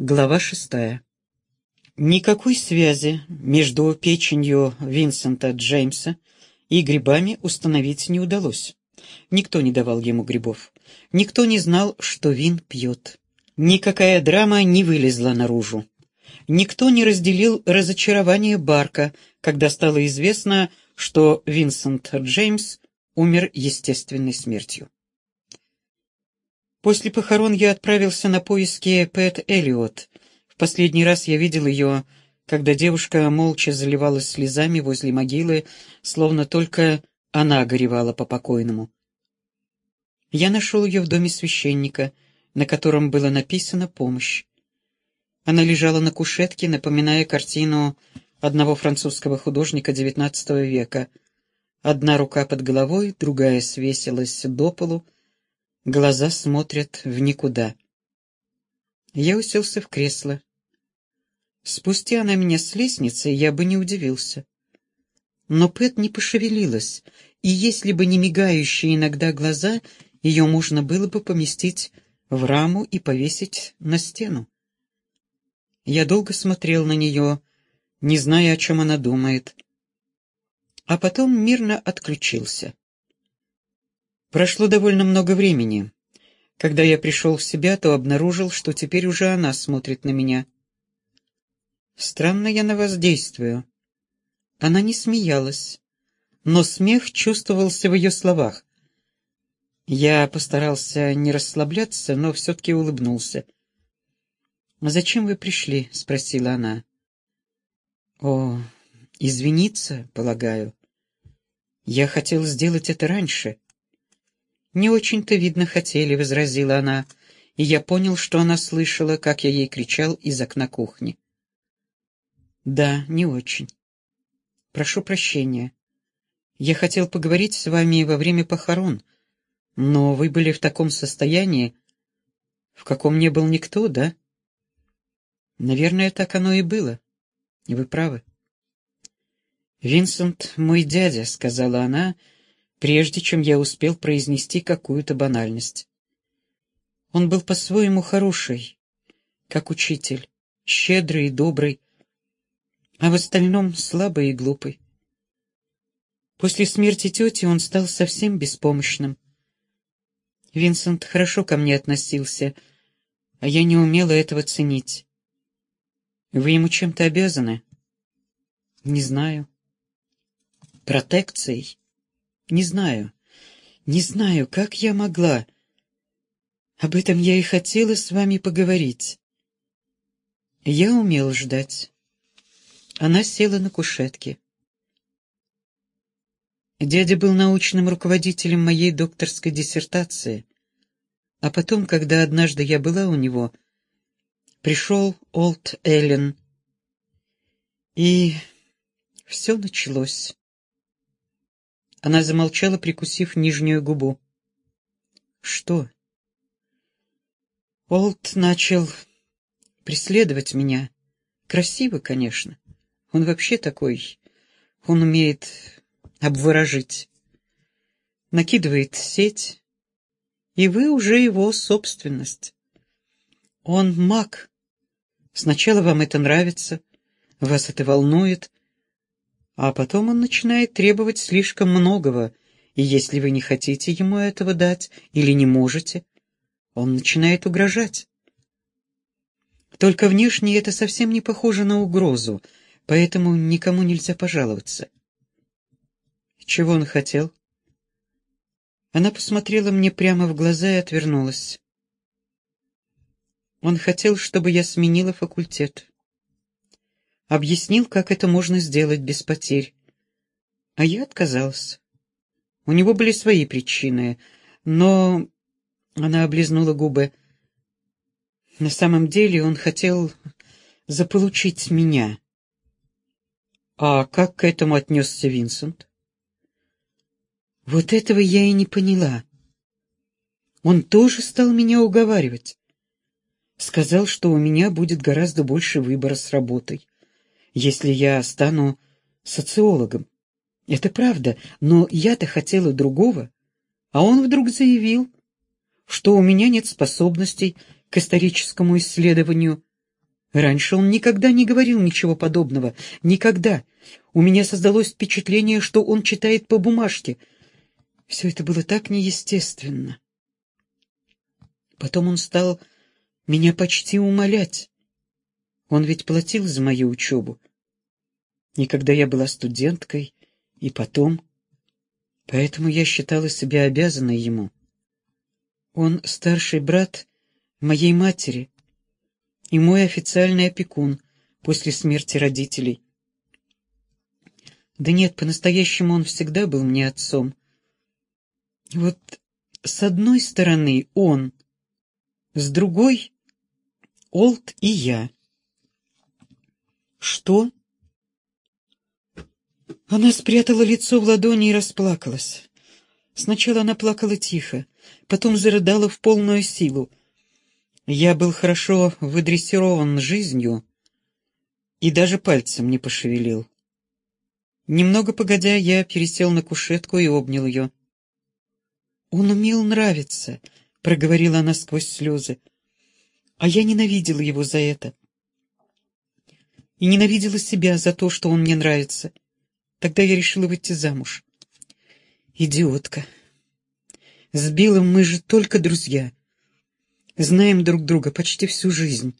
Глава шестая. Никакой связи между печенью Винсента Джеймса и грибами установить не удалось. Никто не давал ему грибов. Никто не знал, что Вин пьет. Никакая драма не вылезла наружу. Никто не разделил разочарование Барка, когда стало известно, что Винсент Джеймс умер естественной смертью. После похорон я отправился на поиски Пэт Эллиот. В последний раз я видел ее, когда девушка молча заливалась слезами возле могилы, словно только она горевала по покойному. Я нашел ее в доме священника, на котором было написано «Помощь». Она лежала на кушетке, напоминая картину одного французского художника XIX века. Одна рука под головой, другая свесилась до полу, Глаза смотрят в никуда. Я уселся в кресло. Спусти она меня с лестницы, я бы не удивился. Но Пэт не пошевелилась, и если бы не мигающие иногда глаза, ее можно было бы поместить в раму и повесить на стену. Я долго смотрел на нее, не зная, о чем она думает, а потом мирно отключился. Прошло довольно много времени. Когда я пришел в себя, то обнаружил, что теперь уже она смотрит на меня. Странно я на вас действую. Она не смеялась, но смех чувствовался в ее словах. Я постарался не расслабляться, но все-таки улыбнулся. «Зачем вы пришли?» — спросила она. «О, извиниться, полагаю. Я хотел сделать это раньше». «Не очень-то, видно, хотели», — возразила она, и я понял, что она слышала, как я ей кричал из окна кухни. «Да, не очень. Прошу прощения. Я хотел поговорить с вами во время похорон, но вы были в таком состоянии, в каком не был никто, да?» «Наверное, так оно и было. Вы правы». «Винсент мой дядя», — сказала она, — прежде чем я успел произнести какую-то банальность. Он был по-своему хороший, как учитель, щедрый и добрый, а в остальном слабый и глупый. После смерти тети он стал совсем беспомощным. Винсент хорошо ко мне относился, а я не умела этого ценить. Вы ему чем-то обязаны? Не знаю. Протекцией? Не знаю, не знаю, как я могла. Об этом я и хотела с вами поговорить. Я умел ждать. Она села на кушетке. Дядя был научным руководителем моей докторской диссертации, а потом, когда однажды я была у него, пришел Олд Эллен, и все началось. Она замолчала, прикусив нижнюю губу. «Что?» Олд начал преследовать меня. Красиво, конечно. Он вообще такой. Он умеет обворожить. Накидывает сеть, и вы уже его собственность. Он маг. Сначала вам это нравится, вас это волнует, а потом он начинает требовать слишком многого, и если вы не хотите ему этого дать или не можете, он начинает угрожать. Только внешне это совсем не похоже на угрозу, поэтому никому нельзя пожаловаться. Чего он хотел? Она посмотрела мне прямо в глаза и отвернулась. Он хотел, чтобы я сменила факультет объяснил, как это можно сделать без потерь. А я отказался. У него были свои причины, но... Она облизнула губы. На самом деле он хотел заполучить меня. А как к этому отнесся Винсент? Вот этого я и не поняла. Он тоже стал меня уговаривать. Сказал, что у меня будет гораздо больше выбора с работой если я стану социологом. Это правда, но я-то хотела другого, а он вдруг заявил, что у меня нет способностей к историческому исследованию, Раньше он никогда не говорил ничего подобного. Никогда. У меня создалось впечатление, что он читает по бумажке. Все это было так неестественно. Потом он стал меня почти умолять. Он ведь платил за мою учебу. И когда я была студенткой, и потом... Поэтому я считала себя обязанной ему. Он старший брат моей матери и мой официальный опекун после смерти родителей. Да нет, по-настоящему он всегда был мне отцом. Вот с одной стороны он, с другой — Олд и я. Что? Она спрятала лицо в ладони и расплакалась. Сначала она плакала тихо, потом зарыдала в полную силу. Я был хорошо выдрессирован жизнью и даже пальцем не пошевелил. Немного погодя, я пересел на кушетку и обнял ее. «Он умел нравиться», — проговорила она сквозь слезы. «А я ненавидела его за это. И ненавидела себя за то, что он мне нравится. Тогда я решила выйти замуж. Идиотка. С Биллом мы же только друзья. Знаем друг друга почти всю жизнь.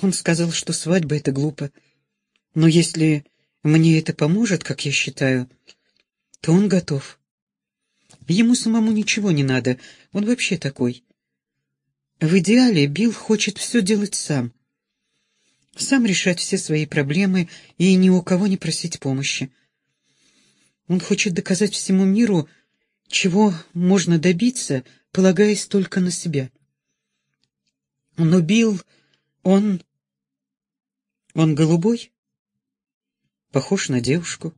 Он сказал, что свадьба — это глупо. Но если мне это поможет, как я считаю, то он готов. Ему самому ничего не надо, он вообще такой. В идеале Билл хочет все делать сам. Сам решать все свои проблемы и ни у кого не просить помощи. Он хочет доказать всему миру, чего можно добиться, полагаясь только на себя. Но Билл, он... Он голубой? Похож на девушку.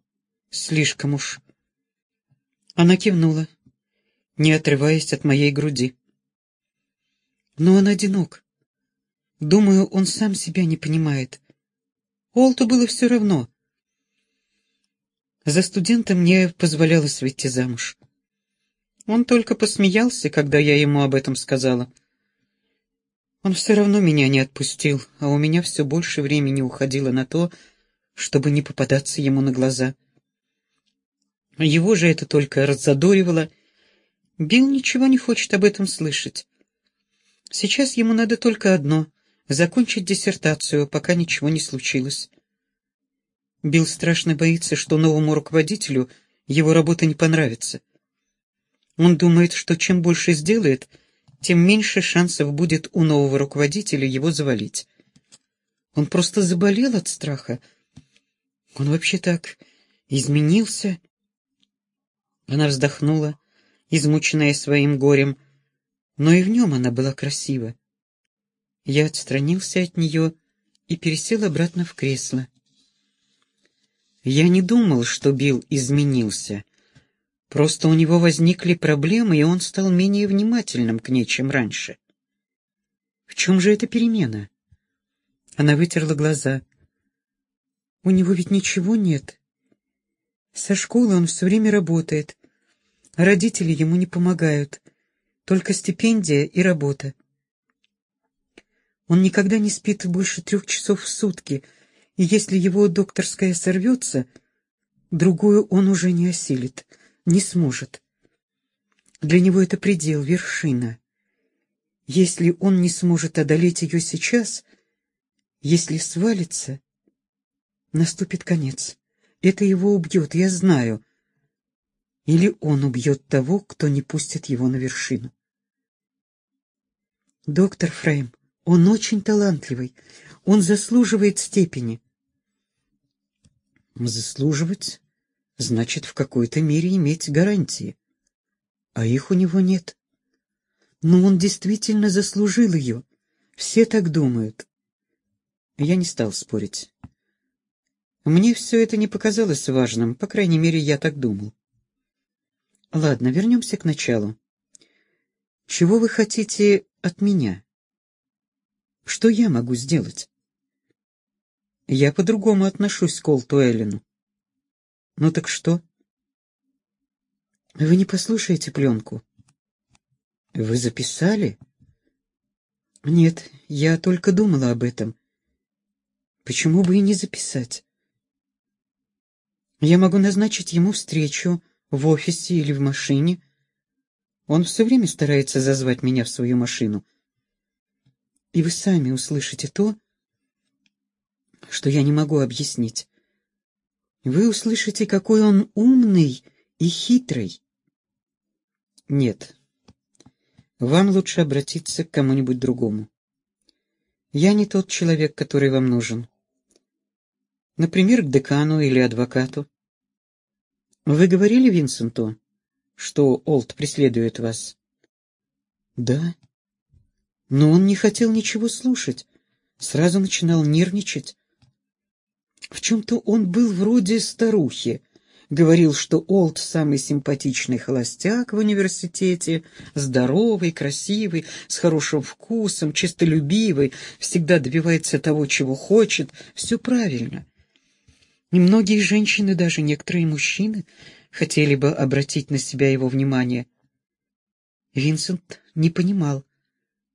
Слишком уж. Она кивнула, не отрываясь от моей груди. Но он одинок. Думаю, он сам себя не понимает. Олту было все равно. За студента мне позволялось выйти замуж. Он только посмеялся, когда я ему об этом сказала. Он все равно меня не отпустил, а у меня все больше времени уходило на то, чтобы не попадаться ему на глаза. Его же это только раззадоривало. Билл ничего не хочет об этом слышать. Сейчас ему надо только одно — закончить диссертацию, пока ничего не случилось. Билл страшно боится, что новому руководителю его работа не понравится. Он думает, что чем больше сделает, тем меньше шансов будет у нового руководителя его завалить. Он просто заболел от страха. Он вообще так изменился. Она вздохнула, измученная своим горем, но и в нем она была красива. Я отстранился от нее и пересел обратно в кресло. Я не думал, что Билл изменился. Просто у него возникли проблемы, и он стал менее внимательным к ней, чем раньше. В чем же эта перемена? Она вытерла глаза. У него ведь ничего нет. Со школы он все время работает. Родители ему не помогают. Только стипендия и работа. Он никогда не спит больше трех часов в сутки, и если его докторская сорвется, другую он уже не осилит не сможет. Для него это предел, вершина. Если он не сможет одолеть ее сейчас, если свалится, наступит конец. Это его убьет, я знаю. Или он убьет того, кто не пустит его на вершину. Доктор Фрейм, он очень талантливый. Он заслуживает степени. Заслуживать? значит в какой-то мере иметь гарантии. А их у него нет. Но он действительно заслужил ее. Все так думают. Я не стал спорить. Мне все это не показалось важным, по крайней мере, я так думал. Ладно, вернемся к началу. Чего вы хотите от меня? Что я могу сделать? Я по-другому отношусь к Олту Эллину. Ну так что? Вы не послушаете пленку? Вы записали? Нет, я только думала об этом. Почему бы и не записать? Я могу назначить ему встречу в офисе или в машине. Он все время старается зазвать меня в свою машину. И вы сами услышите то, что я не могу объяснить. Вы услышите, какой он умный и хитрый. Нет, вам лучше обратиться к кому-нибудь другому. Я не тот человек, который вам нужен. Например, к декану или адвокату. Вы говорили Винсенту, что Олд преследует вас? Да. Но он не хотел ничего слушать. Сразу начинал нервничать. В чем-то он был вроде старухи, говорил, что Олд самый симпатичный холостяк в университете, здоровый, красивый, с хорошим вкусом, честолюбивый, всегда добивается того, чего хочет, все правильно. И многие женщины, даже некоторые мужчины, хотели бы обратить на себя его внимание. Винсент не понимал,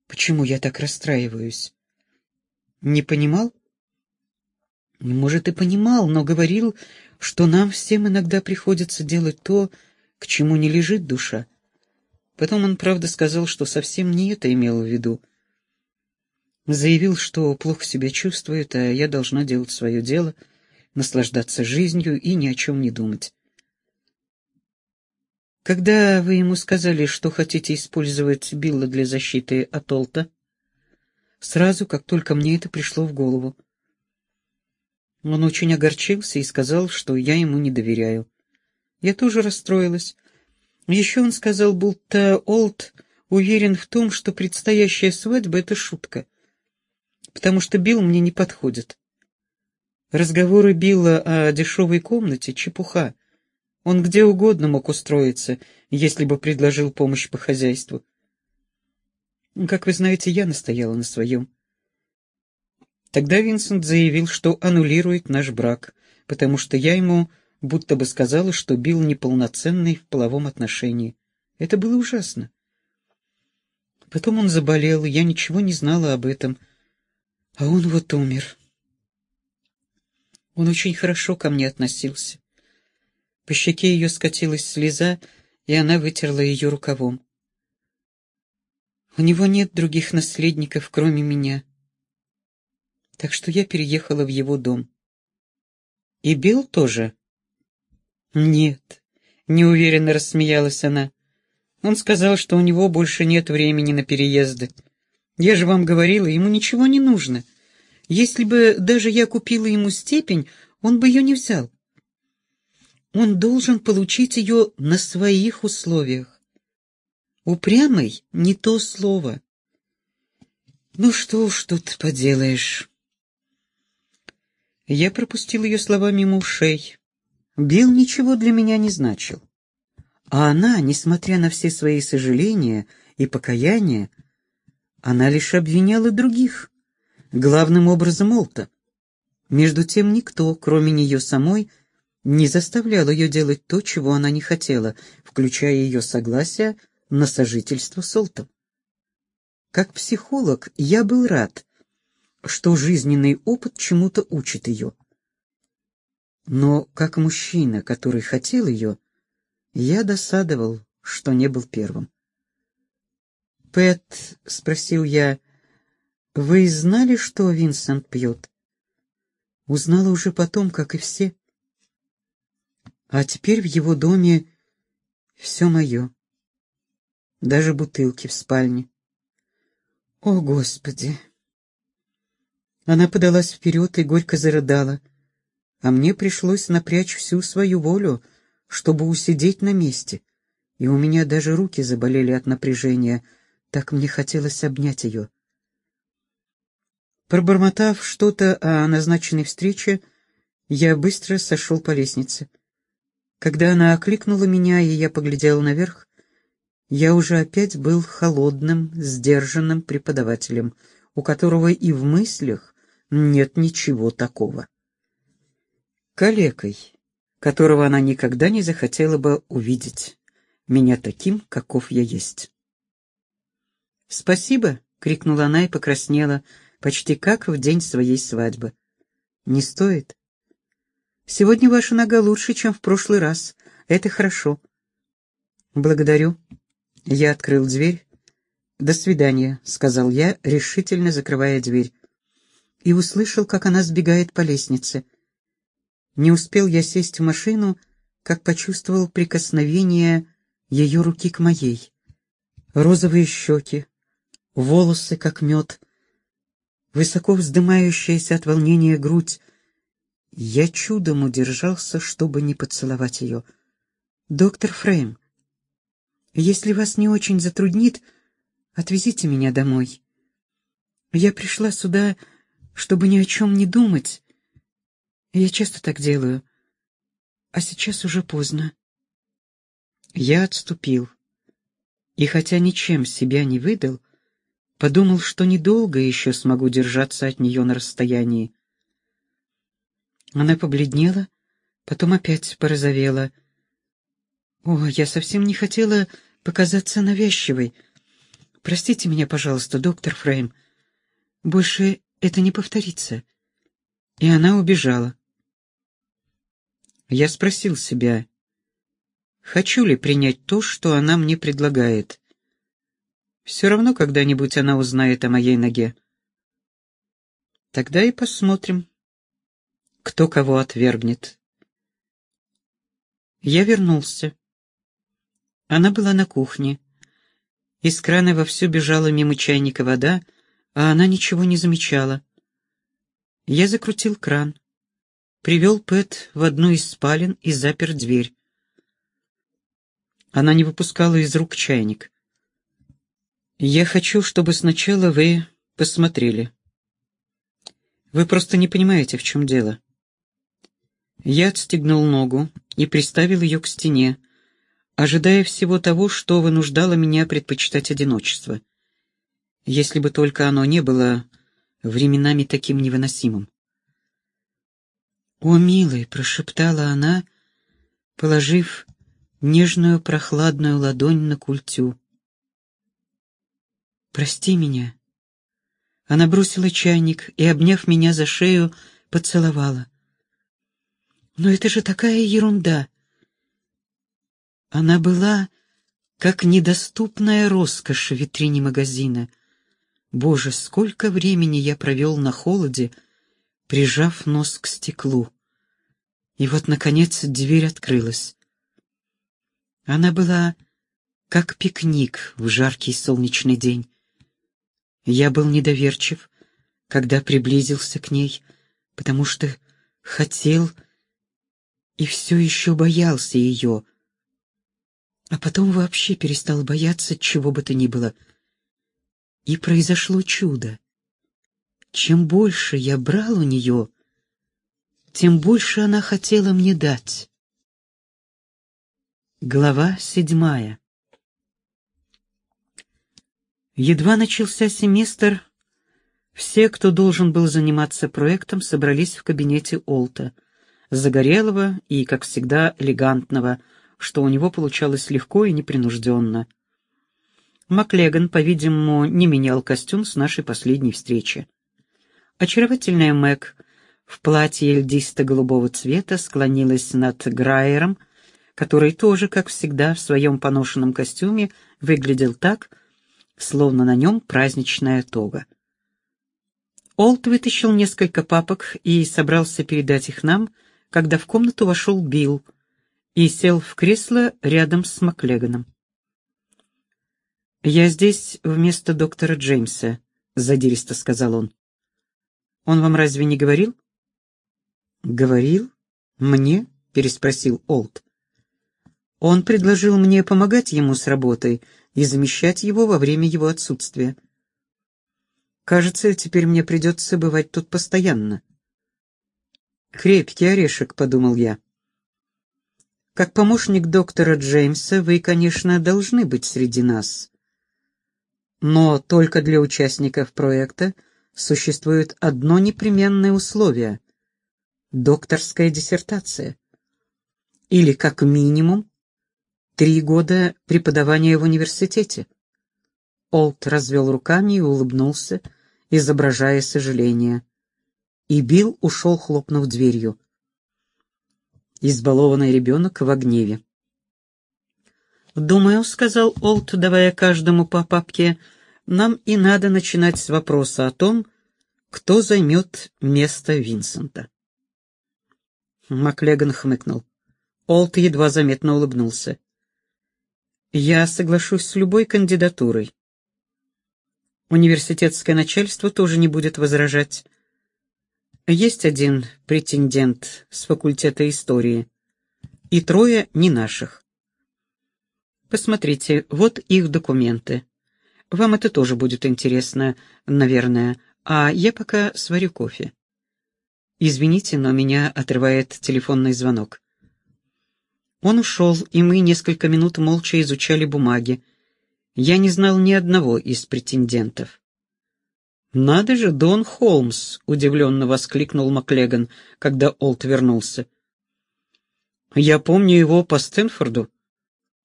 почему я так расстраиваюсь. Не понимал? Может, и понимал, но говорил, что нам всем иногда приходится делать то, к чему не лежит душа. Потом он, правда, сказал, что совсем не это имел в виду. Заявил, что плохо себя чувствует, а я должна делать свое дело, наслаждаться жизнью и ни о чем не думать. Когда вы ему сказали, что хотите использовать Билла для защиты от Олта, сразу, как только мне это пришло в голову, он очень огорчился и сказал, что я ему не доверяю. Я тоже расстроилась. Еще он сказал, будто Олд уверен в том, что предстоящая свадьба — это шутка, потому что Билл мне не подходит. Разговоры Билла о дешевой комнате — чепуха. Он где угодно мог устроиться, если бы предложил помощь по хозяйству. Как вы знаете, я настояла на своем. Тогда Винсент заявил, что аннулирует наш брак, потому что я ему будто бы сказала, что Билл неполноценный в половом отношении. Это было ужасно. Потом он заболел, я ничего не знала об этом. А он вот умер. Он очень хорошо ко мне относился. По щеке ее скатилась слеза, и она вытерла ее рукавом. У него нет других наследников, кроме меня так что я переехала в его дом. И Билл тоже? Нет, неуверенно рассмеялась она. Он сказал, что у него больше нет времени на переезды. Я же вам говорила, ему ничего не нужно. Если бы даже я купила ему степень, он бы ее не взял. Он должен получить ее на своих условиях. Упрямый — не то слово. Ну что уж тут поделаешь. Я пропустил ее слова мимо ушей. Билл ничего для меня не значил. А она, несмотря на все свои сожаления и покаяния, она лишь обвиняла других, главным образом Олта. Между тем никто, кроме нее самой, не заставлял ее делать то, чего она не хотела, включая ее согласие на сожительство с Олтом. Как психолог я был рад, что жизненный опыт чему-то учит ее. Но как мужчина, который хотел ее, я досадовал, что не был первым. «Пэт», — спросил я, — «вы знали, что Винсент пьет?» Узнала уже потом, как и все. А теперь в его доме все мое. Даже бутылки в спальне. О, Господи! Она подалась вперед и горько зарыдала, а мне пришлось напрячь всю свою волю, чтобы усидеть на месте, и у меня даже руки заболели от напряжения, так мне хотелось обнять ее. Пробормотав что-то о назначенной встрече, я быстро сошел по лестнице. Когда она окликнула меня, и я поглядел наверх, я уже опять был холодным, сдержанным преподавателем, у которого и в мыслях нет ничего такого. Калекой, которого она никогда не захотела бы увидеть, меня таким, каков я есть. Спасибо, крикнула она и покраснела, почти как в день своей свадьбы. «Не стоит. Сегодня ваша нога лучше, чем в прошлый раз. Это хорошо». «Благодарю». Я открыл дверь. «До свидания», — сказал я, решительно закрывая дверь. И услышал, как она сбегает по лестнице. Не успел я сесть в машину, как почувствовал прикосновение ее руки к моей. Розовые щеки, волосы, как мед, высоко вздымающаяся от волнения грудь. Я чудом удержался, чтобы не поцеловать ее. «Доктор Фрейм, если вас не очень затруднит, отвезите меня домой. Я пришла сюда, чтобы ни о чем не думать. Я часто так делаю, а сейчас уже поздно». Я отступил, и хотя ничем себя не выдал, Подумал, что недолго еще смогу держаться от нее на расстоянии. Она побледнела, потом опять порозовела. «О, я совсем не хотела показаться навязчивой. Простите меня, пожалуйста, доктор Фрейм. Больше это не повторится». И она убежала. Я спросил себя, хочу ли принять то, что она мне предлагает. Все равно когда-нибудь она узнает о моей ноге. Тогда и посмотрим, кто кого отвергнет. Я вернулся. Она была на кухне. Из крана вовсю бежала мимо чайника вода, а она ничего не замечала. Я закрутил кран, привел Пэт в одну из спален и запер дверь. Она не выпускала из рук чайник. Я хочу, чтобы сначала вы посмотрели. Вы просто не понимаете, в чем дело. Я отстегнул ногу и приставил ее к стене, ожидая всего того, что вынуждало меня предпочитать одиночество, если бы только оно не было временами таким невыносимым. «О, милый!» — прошептала она, положив нежную прохладную ладонь на культю. «Прости меня». Она бросила чайник и, обняв меня за шею, поцеловала. «Но это же такая ерунда!» Она была как недоступная роскошь в витрине магазина. Боже, сколько времени я провел на холоде, прижав нос к стеклу. И вот, наконец, дверь открылась. Она была как пикник в жаркий солнечный день. Я был недоверчив, когда приблизился к ней, потому что хотел и все еще боялся ее, а потом вообще перестал бояться чего бы то ни было. И произошло чудо. Чем больше я брал у нее, тем больше она хотела мне дать. Глава седьмая Едва начался семестр, все, кто должен был заниматься проектом, собрались в кабинете Олта, загорелого и, как всегда, элегантного, что у него получалось легко и непринужденно. Маклеган, по-видимому, не менял костюм с нашей последней встречи. Очаровательная Мэг в платье льдисто-голубого цвета склонилась над Грайером, который тоже, как всегда, в своем поношенном костюме выглядел так, словно на нем праздничная тога. Олд вытащил несколько папок и собрался передать их нам, когда в комнату вошел Билл и сел в кресло рядом с Маклеганом. «Я здесь вместо доктора Джеймса», — задиристо сказал он. «Он вам разве не говорил?» «Говорил? Мне?» — переспросил Олд. «Он предложил мне помогать ему с работой, и замещать его во время его отсутствия. Кажется, теперь мне придется бывать тут постоянно. «Крепкий орешек», — подумал я. «Как помощник доктора Джеймса вы, конечно, должны быть среди нас. Но только для участников проекта существует одно непременное условие — докторская диссертация. Или, как минимум, Три года преподавания в университете. Олд развел руками и улыбнулся, изображая сожаление. И Билл ушел, хлопнув дверью. Избалованный ребенок в гневе. «Думаю», — сказал Олд, давая каждому по папке, — «нам и надо начинать с вопроса о том, кто займет место Винсента». Маклеган хмыкнул. Олд едва заметно улыбнулся. «Я соглашусь с любой кандидатурой. Университетское начальство тоже не будет возражать. Есть один претендент с факультета истории, и трое не наших. Посмотрите, вот их документы. Вам это тоже будет интересно, наверное, а я пока сварю кофе. Извините, но меня отрывает телефонный звонок. Он ушел, и мы несколько минут молча изучали бумаги. Я не знал ни одного из претендентов. «Надо же, Дон Холмс!» — удивленно воскликнул Маклеган, когда Олд вернулся. «Я помню его по Стэнфорду.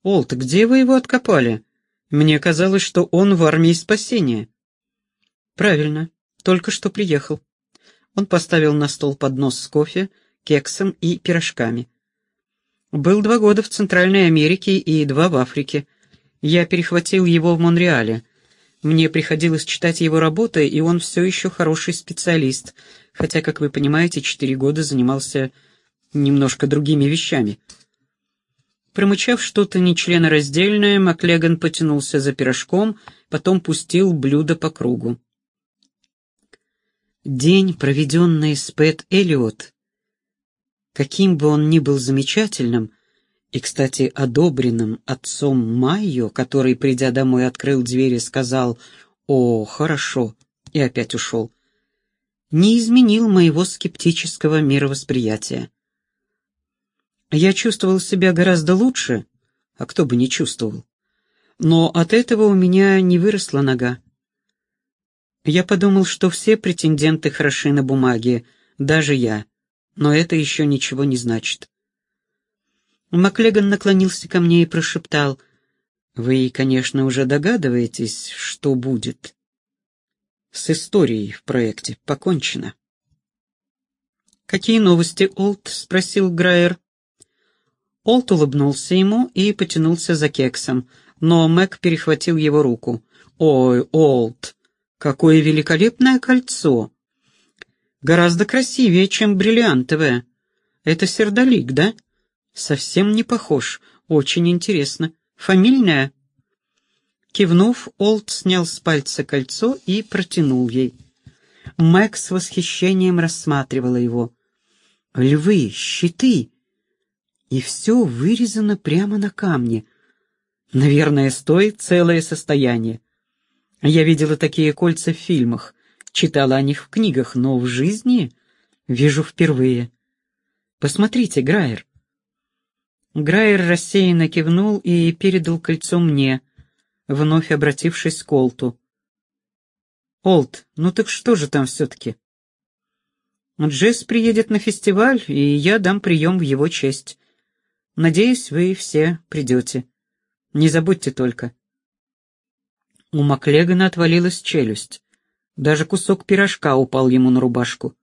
Олд, где вы его откопали? Мне казалось, что он в армии спасения». «Правильно, только что приехал». Он поставил на стол поднос с кофе, кексом и пирожками. «Был два года в Центральной Америке и два в Африке. Я перехватил его в Монреале». Мне приходилось читать его работы, и он все еще хороший специалист, хотя, как вы понимаете, четыре года занимался немножко другими вещами. Промычав что-то нечленораздельное, Маклеган потянулся за пирожком, потом пустил блюдо по кругу. День, проведенный с Пэт Эллиот, каким бы он ни был замечательным, и, кстати, одобренным отцом Майо, который, придя домой, открыл дверь и сказал «О, хорошо», и опять ушел, не изменил моего скептического мировосприятия. Я чувствовал себя гораздо лучше, а кто бы не чувствовал. Но от этого у меня не выросла нога. Я подумал, что все претенденты хороши на бумаге, даже я, но это еще ничего не значит. Маклеган наклонился ко мне и прошептал, «Вы, конечно, уже догадываетесь, что будет. С историей в проекте покончено». «Какие новости, Олд?» — спросил Грайер. Олд улыбнулся ему и потянулся за кексом, но Мэг перехватил его руку. «Ой, Олд, какое великолепное кольцо! Гораздо красивее, чем бриллиантовое. Это сердолик, да?» Совсем не похож. Очень интересно. Фамильная?» Кивнув, Олд снял с пальца кольцо и протянул ей. Мэг с восхищением рассматривала его. «Львы, щиты!» И все вырезано прямо на камне. Наверное, стоит целое состояние. Я видела такие кольца в фильмах, читала о них в книгах, но в жизни вижу впервые. Посмотрите, Грайер, Грайер рассеянно кивнул и передал кольцо мне, вновь обратившись к Олту. «Олт, ну так что же там все-таки?» «Джесс приедет на фестиваль, и я дам прием в его честь. Надеюсь, вы все придете. Не забудьте только». У Маклегана отвалилась челюсть. Даже кусок пирожка упал ему на рубашку.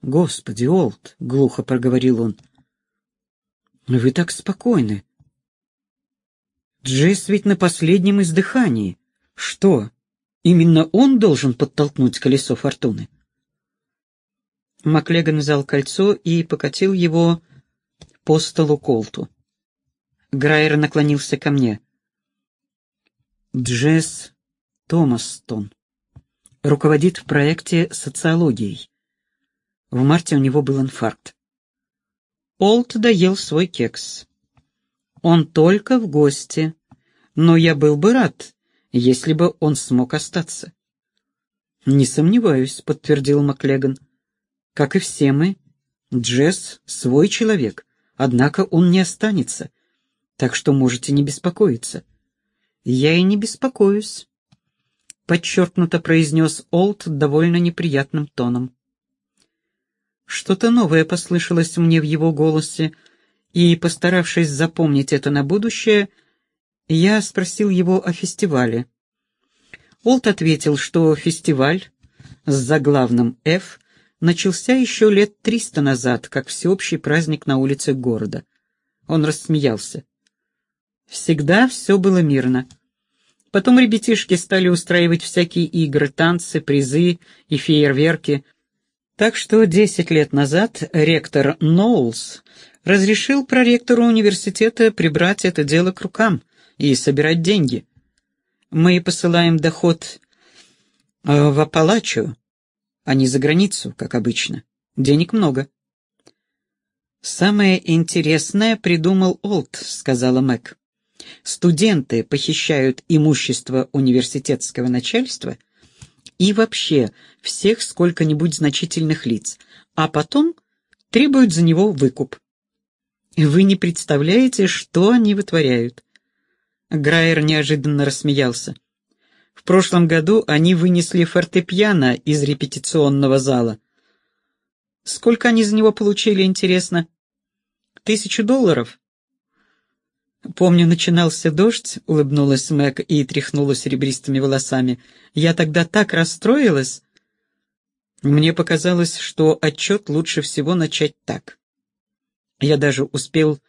«Господи, Олт!» — глухо проговорил он — вы так спокойны. Джесс ведь на последнем издыхании. Что, именно он должен подтолкнуть колесо фортуны? Маклеган взял кольцо и покатил его по столу Колту. Грайер наклонился ко мне. Джесс Томастон руководит в проекте социологией. В марте у него был инфаркт. Олд доел свой кекс. Он только в гости, но я был бы рад, если бы он смог остаться. «Не сомневаюсь», — подтвердил Маклеган. «Как и все мы, Джесс — свой человек, однако он не останется, так что можете не беспокоиться». «Я и не беспокоюсь», — подчеркнуто произнес Олд довольно неприятным тоном. Что-то новое послышалось мне в его голосе, и, постаравшись запомнить это на будущее, я спросил его о фестивале. Олд ответил, что фестиваль с заглавным «Ф» начался еще лет триста назад, как всеобщий праздник на улице города. Он рассмеялся. Всегда все было мирно. Потом ребятишки стали устраивать всякие игры, танцы, призы и фейерверки. Так что десять лет назад ректор Ноулс разрешил проректору университета прибрать это дело к рукам и собирать деньги. Мы посылаем доход э, в Апалачу, а не за границу, как обычно. Денег много. «Самое интересное придумал Олд», — сказала Мэг. «Студенты похищают имущество университетского начальства и вообще всех сколько-нибудь значительных лиц, а потом требуют за него выкуп. Вы не представляете, что они вытворяют». Грайер неожиданно рассмеялся. В прошлом году они вынесли фортепиано из репетиционного зала. Сколько они за него получили, интересно? Тысячу долларов? Помню, начинался дождь, улыбнулась Мэг и тряхнула серебристыми волосами. Я тогда так расстроилась. Мне показалось, что отчет лучше всего начать так. Я даже успел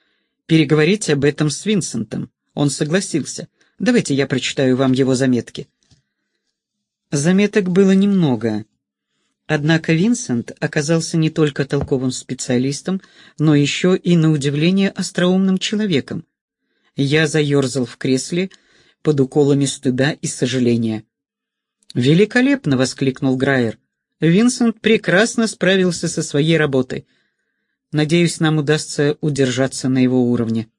переговорить об этом с Винсентом. Он согласился. Давайте я прочитаю вам его заметки. Заметок было немного. Однако Винсент оказался не только толковым специалистом, но еще и, на удивление, остроумным человеком. Я заерзал в кресле под уколами стыда и сожаления. «Великолепно!» — воскликнул Грайер. «Винсент прекрасно справился со своей работой. Надеюсь, нам удастся удержаться на его уровне».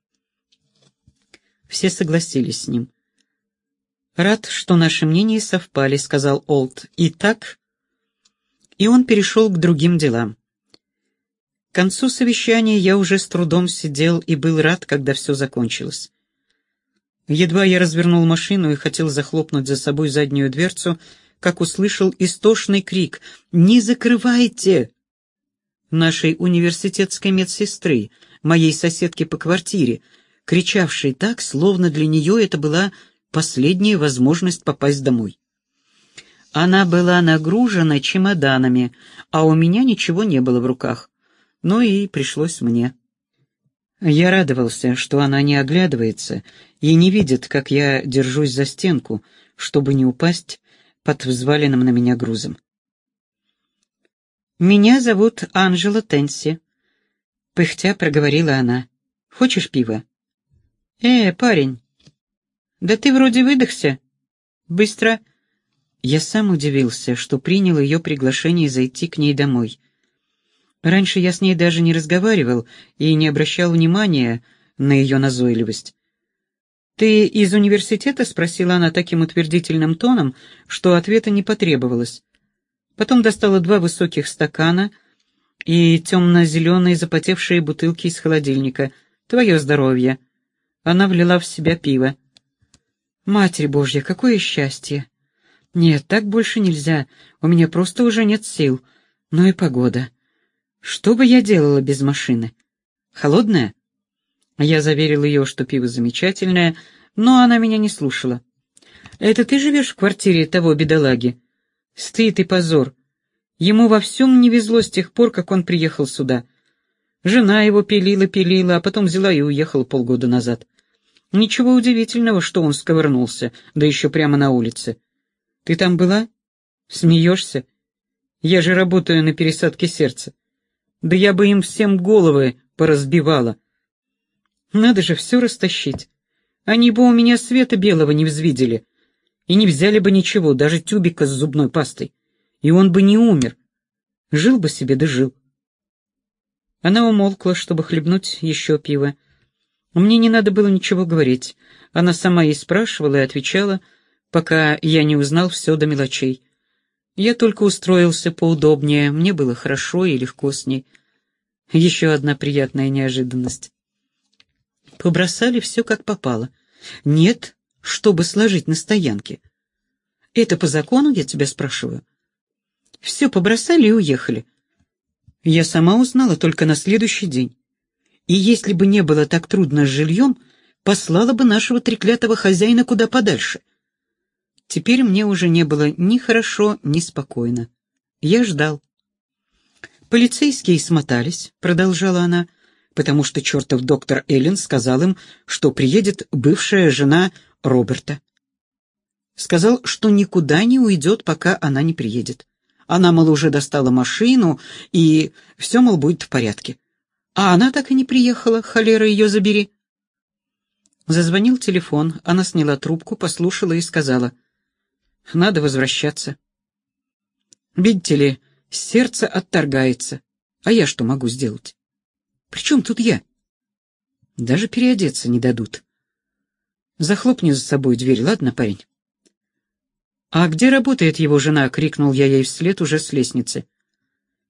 Все согласились с ним. «Рад, что наши мнения совпали», — сказал Олд. «Итак...» И он перешел к другим делам. К концу совещания я уже с трудом сидел и был рад, когда все закончилось. Едва я развернул машину и хотел захлопнуть за собой заднюю дверцу, как услышал истошный крик «Не закрывайте!» нашей университетской медсестры, моей соседки по квартире, кричавшей так, словно для нее это была последняя возможность попасть домой. Она была нагружена чемоданами, а у меня ничего не было в руках. Ну и пришлось мне. Я радовался, что она не оглядывается и не видит, как я держусь за стенку, чтобы не упасть под взваленным на меня грузом. «Меня зовут Анжела Тенси», — пыхтя проговорила она. «Хочешь пива?» «Э, парень, да ты вроде выдохся. Быстро. Я сам удивился, что принял ее приглашение зайти к ней домой. Раньше я с ней даже не разговаривал и не обращал внимания на ее назойливость. «Ты из университета?» — спросила она таким утвердительным тоном, что ответа не потребовалось. Потом достала два высоких стакана и темно-зеленые запотевшие бутылки из холодильника. «Твое здоровье!» Она влила в себя пиво. Матерь Божья, какое счастье! Нет, так больше нельзя, у меня просто уже нет сил. Ну и погода. Что бы я делала без машины? Холодная? Я заверил ее, что пиво замечательное, но она меня не слушала. «Это ты живешь в квартире того бедолаги?» «Стыд и позор. Ему во всем не везло с тех пор, как он приехал сюда. Жена его пилила-пилила, а потом взяла и уехала полгода назад. Ничего удивительного, что он сковырнулся, да еще прямо на улице. Ты там была? Смеешься? Я же работаю на пересадке сердца. Да я бы им всем головы поразбивала. Надо же все растащить. Они бы у меня света белого не взвидели. И не взяли бы ничего, даже тюбика с зубной пастой. И он бы не умер. Жил бы себе да жил. Она умолкла, чтобы хлебнуть еще пиво. Мне не надо было ничего говорить. Она сама и спрашивала, и отвечала, пока я не узнал все до мелочей. Я только устроился поудобнее, мне было хорошо и легко с ней. Еще одна приятная неожиданность. Побросали все как попало. Нет, чтобы сложить на стоянке. Это по закону, я тебя спрашиваю? Все побросали и уехали. Я сама узнала только на следующий день и если бы не было так трудно с жильем, послала бы нашего треклятого хозяина куда подальше. Теперь мне уже не было ни хорошо, ни спокойно. Я ждал. «Полицейские смотались», — продолжала она, «потому что чертов доктор Эллен сказал им, что приедет бывшая жена Роберта. Сказал, что никуда не уйдет, пока она не приедет. Она, мол, уже достала машину, и все, мол, будет в порядке. А она так и не приехала, холера ее забери. Зазвонил телефон, она сняла трубку, послушала и сказала, «Надо возвращаться». Видите ли, сердце отторгается. А я что могу сделать? При чем тут я? Даже переодеться не дадут. Захлопни за собой дверь, ладно, парень? «А где работает его жена?» — крикнул я ей вслед уже с лестницы.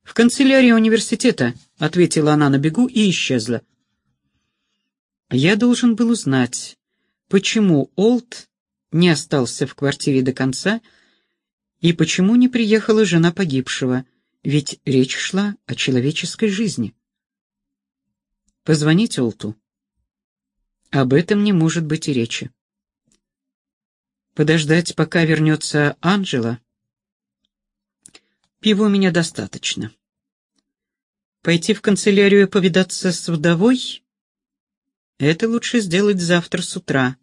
«В канцелярии университета», — ответила она на бегу и исчезла. Я должен был узнать, почему Олд не остался в квартире до конца и почему не приехала жена погибшего, ведь речь шла о человеческой жизни. Позвонить Олту. Об этом не может быть и речи. Подождать, пока вернется Анджела? Пива у меня достаточно. Пойти в канцелярию повидаться с вдовой? Это лучше сделать завтра с утра.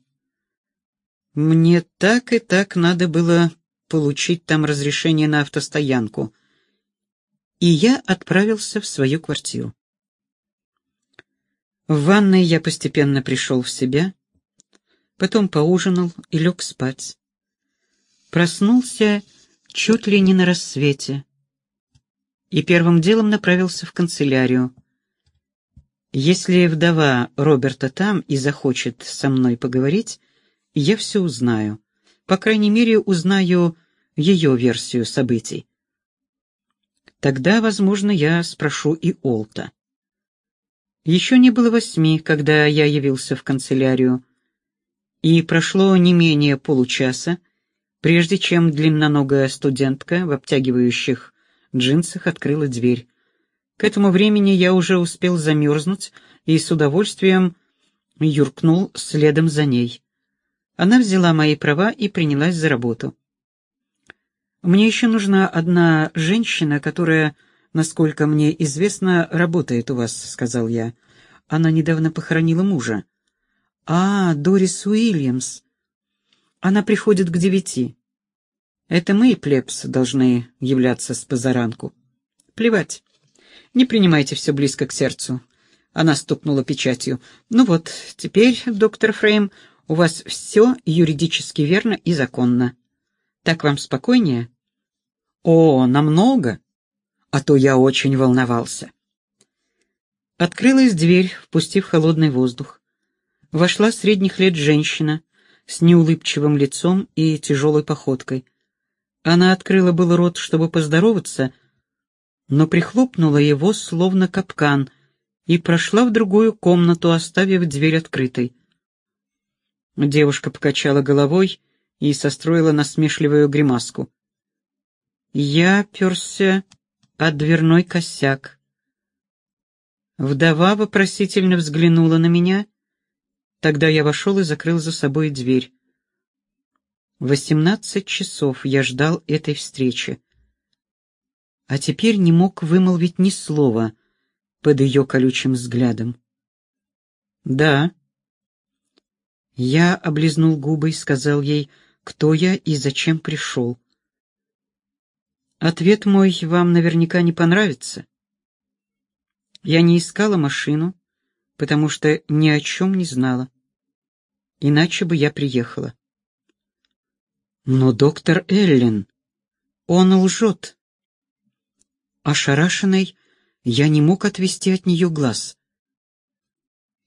Мне так и так надо было получить там разрешение на автостоянку. И я отправился в свою квартиру. В ванной я постепенно пришел в себя, потом поужинал и лег спать. Проснулся чуть ли не на рассвете и первым делом направился в канцелярию. Если вдова Роберта там и захочет со мной поговорить, я все узнаю. По крайней мере, узнаю ее версию событий. Тогда, возможно, я спрошу и Олта. Еще не было восьми, когда я явился в канцелярию и прошло не менее получаса, прежде чем длинноногая студентка в обтягивающих джинсах открыла дверь. К этому времени я уже успел замерзнуть и с удовольствием юркнул следом за ней. Она взяла мои права и принялась за работу. «Мне еще нужна одна женщина, которая, насколько мне известно, работает у вас», — сказал я. «Она недавно похоронила мужа». «А, Дорис Уильямс. Она приходит к девяти. Это мы, плебс, должны являться с позаранку. Плевать. Не принимайте все близко к сердцу». Она стукнула печатью. «Ну вот, теперь, доктор Фрейм, у вас все юридически верно и законно. Так вам спокойнее?» «О, намного. А то я очень волновался». Открылась дверь, впустив холодный воздух вошла средних лет женщина с неулыбчивым лицом и тяжелой походкой. Она открыла был рот, чтобы поздороваться, но прихлопнула его, словно капкан, и прошла в другую комнату, оставив дверь открытой. Девушка покачала головой и состроила насмешливую гримаску. Я перся от дверной косяк. Вдова вопросительно взглянула на меня Тогда я вошел и закрыл за собой дверь. Восемнадцать часов я ждал этой встречи. А теперь не мог вымолвить ни слова под ее колючим взглядом. «Да». Я облизнул губы и сказал ей, кто я и зачем пришел. Ответ мой вам наверняка не понравится. Я не искала машину, потому что ни о чем не знала. Иначе бы я приехала. Но доктор Эллен, он лжет. Ошарашенный, я не мог отвести от нее глаз.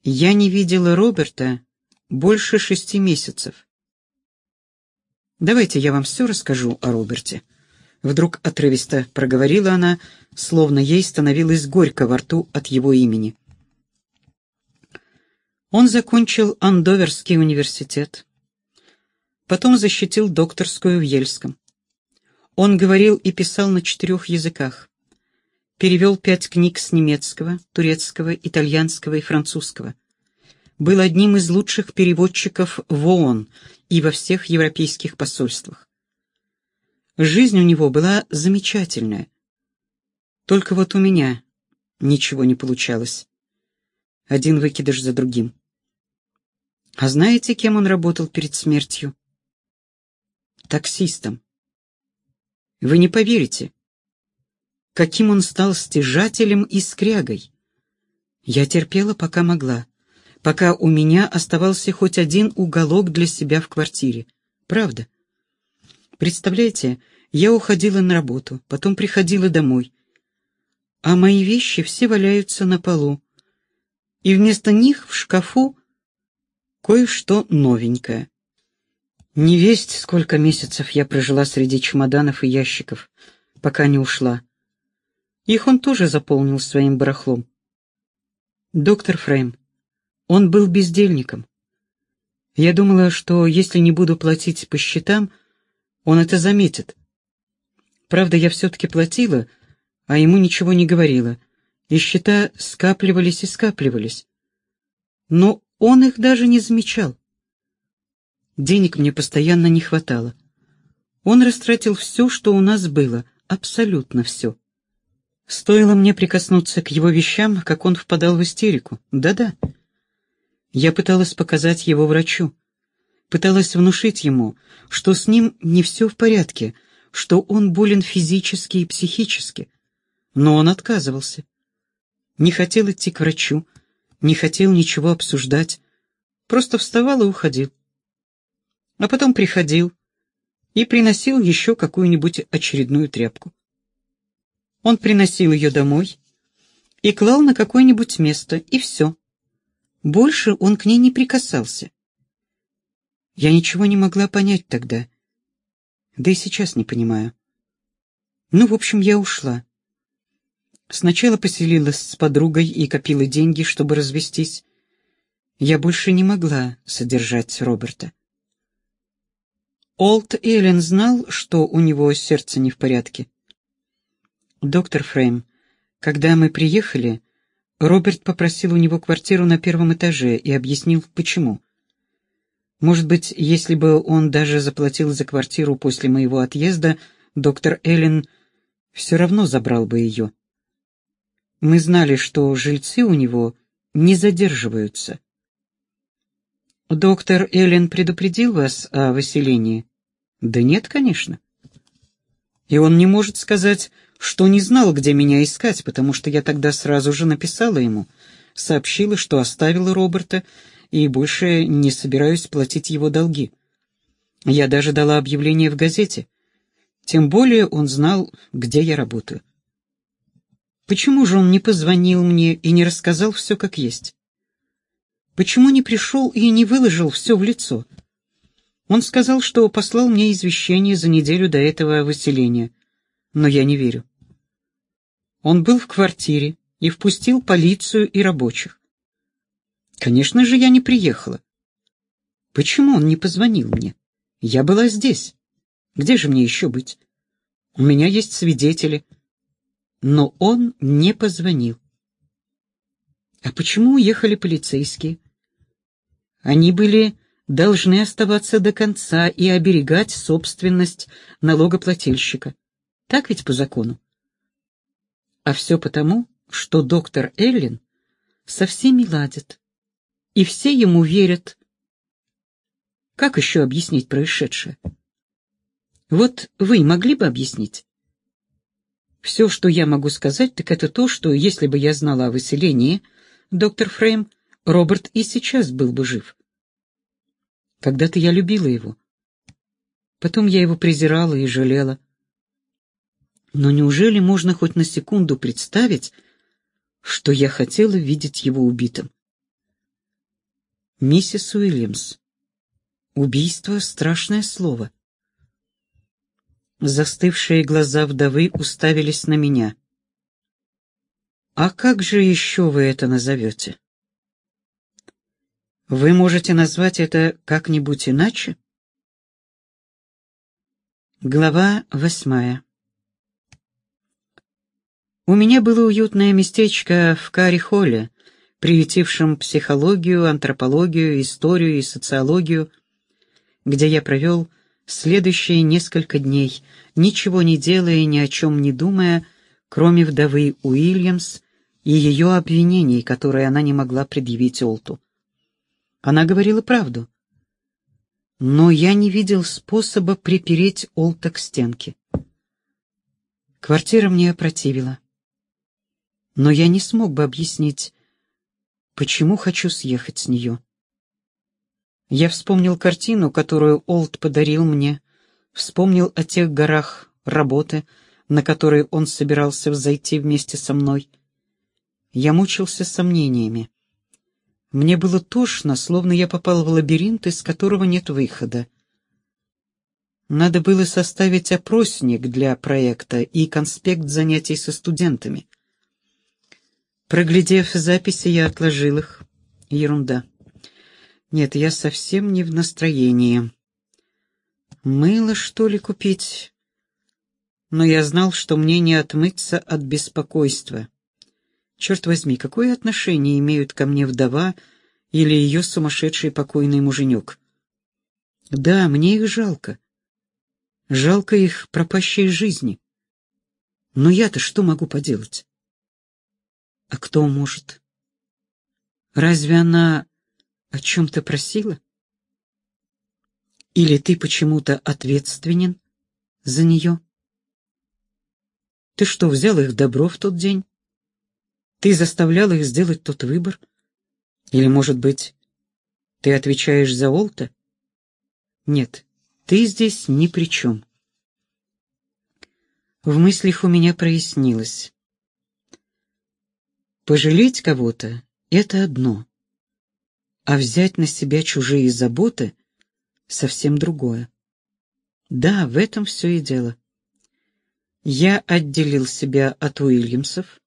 Я не видела Роберта больше шести месяцев. Давайте я вам все расскажу о Роберте. Вдруг отрывисто проговорила она, словно ей становилось горько во рту от его имени. Он закончил Андоверский университет. Потом защитил докторскую в Ельском. Он говорил и писал на четырех языках. Перевел пять книг с немецкого, турецкого, итальянского и французского. Был одним из лучших переводчиков в ООН и во всех европейских посольствах. Жизнь у него была замечательная. Только вот у меня ничего не получалось. Один выкидыш за другим. А знаете, кем он работал перед смертью? Таксистом. Вы не поверите, каким он стал стяжателем и скрягой. Я терпела, пока могла, пока у меня оставался хоть один уголок для себя в квартире. Правда. Представляете, я уходила на работу, потом приходила домой, а мои вещи все валяются на полу, и вместо них в шкафу кое-что новенькое. Не весть, сколько месяцев я прожила среди чемоданов и ящиков, пока не ушла. Их он тоже заполнил своим барахлом. Доктор Фрейм, он был бездельником. Я думала, что если не буду платить по счетам, он это заметит. Правда, я все-таки платила, а ему ничего не говорила, и счета скапливались и скапливались. Но он их даже не замечал. Денег мне постоянно не хватало. Он растратил все, что у нас было, абсолютно все. Стоило мне прикоснуться к его вещам, как он впадал в истерику. Да-да. Я пыталась показать его врачу. Пыталась внушить ему, что с ним не все в порядке, что он болен физически и психически. Но он отказывался. Не хотел идти к врачу, не хотел ничего обсуждать. Просто вставал и уходил. А потом приходил и приносил еще какую-нибудь очередную тряпку. Он приносил ее домой и клал на какое-нибудь место, и все. Больше он к ней не прикасался. Я ничего не могла понять тогда. Да и сейчас не понимаю. Ну, в общем, я ушла. Сначала поселилась с подругой и копила деньги, чтобы развестись. Я больше не могла содержать Роберта. Олд Эллен знал, что у него сердце не в порядке. «Доктор Фрейм, когда мы приехали, Роберт попросил у него квартиру на первом этаже и объяснил, почему. Может быть, если бы он даже заплатил за квартиру после моего отъезда, доктор Эллен все равно забрал бы ее. Мы знали, что жильцы у него не задерживаются. Доктор Эллен предупредил вас о выселении? Да нет, конечно. И он не может сказать, что не знал, где меня искать, потому что я тогда сразу же написала ему, сообщила, что оставила Роберта и больше не собираюсь платить его долги. Я даже дала объявление в газете. Тем более он знал, где я работаю. Почему же он не позвонил мне и не рассказал все как есть? Почему не пришел и не выложил все в лицо? Он сказал, что послал мне извещение за неделю до этого выселения, но я не верю. Он был в квартире и впустил полицию и рабочих. Конечно же, я не приехала. Почему он не позвонил мне? Я была здесь. Где же мне еще быть? У меня есть свидетели. Но он не позвонил. А почему уехали полицейские? Они были должны оставаться до конца и оберегать собственность налогоплательщика. Так ведь по закону? А все потому, что доктор Эллин со всеми ладит, и все ему верят. Как еще объяснить происшедшее? Вот вы могли бы объяснить? Все, что я могу сказать, так это то, что если бы я знала о выселении, доктор Фрейм, Роберт и сейчас был бы жив. Когда-то я любила его. Потом я его презирала и жалела. Но неужели можно хоть на секунду представить, что я хотела видеть его убитым? Миссис Уильямс. Убийство — страшное слово. Застывшие глаза вдовы уставились на меня. «А как же еще вы это назовете?» «Вы можете назвать это как-нибудь иначе?» Глава восьмая у меня было уютное местечко в Карри-Холле, приютившем психологию, антропологию, историю и социологию. где я провел следующие несколько дней, ничего не делая и ни о чем не думая, кроме вдовы Уильямс и ее обвинений, которые она не могла предъявить Олту. Она говорила правду. Но я не видел способа припереть Олта к стенке. Квартира мне опротивила. Но я не смог бы объяснить, почему хочу съехать с нее. Я вспомнил картину, которую Олд подарил мне, вспомнил о тех горах работы, на которые он собирался взойти вместе со мной. Я мучился сомнениями. Мне было тошно, словно я попал в лабиринт, из которого нет выхода. Надо было составить опросник для проекта и конспект занятий со студентами. Проглядев записи, я отложил их. Ерунда. Нет, я совсем не в настроении. Мыло, что ли, купить? Но я знал, что мне не отмыться от беспокойства. Черт возьми, какое отношение имеют ко мне вдова или ее сумасшедший покойный муженек? Да, мне их жалко. Жалко их пропащей жизни. Но я-то что могу поделать? А кто может? Разве она о чем-то просила? Или ты почему-то ответственен за нее? Ты что, взял их добро в тот день? Ты заставлял их сделать тот выбор? Или, может быть, ты отвечаешь за Олта? Нет, ты здесь ни при чем. В мыслях у меня прояснилось. Пожалеть кого-то — это одно а взять на себя чужие заботы — совсем другое. Да, в этом все и дело. Я отделил себя от Уильямсов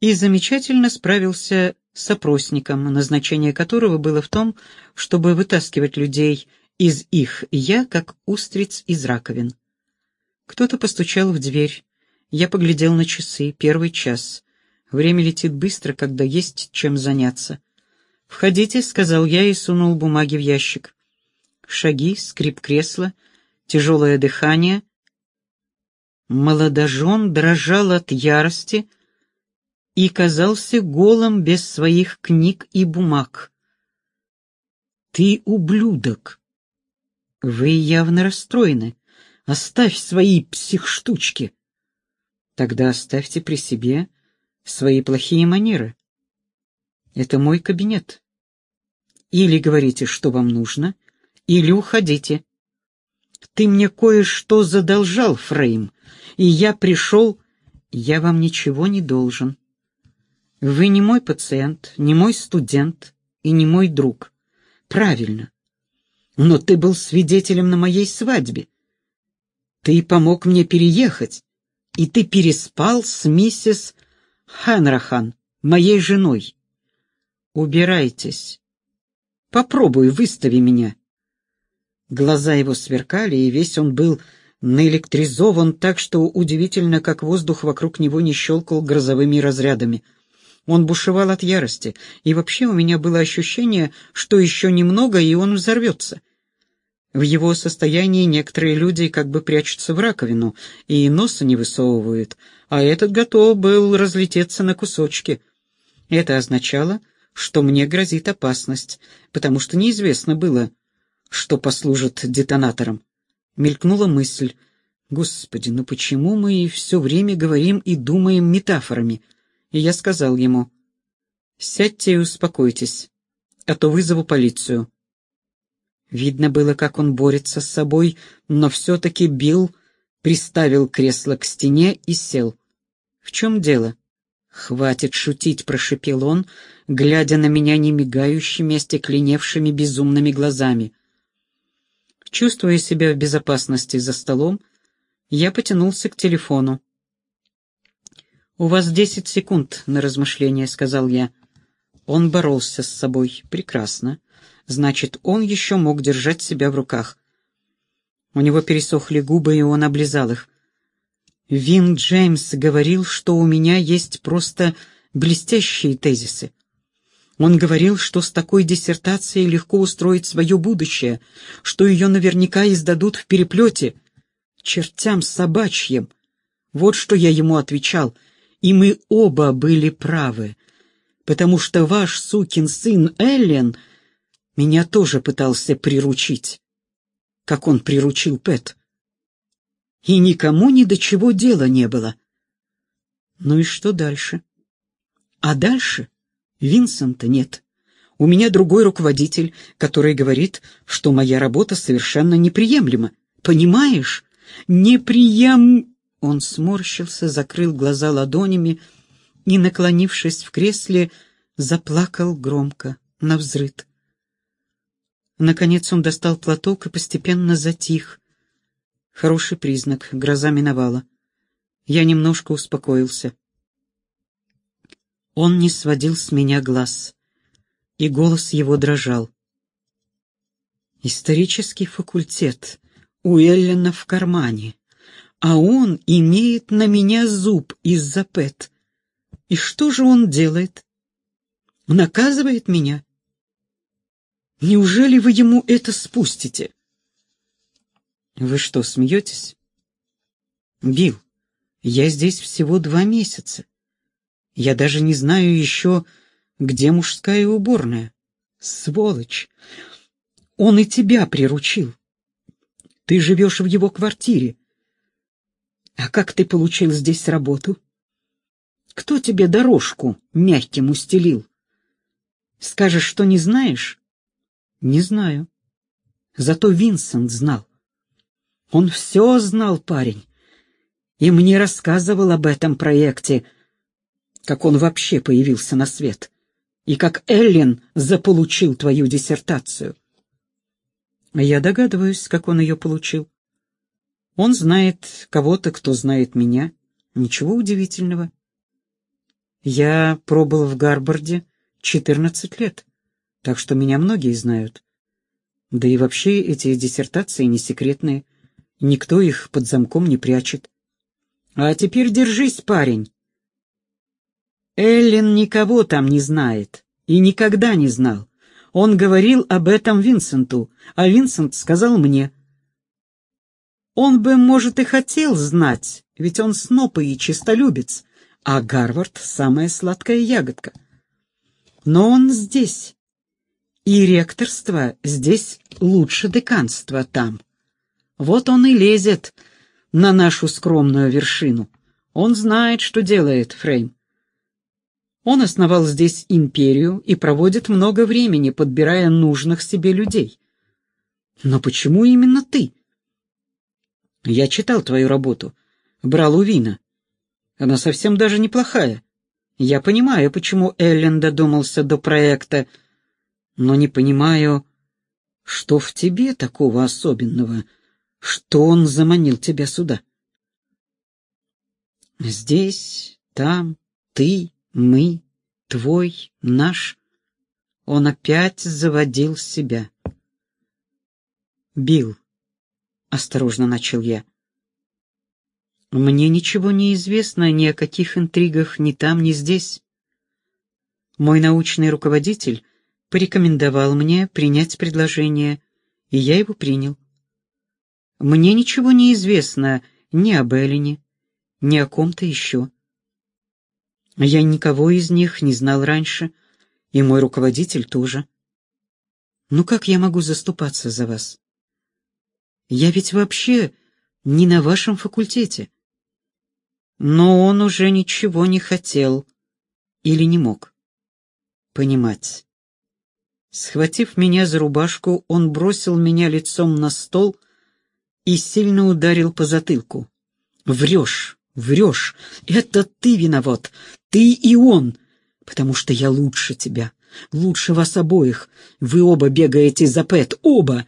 и замечательно справился с опросником, назначение которого было в том, чтобы вытаскивать людей из их «я», как устриц из раковин. Кто-то постучал в дверь. Я поглядел на часы, первый час. Время летит быстро, когда есть чем заняться. «Входите», — сказал я и сунул бумаги в ящик. Шаги, скрип кресла, тяжелое дыхание. Молодожен дрожал от ярости и казался голым без своих книг и бумаг. «Ты ублюдок! Вы явно расстроены. Оставь свои психштучки!» «Тогда оставьте при себе свои плохие манеры. Это мой кабинет. Или говорите, что вам нужно, или уходите. Ты мне кое-что задолжал, Фрейм, и я пришел... Я вам ничего не должен. Вы не мой пациент, не мой студент и не мой друг. Правильно. Но ты был свидетелем на моей свадьбе. Ты помог мне переехать, и ты переспал с миссис Ханрахан, моей женой. «Убирайтесь. Попробуй, выстави меня». Глаза его сверкали, и весь он был наэлектризован так, что удивительно, как воздух вокруг него не щелкал грозовыми разрядами. Он бушевал от ярости, и вообще у меня было ощущение, что еще немного, и он взорвется. В его состоянии некоторые люди как бы прячутся в раковину и носа не высовывают, а этот готов был разлететься на кусочки. Это означало, что мне грозит опасность, потому что неизвестно было, что послужит детонатором. Мелькнула мысль, «Господи, ну почему мы все время говорим и думаем метафорами?» И я сказал ему, «Сядьте и успокойтесь, а то вызову полицию». Видно было, как он борется с собой, но все-таки Билл приставил кресло к стене и сел. «В чем дело?» «Хватит шутить», — прошепел он, глядя на меня немигающими, остекленевшими безумными глазами. Чувствуя себя в безопасности за столом, я потянулся к телефону. «У вас десять секунд на размышление», — сказал я. Он боролся с собой. Прекрасно. Значит, он еще мог держать себя в руках. У него пересохли губы, и он облизал их. Вин Джеймс говорил, что у меня есть просто блестящие тезисы. Он говорил, что с такой диссертацией легко устроить свое будущее, что ее наверняка издадут в переплете. Чертям собачьим. Вот что я ему отвечал. И мы оба были правы, потому что ваш сукин сын Эллен меня тоже пытался приручить, как он приручил Пэт. И никому ни до чего дела не было. Ну и что дальше? А дальше Винсента нет. У меня другой руководитель, который говорит, что моя работа совершенно неприемлема. Понимаешь? Неприем... Он сморщился, закрыл глаза ладонями и, наклонившись в кресле, заплакал громко, навзрыд. Наконец он достал платок и постепенно затих. Хороший признак, гроза миновала. Я немножко успокоился. Он не сводил с меня глаз, и голос его дрожал. Исторический факультет у Эллена в кармане, а он имеет на меня зуб из-за Пэт. И что же он делает? Наказывает меня? Неужели вы ему это спустите? Вы что, смеетесь? Билл, я здесь всего два месяца. Я даже не знаю еще, где мужская уборная. Сволочь! Он и тебя приручил. Ты живешь в его квартире. А как ты получил здесь работу? Кто тебе дорожку мягким устелил? Скажешь, что не знаешь? Не знаю. Зато Винсент знал. Он все знал, парень. И мне рассказывал об этом проекте — как он вообще появился на свет, и как Эллен заполучил твою диссертацию. Я догадываюсь, как он ее получил. Он знает кого-то, кто знает меня. Ничего удивительного. Я пробыл в Гарбарде четырнадцать лет, так что меня многие знают. Да и вообще эти диссертации не секретные. Никто их под замком не прячет. А теперь держись, парень. Эллен никого там не знает и никогда не знал. Он говорил об этом Винсенту, а Винсент сказал мне. Он бы, может, и хотел знать, ведь он снопы и чистолюбец, а Гарвард — самая сладкая ягодка. Но он здесь, и ректорство здесь лучше деканства там. Вот он и лезет на нашу скромную вершину. Он знает, что делает, Фрейм. Он основал здесь империю и проводит много времени, подбирая нужных себе людей. Но почему именно ты? Я читал твою работу, брал у Вина. Она совсем даже неплохая. Я понимаю, почему Эллен додумался до проекта, но не понимаю, что в тебе такого особенного, что он заманил тебя сюда. Здесь, там, ты, мы, твой, наш. Он опять заводил себя. Бил, осторожно начал я. Мне ничего не известно ни о каких интригах ни там, ни здесь. Мой научный руководитель порекомендовал мне принять предложение, и я его принял. Мне ничего не известно ни об Эллине, ни о ком-то еще. Я никого из них не знал раньше, и мой руководитель тоже. Ну как я могу заступаться за вас? Я ведь вообще не на вашем факультете. Но он уже ничего не хотел или не мог понимать. Схватив меня за рубашку, он бросил меня лицом на стол и сильно ударил по затылку. «Врешь! Врешь. Это ты виноват. Ты и он. Потому что я лучше тебя. Лучше вас обоих. Вы оба бегаете за Пэт. Оба.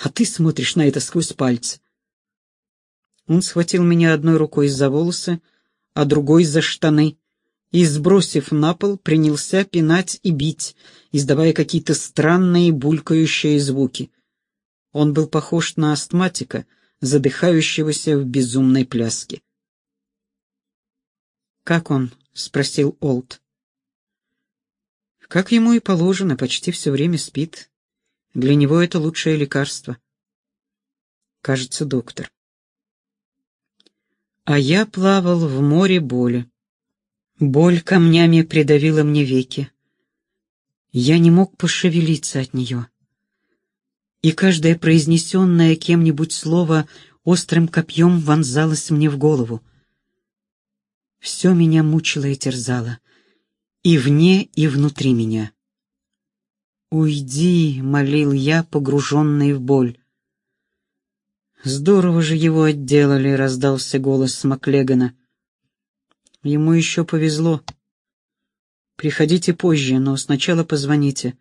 А ты смотришь на это сквозь пальцы. Он схватил меня одной рукой за волосы, а другой за штаны и, сбросив на пол, принялся пинать и бить, издавая какие-то странные булькающие звуки. Он был похож на астматика — задыхающегося в безумной пляске. «Как он?» — спросил Олд. Как ему и положено, почти все время спит. Для него это лучшее лекарство. Кажется, доктор. А я плавал в море боли. Боль камнями придавила мне веки. Я не мог пошевелиться от нее. И каждое произнесенное кем-нибудь слово острым копьем вонзалось мне в голову. Все меня мучило и терзало, и вне, и внутри меня. «Уйди», — молил я, погруженный в боль. «Здорово же его отделали», — раздался голос Смаклегана. «Ему еще повезло. Приходите позже, но сначала позвоните,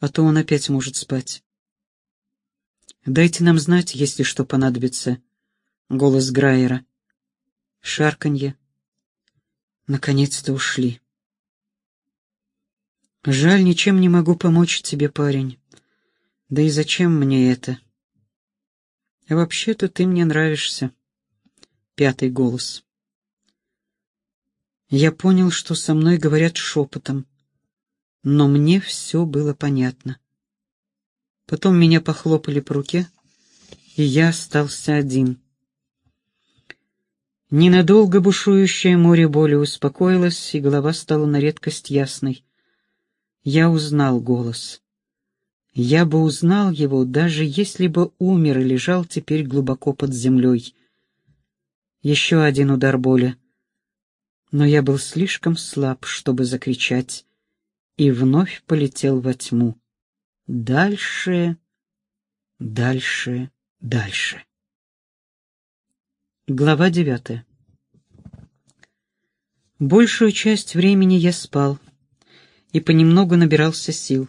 а то он опять может спать». «Дайте нам знать, если что понадобится», — голос Грайера. Шарканье. Наконец-то ушли. «Жаль, ничем не могу помочь тебе, парень. Да и зачем мне это?» «Вообще-то ты мне нравишься». Пятый голос. Я понял, что со мной говорят шепотом, но мне все было понятно. Потом меня похлопали по руке, и я остался один. Ненадолго бушующее море боли успокоилось, и голова стала на редкость ясной. Я узнал голос. Я бы узнал его, даже если бы умер и лежал теперь глубоко под землей. Еще один удар боли. Но я был слишком слаб, чтобы закричать, и вновь полетел во тьму. Дальше, дальше, дальше. Глава девятая. Большую часть времени я спал и понемногу набирался сил.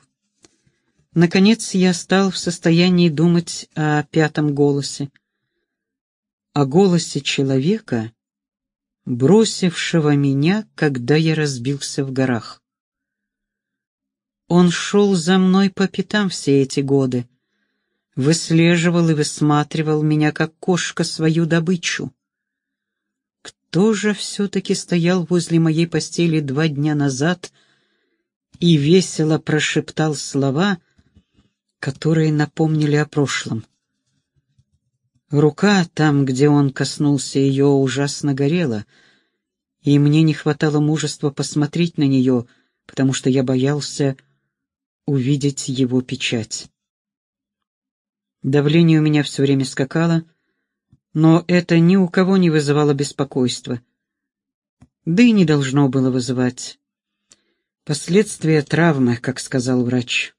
Наконец я стал в состоянии думать о пятом голосе. О голосе человека, бросившего меня, когда я разбился в горах. Он шел за мной по пятам все эти годы, выслеживал и высматривал меня, как кошка, свою добычу. Кто же все-таки стоял возле моей постели два дня назад и весело прошептал слова, которые напомнили о прошлом. Рука там, где он коснулся ее, ужасно горела, и мне не хватало мужества посмотреть на нее, потому что я боялся увидеть его печать. Давление у меня все время скакало, но это ни у кого не вызывало беспокойства. Да и не должно было вызывать. Последствия травмы, как сказал врач.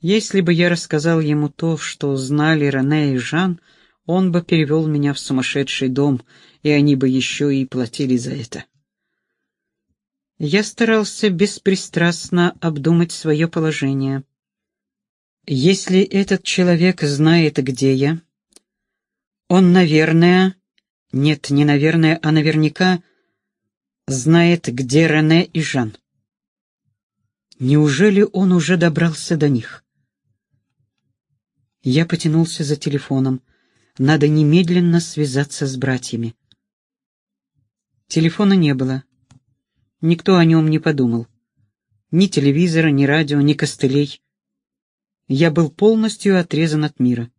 Если бы я рассказал ему то, что знали Рене и Жан, он бы перевел меня в сумасшедший дом, и они бы еще и платили за это. Я старался беспристрастно обдумать свое положение. Если этот человек знает, где я, он, наверное, нет, не наверное, а наверняка знает, где Рене и Жан. Неужели он уже добрался до них? Я потянулся за телефоном. Надо немедленно связаться с братьями. Телефона не было. Никто о нем не подумал. Ни телевизора, ни радио, ни костылей. Я был полностью отрезан от мира.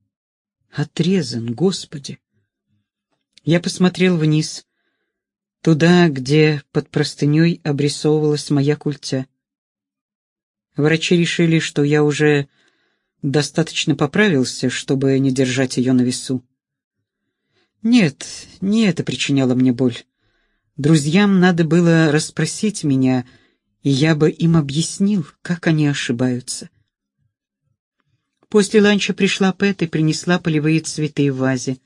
Отрезан, Господи! Я посмотрел вниз, туда, где под простыней обрисовывалась моя культя. Врачи решили, что я уже достаточно поправился, чтобы не держать ее на весу. Нет, не это причиняло мне боль. Друзьям надо было расспросить меня, и я бы им объяснил, как они ошибаются. После ланча пришла Пэт и принесла полевые цветы в вазе.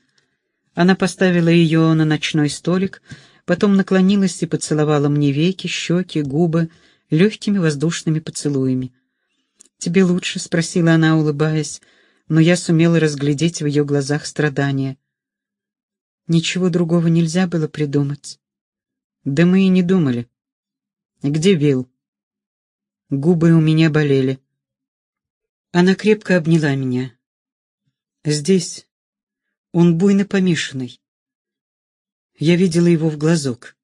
Она поставила ее на ночной столик, потом наклонилась и поцеловала мне веки, щеки, губы легкими воздушными поцелуями. «Тебе лучше?» — спросила она, улыбаясь, но я сумела разглядеть в ее глазах страдания. Ничего другого нельзя было придумать. Да мы и не думали. Где Вилл? Губы у меня болели. Она крепко обняла меня. Здесь. Он буйно помешанный. Я видела его в глазок.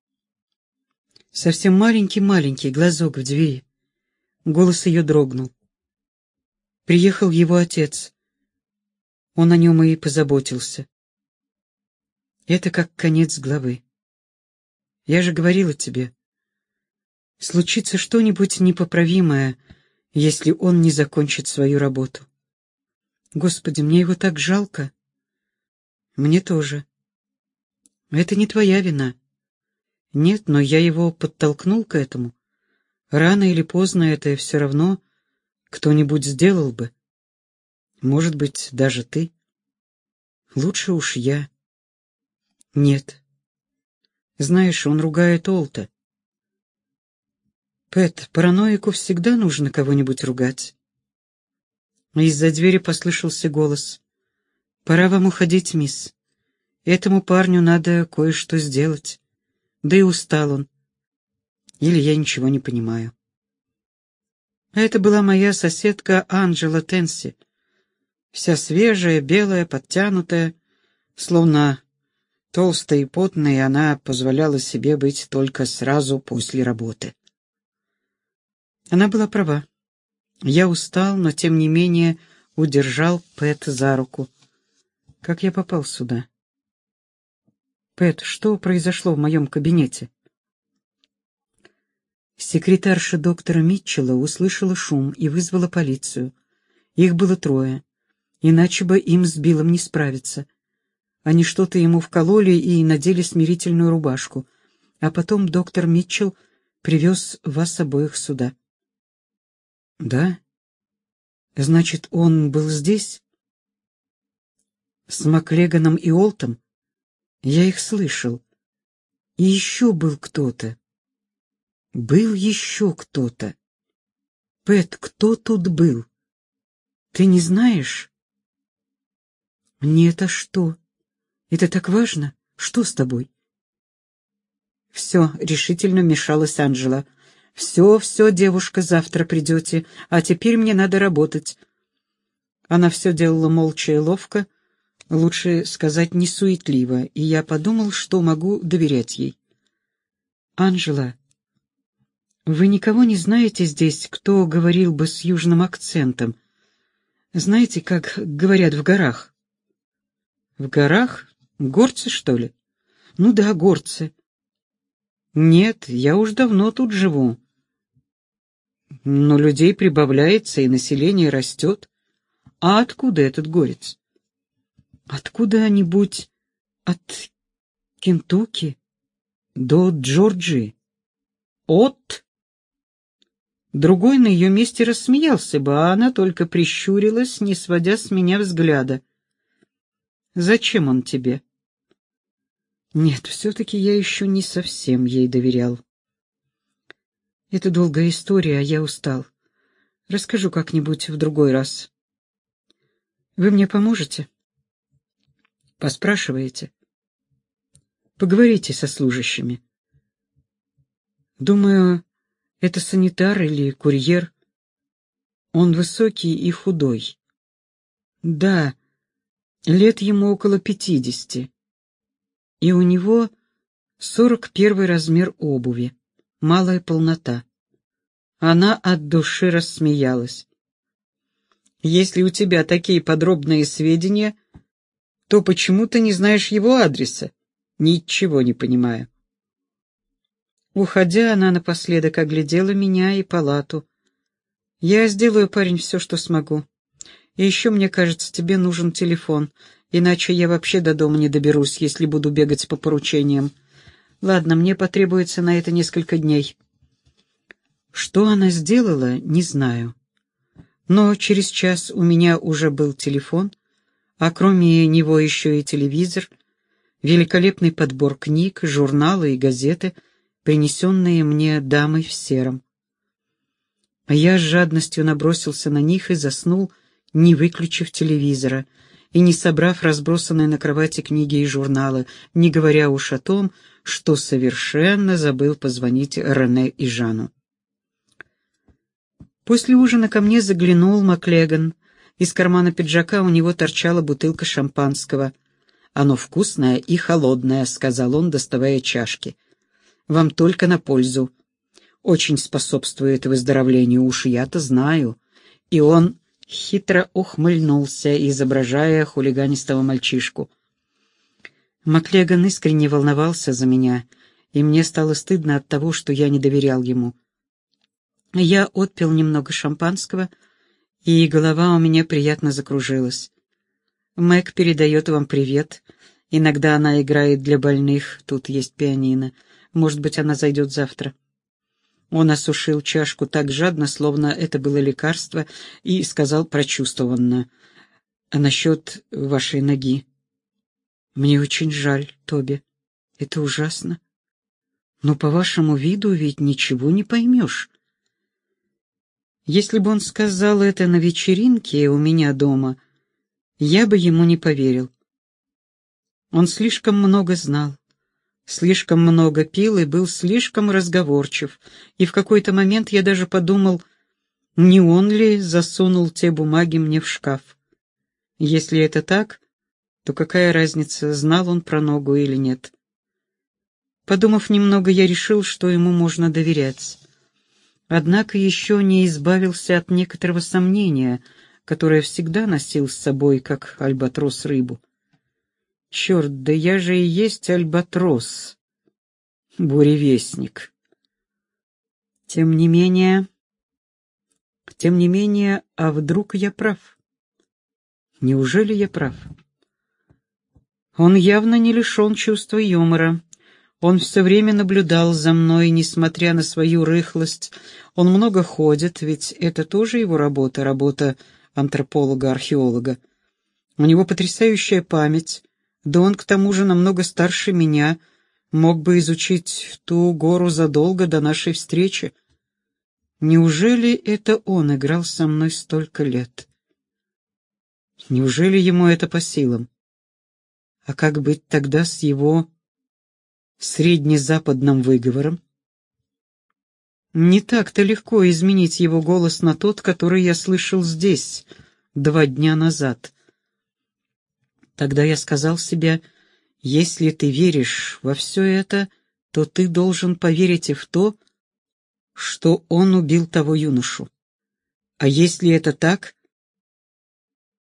Совсем маленький-маленький глазок в двери. Голос ее дрогнул. Приехал его отец. Он о нем и позаботился. Это как конец главы. Я же говорила тебе, случится что-нибудь непоправимое, если он не закончит свою работу. Господи, мне его так жалко. Мне тоже. Это не твоя вина. Нет, но я его подтолкнул к этому. Рано или поздно это все равно кто-нибудь сделал бы. Может быть, даже ты. Лучше уж я. Нет. Знаешь, он ругает Олта. Пэт, параноику всегда нужно кого-нибудь ругать. Из-за двери послышался голос. «Пора вам уходить, мисс. Этому парню надо кое-что сделать. Да и устал он. Или я ничего не понимаю». Это была моя соседка Анджела Тенси. Вся свежая, белая, подтянутая, словно толстая и потная, она позволяла себе быть только сразу после работы. Она была права. Я устал, но тем не менее удержал Пэт за руку. Как я попал сюда? Пэт, что произошло в моем кабинете? Секретарша доктора Митчелла услышала шум и вызвала полицию. Их было трое, иначе бы им с Биллом не справиться. Они что-то ему вкололи и надели смирительную рубашку, а потом доктор Митчелл привез вас обоих сюда. Да? Значит, он был здесь? С Маклеганом и Олтом? Я их слышал. И еще был кто-то. Был еще кто-то. Пэт, кто тут был? Ты не знаешь? Нет, а что? Это так важно? Что с тобой? Все, решительно вмешалась Анжела. «Все, все, девушка, завтра придете, а теперь мне надо работать». Она все делала молча и ловко, лучше сказать несуетливо, и я подумал, что могу доверять ей. «Анжела, вы никого не знаете здесь, кто говорил бы с южным акцентом? Знаете, как говорят в горах?» «В горах? Горцы, что ли?» «Ну да, горцы». «Нет, я уж давно тут живу. Но людей прибавляется, и население растет. А откуда этот горец? Откуда-нибудь от Кентукки до Джорджии? От? Другой на ее месте рассмеялся бы, а она только прищурилась, не сводя с меня взгляда. «Зачем он тебе?» «Нет, все-таки я еще не совсем ей доверял». Это долгая история, а я устал. Расскажу как-нибудь в другой раз. Вы мне поможете? Поспрашиваете? Поговорите со служащими. Думаю, это санитар или курьер. Он высокий и худой. Да, лет ему около пятидесяти. И у него сорок первый размер обуви малая полнота. Она от души рассмеялась. «Если у тебя такие подробные сведения, то почему ты не знаешь его адреса?» «Ничего не понимаю». Уходя, она напоследок оглядела меня и палату. «Я сделаю, парень, все, что смогу. И еще, мне кажется, тебе нужен телефон, иначе я вообще до дома не доберусь, если буду бегать по поручениям. Ладно, мне потребуется на это несколько дней. Что она сделала, не знаю. Но через час у меня уже был телефон, а кроме него еще и телевизор, великолепный подбор книг, журналы и газеты, принесенные мне дамой в сером. Я с жадностью набросился на них и заснул, не выключив телевизора и не собрав разбросанные на кровати книги и журналы, не говоря уж о том, что совершенно забыл позвонить Рене и Жану. После ужина ко мне заглянул Маклеган. Из кармана пиджака у него торчала бутылка шампанского. «Оно вкусное и холодное», — сказал он, доставая чашки. «Вам только на пользу. очень способствует выздоровлению, уж я-то знаю. И он хитро ухмыльнулся, изображая хулиганистого мальчишку. Маклеган искренне волновался за меня, и мне стало стыдно от того, что я не доверял ему. Я отпил немного шампанского, и голова у меня приятно закружилась. Мэг передает вам привет. Иногда она играет для больных, тут есть пианино. Может быть, она зайдет завтра. Он осушил чашку так жадно, словно это было лекарство, и сказал прочувствованно. «А насчет вашей ноги?» «Мне очень жаль, Тоби. Это ужасно. Но по вашему виду ведь ничего не поймешь». Если бы он сказал это на вечеринке у меня дома, я бы ему не поверил. Он слишком много знал, слишком много пил и был слишком разговорчив, и в какой-то момент я даже подумал, не он ли засунул те бумаги мне в шкаф. Если это так, то какая разница, знал он про ногу или нет. Подумав немного, я решил, что ему можно доверять однако еще не избавился от некоторого сомнения, которое всегда носил с собой, как альбатрос рыбу. Черт, да я же и есть альбатрос, буревестник. Тем не менее... Тем не менее, а вдруг я прав? Неужели я прав? Он явно не лишен чувства юмора. Он все время наблюдал за мной, несмотря на свою рыхлость. Он много ходит, ведь это тоже его работа, работа антрополога-археолога. У него потрясающая память, да он к тому же намного старше меня, мог бы изучить ту гору задолго до нашей встречи. Неужели это он играл со мной столько лет? Неужели ему это по силам? А как быть тогда с его среднезападным выговором. Не так-то легко изменить его голос на тот, который я слышал здесь два дня назад. Тогда я сказал себе, если ты веришь во все это, то ты должен поверить и в то, что он убил того юношу. А если это так,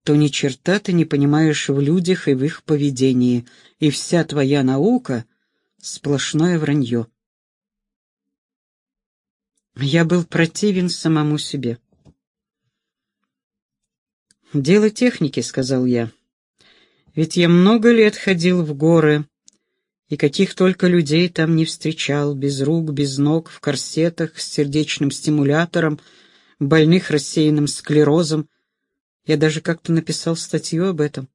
то ни черта ты не понимаешь в людях и в их поведении, и вся твоя наука — Сплошное вранье. Я был противен самому себе. «Дело техники», — сказал я. «Ведь я много лет ходил в горы, и каких только людей там не встречал, без рук, без ног, в корсетах, с сердечным стимулятором, больных рассеянным склерозом. Я даже как-то написал статью об этом.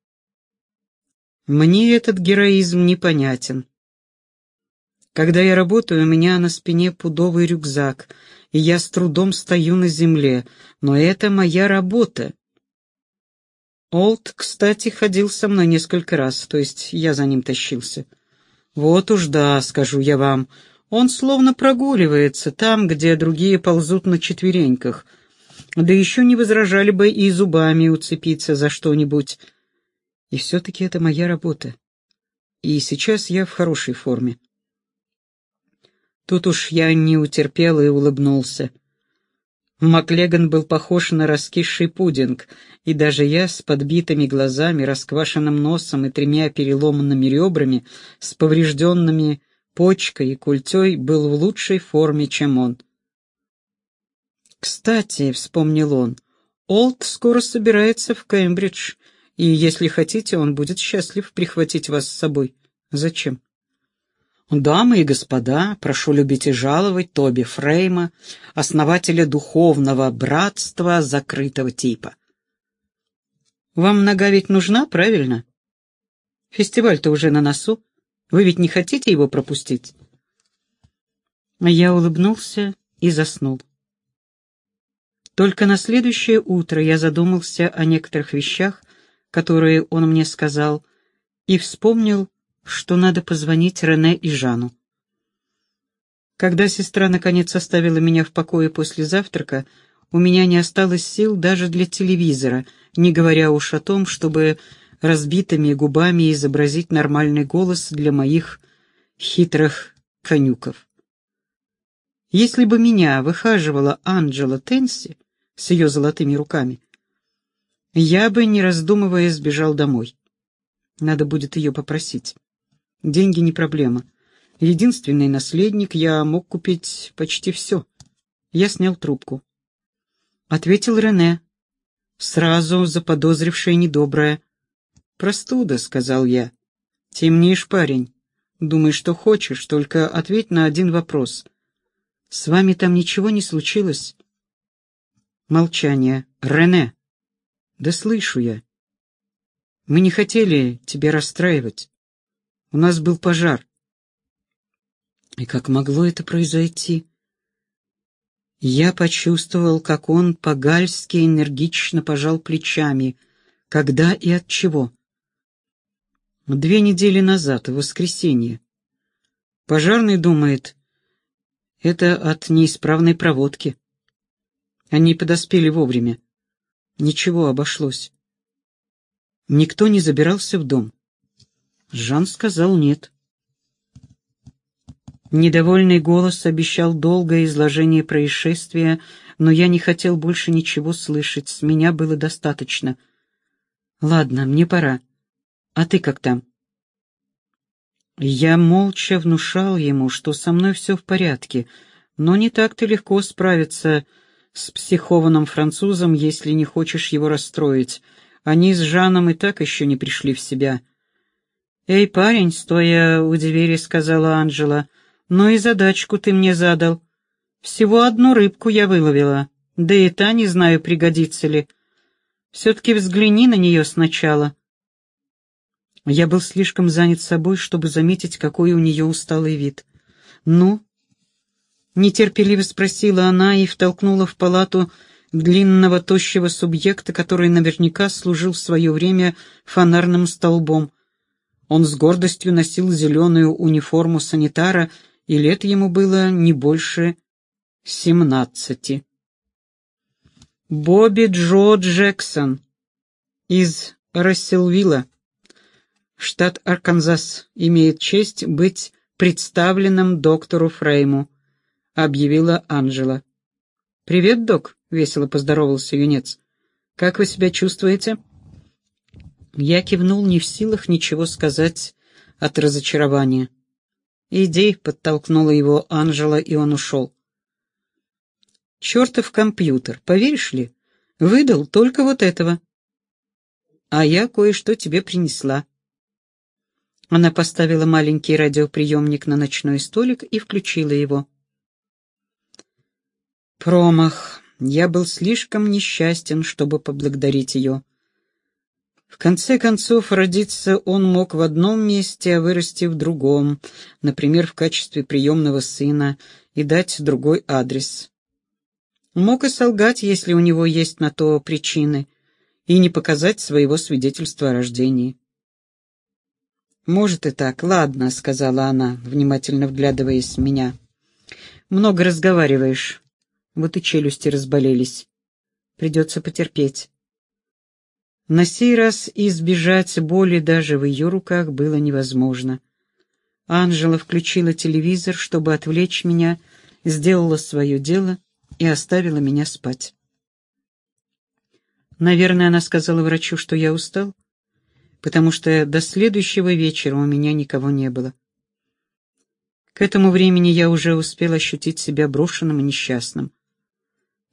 Мне этот героизм непонятен. Когда я работаю, у меня на спине пудовый рюкзак, и я с трудом стою на земле, но это моя работа. Олд, кстати, ходил со мной несколько раз, то есть я за ним тащился. Вот уж да, скажу я вам, он словно прогуливается там, где другие ползут на четвереньках. Да еще не возражали бы и зубами уцепиться за что-нибудь. И все-таки это моя работа. И сейчас я в хорошей форме. Тут уж я не утерпел и улыбнулся. Маклеган был похож на раскисший пудинг, и даже я с подбитыми глазами, расквашенным носом и тремя переломанными ребрами, с поврежденными почкой и культей, был в лучшей форме, чем он. «Кстати», — вспомнил он, — «Олд скоро собирается в Кембридж, и, если хотите, он будет счастлив прихватить вас с собой. Зачем?» Дамы и господа, прошу любить и жаловать Тоби Фрейма, основателя духовного братства закрытого типа. Вам нога ведь нужна, правильно? Фестиваль-то уже на носу. Вы ведь не хотите его пропустить? Я улыбнулся и заснул. Только на следующее утро я задумался о некоторых вещах, которые он мне сказал, и вспомнил, что надо позвонить Рене и Жану. Когда сестра наконец оставила меня в покое после завтрака, у меня не осталось сил даже для телевизора, не говоря уж о том, чтобы разбитыми губами изобразить нормальный голос для моих хитрых конюков. Если бы меня выхаживала Анджела Тенси с ее золотыми руками, я бы, не раздумывая, сбежал домой. Надо будет ее попросить. Деньги не проблема. Единственный наследник, я мог купить почти все. Я снял трубку. Ответил Рене, сразу заподозрившая недоброе. «Простуда», — сказал я. «Темнишь, парень. Думай, что хочешь, только ответь на один вопрос. С вами там ничего не случилось?» Молчание. «Рене!» «Да слышу я. Мы не хотели тебя расстраивать. У нас был пожар. И как могло это произойти? Я почувствовал, как он по-гальски энергично пожал плечами. Когда и от чего? Две недели назад, в воскресенье. Пожарный думает, это от неисправной проводки. Они подоспели вовремя. Ничего, обошлось. Никто не забирался в дом. Жан сказал нет. Недовольный голос обещал долгое изложение происшествия, но я не хотел больше ничего слышать, с меня было достаточно. «Ладно, мне пора. А ты как там?» Я молча внушал ему, что со мной все в порядке, но не так-то легко справиться с психованным французом, если не хочешь его расстроить. Они с Жаном и так еще не пришли в себя. «Эй, парень», — стоя у двери, сказала Анжела, — «ну и задачку ты мне задал. Всего одну рыбку я выловила, да и та не знаю, пригодится ли. Все-таки взгляни на нее сначала». Я был слишком занят собой, чтобы заметить, какой у нее усталый вид. «Ну?» — нетерпеливо спросила она и втолкнула в палату длинного тощего субъекта, который наверняка служил в свое время фонарным столбом. Он с гордостью носил зеленую униформу санитара, и лет ему было не больше семнадцати. Бобби Джо Джексон из Расселвилла, штат Арканзас, имеет честь быть представленным доктору Фрейму, объявила Анжела. «Привет, док», — весело поздоровался юнец. «Как вы себя чувствуете?» Я кивнул, не в силах ничего сказать от разочарования. «Иди», — подтолкнула его Анжела, и он ушел. «Чертов компьютер, поверишь ли, выдал только вот этого. А я кое-что тебе принесла». Она поставила маленький радиоприемник на ночной столик и включила его. Промах. Я был слишком несчастен, чтобы поблагодарить ее. В конце концов, родиться он мог в одном месте, а вырасти в другом, например, в качестве приемного сына, и дать другой адрес. Мог и солгать, если у него есть на то причины, и не показать своего свидетельства о рождении. «Может и так, ладно», — сказала она, внимательно вглядываясь в меня. «Много разговариваешь. Вот и челюсти разболелись. Придется потерпеть. На сей раз избежать боли даже в ее руках было невозможно. Анжела включила телевизор, чтобы отвлечь меня, сделала свое дело и оставила меня спать. Наверное, она сказала врачу, что я устал, потому что до следующего вечера у меня никого не было. К этому времени я уже успел ощутить себя брошенным и несчастным.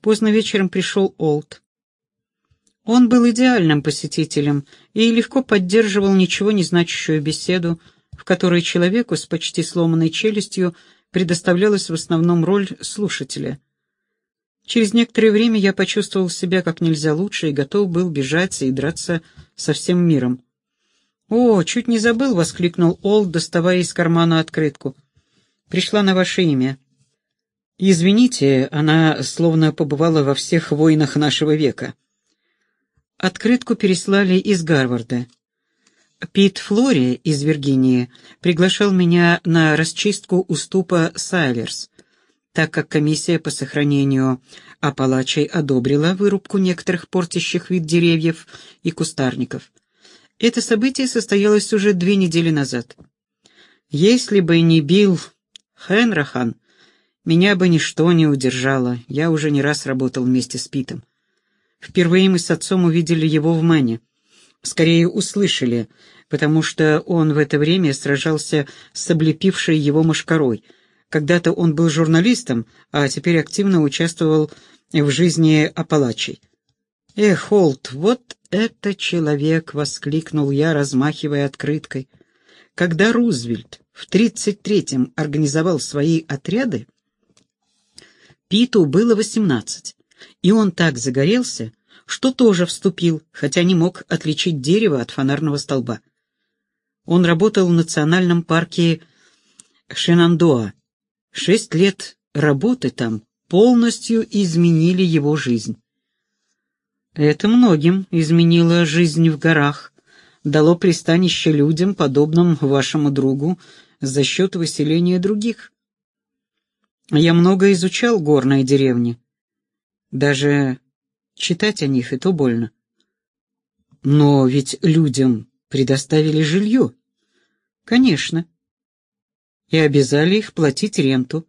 Поздно вечером пришел Олд. Он был идеальным посетителем и легко поддерживал ничего не значащую беседу, в которой человеку с почти сломанной челюстью предоставлялась в основном роль слушателя. Через некоторое время я почувствовал себя как нельзя лучше и готов был бежать и драться со всем миром. «О, чуть не забыл!» — воскликнул Олд, доставая из кармана открытку. «Пришла на ваше имя». Извините, она словно побывала во всех войнах нашего века. Открытку переслали из Гарварда. Пит Флори из Виргинии приглашал меня на расчистку уступа Сайлерс, так как комиссия по сохранению Апалачей одобрила вырубку некоторых портящих вид деревьев и кустарников. Это событие состоялось уже две недели назад. Если бы не Билл Хенрахан, Меня бы ничто не удержало, я уже не раз работал вместе с Питом. Впервые мы с отцом увидели его в Мане. Скорее, услышали, потому что он в это время сражался с облепившей его мошкарой. Когда-то он был журналистом, а теперь активно участвовал в жизни Апалачей. «Эх, Холт, вот это человек!» — воскликнул я, размахивая открыткой. Когда Рузвельт в 33-м организовал свои отряды, Питу было 18, и он так загорелся, что тоже вступил, хотя не мог отличить дерево от фонарного столба. Он работал в национальном парке Шенандоа. Шесть лет работы там полностью изменили его жизнь. Это многим изменило жизнь в горах, дало пристанище людям, подобным вашему другу, за счет выселения других. Я много изучал горные деревни. Даже читать о них и то больно. Но ведь людям предоставили жилье. Конечно. И обязали их платить ренту.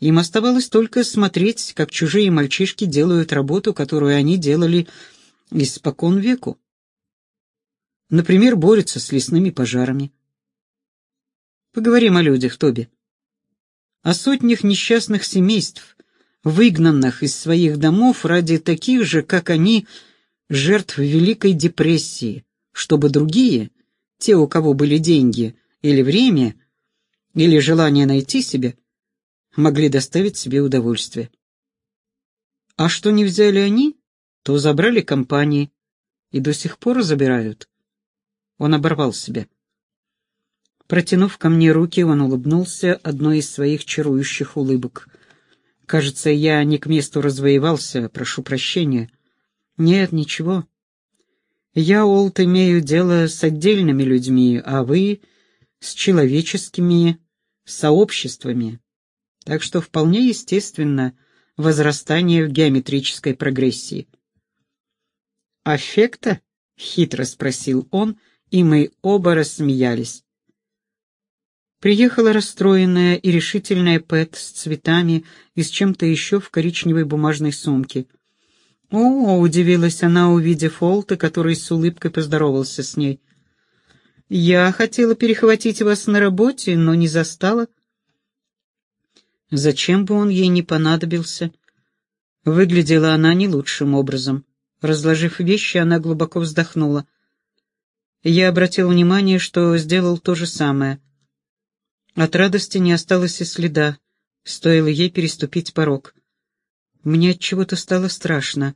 Им оставалось только смотреть, как чужие мальчишки делают работу, которую они делали испокон веку. Например, борются с лесными пожарами. Поговорим о людях, Тоби. О сотнях несчастных семейств, выгнанных из своих домов ради таких же, как они, жертв Великой депрессии, чтобы другие, те, у кого были деньги или время, или желание найти себя, могли доставить себе удовольствие. А что не взяли они, то забрали компании и до сих пор забирают. Он оборвал себя. Протянув ко мне руки, он улыбнулся одной из своих чарующих улыбок. «Кажется, я не к месту развоевался, прошу прощения». «Нет, ничего. Я, Олд, имею дело с отдельными людьми, а вы — с человеческими сообществами. Так что вполне естественно возрастание в геометрической прогрессии. «Аффекта?» — хитро спросил он, и мы оба рассмеялись. Приехала расстроенная и решительная Пэт с цветами и с чем-то еще в коричневой бумажной сумке. «О!» — удивилась она, увидев Олта, который с улыбкой поздоровался с ней. «Я хотела перехватить вас на работе, но не застала». Зачем бы он ей не понадобился? Выглядела она не лучшим образом. Разложив вещи, она глубоко вздохнула. Я обратил внимание, что сделал то же самое. От радости не осталось и следа, стоило ей переступить порог. Мне от чего-то стало страшно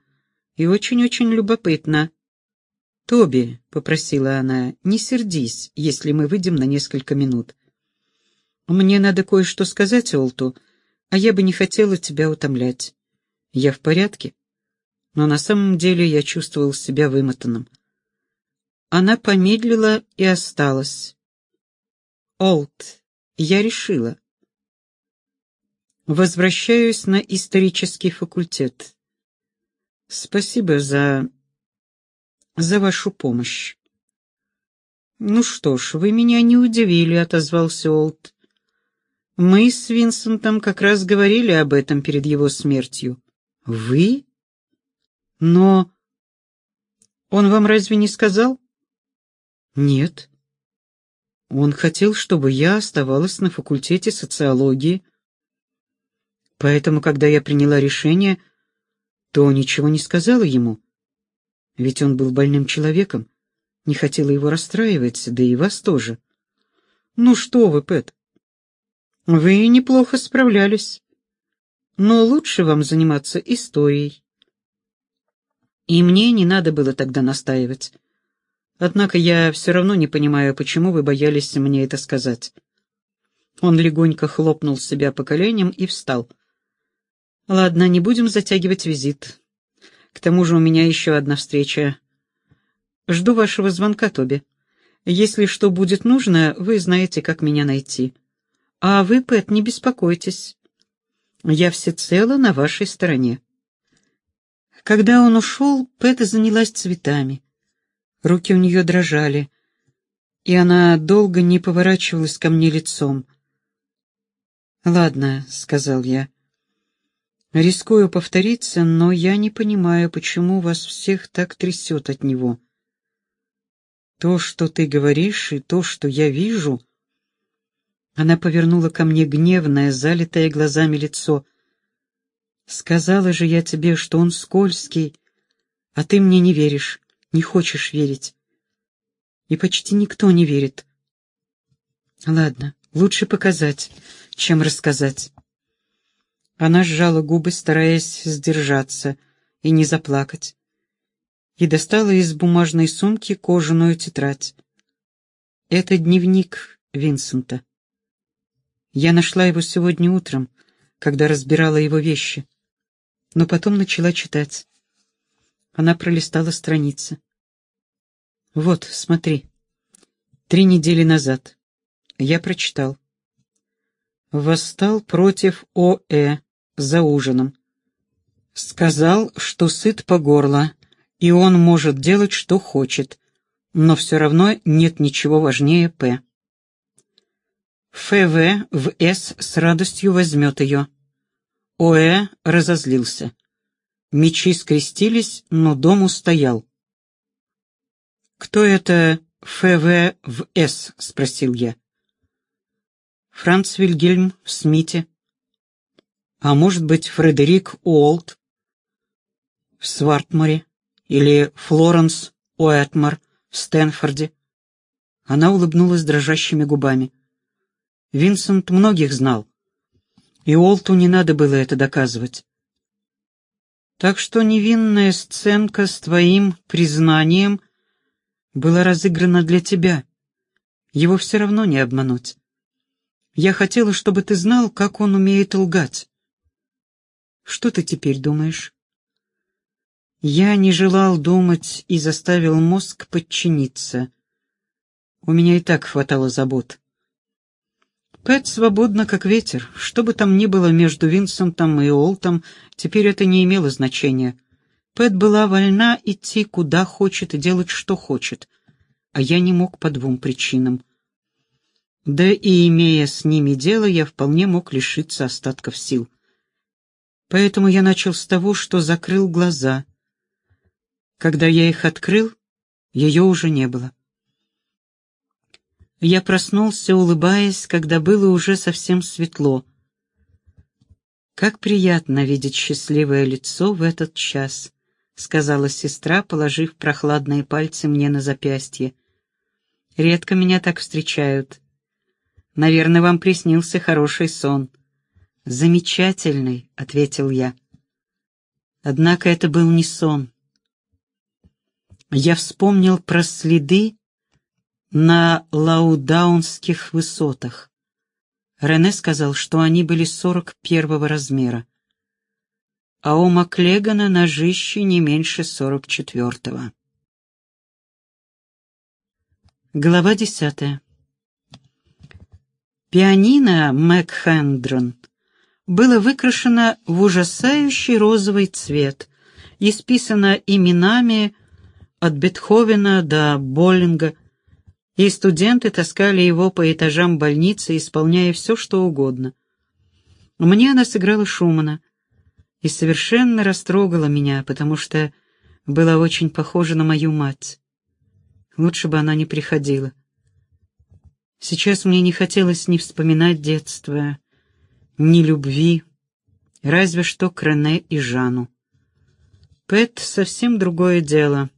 и очень-очень любопытно. «Тоби», — попросила она, — «не сердись, если мы выйдем на несколько минут. Мне надо кое-что сказать Олту, а я бы не хотела тебя утомлять. Я в порядке, но на самом деле я чувствовал себя вымотанным. Она помедлила и осталась. Олт, я решила. Возвращаюсь на исторический факультет. Спасибо за... за вашу помощь. «Ну что ж, вы меня не удивили», — отозвался Олд. Мы с Винсентом как раз говорили об этом перед его смертью. Вы? Но... Он вам разве не сказал? Нет. Он хотел, чтобы я оставалась на факультете социологии. Поэтому, когда я приняла решение, то ничего не сказала ему. Ведь он был больным человеком, не хотела его расстраивать, да и вас тоже. Ну что вы, Пэт, вы неплохо справлялись, но лучше вам заниматься историей. И мне не надо было тогда настаивать. Однако я все равно не понимаю, почему вы боялись мне это сказать. Он легонько хлопнул себя по коленям и встал. Ладно, не будем затягивать визит. К тому же у меня еще одна встреча. Жду вашего звонка, Тоби. Если что будет нужно, вы знаете, как меня найти. А вы, Пэт, не беспокойтесь. Я всецело на вашей стороне. Когда он ушел, Пэт занялась цветами. Руки у нее дрожали, и она долго не поворачивалась ко мне лицом. «Ладно», — сказал я. «Рискую повториться, но я не понимаю, почему вас всех так трясет от него. То, что ты говоришь, и то, что я вижу...» Она повернула ко мне гневное, залитое глазами лицо. «Сказала же я тебе, что он скользкий, а ты мне не веришь, не хочешь верить. И почти никто не верит. Ладно, лучше показать, чем рассказать». Она сжала губы, стараясь сдержаться и не заплакать, и достала из бумажной сумки кожаную тетрадь. Это дневник Винсента. Я нашла его сегодня утром, когда разбирала его вещи, но потом начала читать. Она пролистала страницы. «Вот, смотри. Три недели назад. Я прочитал. Восстал против О.Э. за ужином. Сказал, что сыт по горло, и он может делать, что хочет, но все равно нет ничего важнее П. ФВ в С с радостью возьмет ее. ОЭ разозлился. Мечи скрестились, но дом устоял. «Кто это ФВ в С?» — спросил я. «Франц Вильгельм в Смите. А может быть, Фредерик Уолт в Свартморе или Флоренс Уэтмор в Стэнфорде?» Она улыбнулась дрожащими губами. Винсент многих знал, и Олту не надо было это доказывать. Так что невинная сценка с твоим признанием была разыграна для тебя. Его все равно не обмануть. Я хотела, чтобы ты знал, как он умеет лгать. Что ты теперь думаешь? Я не желал думать и заставил мозг подчиниться. У меня и так хватало забот. Пэт свободна, как ветер. Что бы там ни было между Винсентом и Олтом, теперь это не имело значения. Пэт была вольна идти куда хочет и делать что хочет, а я не мог по двум причинам. Да и имея с ними дело, я вполне мог лишиться остатков сил. Поэтому я начал с того, что закрыл глаза. Когда я их открыл, ее уже не было. Я проснулся, улыбаясь, когда было уже совсем светло. «Как приятно видеть счастливое лицо в этот час», — сказала сестра, положив прохладные пальцы мне на запястье. «Редко меня так встречают. Наверное, вам приснился хороший сон». «Замечательный», — ответил я. Однако это был не сон. Я вспомнил про следы, на Лаудаунских высотах. Рене сказал, что они были сорок первого размера, а у Маклегана ножище не меньше сорок четвертого. Глава десятая. Пианино Макхендрон было выкрашено в ужасающий розовый цвет, исписано именами от Бетховена до Боллинга, и студенты таскали его по этажам больницы, исполняя все, что угодно. Мне она сыграла Шумана и совершенно растрогала меня, потому что была очень похожа на мою мать. Лучше бы она не приходила. Сейчас мне не хотелось ни вспоминать детство, ни любви, разве что к и Жану. Пэт — совсем другое дело.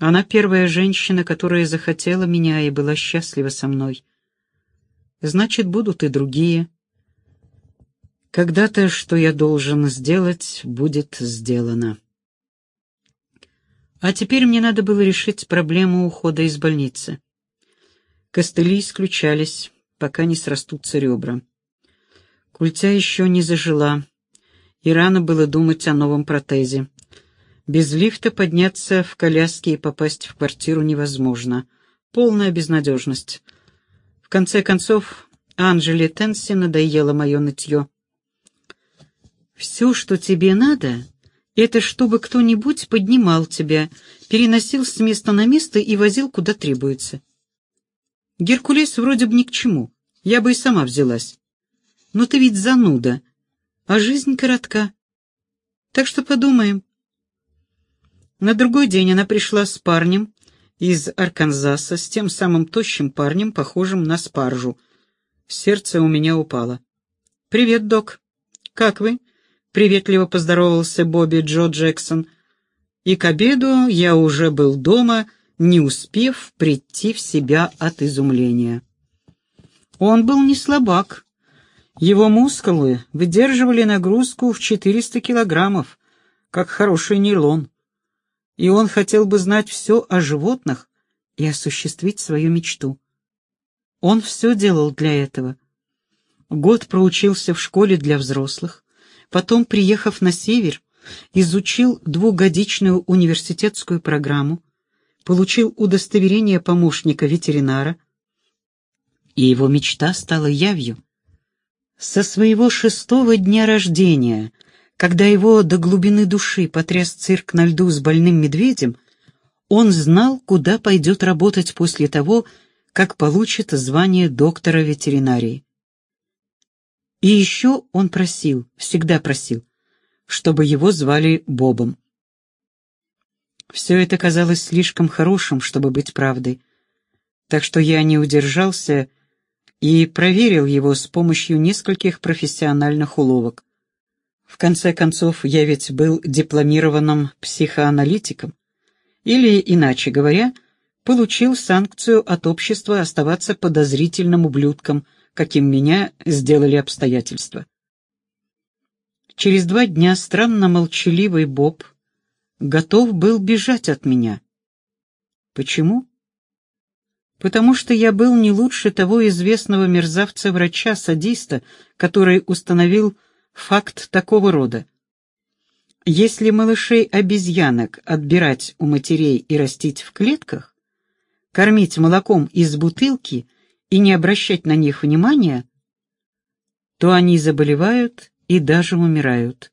Она первая женщина, которая захотела меня и была счастлива со мной. Значит, будут и другие. Когда-то, что я должен сделать, будет сделано. А теперь мне надо было решить проблему ухода из больницы. Костыли исключались, пока не срастутся ребра. Культя еще не зажила, и рано было думать о новом протезе. Без лифта подняться в коляске и попасть в квартиру невозможно. Полная безнадежность. В конце концов, Анжеле Тенси надоело мое нытье. «Все, что тебе надо, это чтобы кто-нибудь поднимал тебя, переносил с места на место и возил, куда требуется. Геркулес вроде бы ни к чему, я бы и сама взялась. Но ты ведь зануда, а жизнь коротка. Так что подумаем. На другой день она пришла с парнем из Арканзаса, с тем самым тощим парнем, похожим на спаржу. Сердце у меня упало. «Привет, док. Как вы?» — приветливо поздоровался Бобби Джо Джексон. И к обеду я уже был дома, не успев прийти в себя от изумления. Он был не слабак. Его мускулы выдерживали нагрузку в 400 килограммов, как хороший нейлон и он хотел бы знать все о животных и осуществить свою мечту. Он все делал для этого. Год проучился в школе для взрослых, потом, приехав на север, изучил двухгодичную университетскую программу, получил удостоверение помощника ветеринара, и его мечта стала явью. Со своего шестого дня рождения когда его до глубины души потряс цирк на льду с больным медведем, он знал, куда пойдет работать после того, как получит звание доктора ветеринарии. И еще он просил, всегда просил, чтобы его звали Бобом. Все это казалось слишком хорошим, чтобы быть правдой, так что я не удержался и проверил его с помощью нескольких профессиональных уловок. В конце концов, я ведь был дипломированным психоаналитиком. Или, иначе говоря, получил санкцию от общества оставаться подозрительным ублюдком, каким меня сделали обстоятельства. Через два дня странно молчаливый Боб готов был бежать от меня. Почему? Потому что я был не лучше того известного мерзавца-врача-садиста, который установил факт такого рода. Если малышей-обезьянок отбирать у матерей и растить в клетках, кормить молоком из бутылки и не обращать на них внимания, то они заболевают и даже умирают.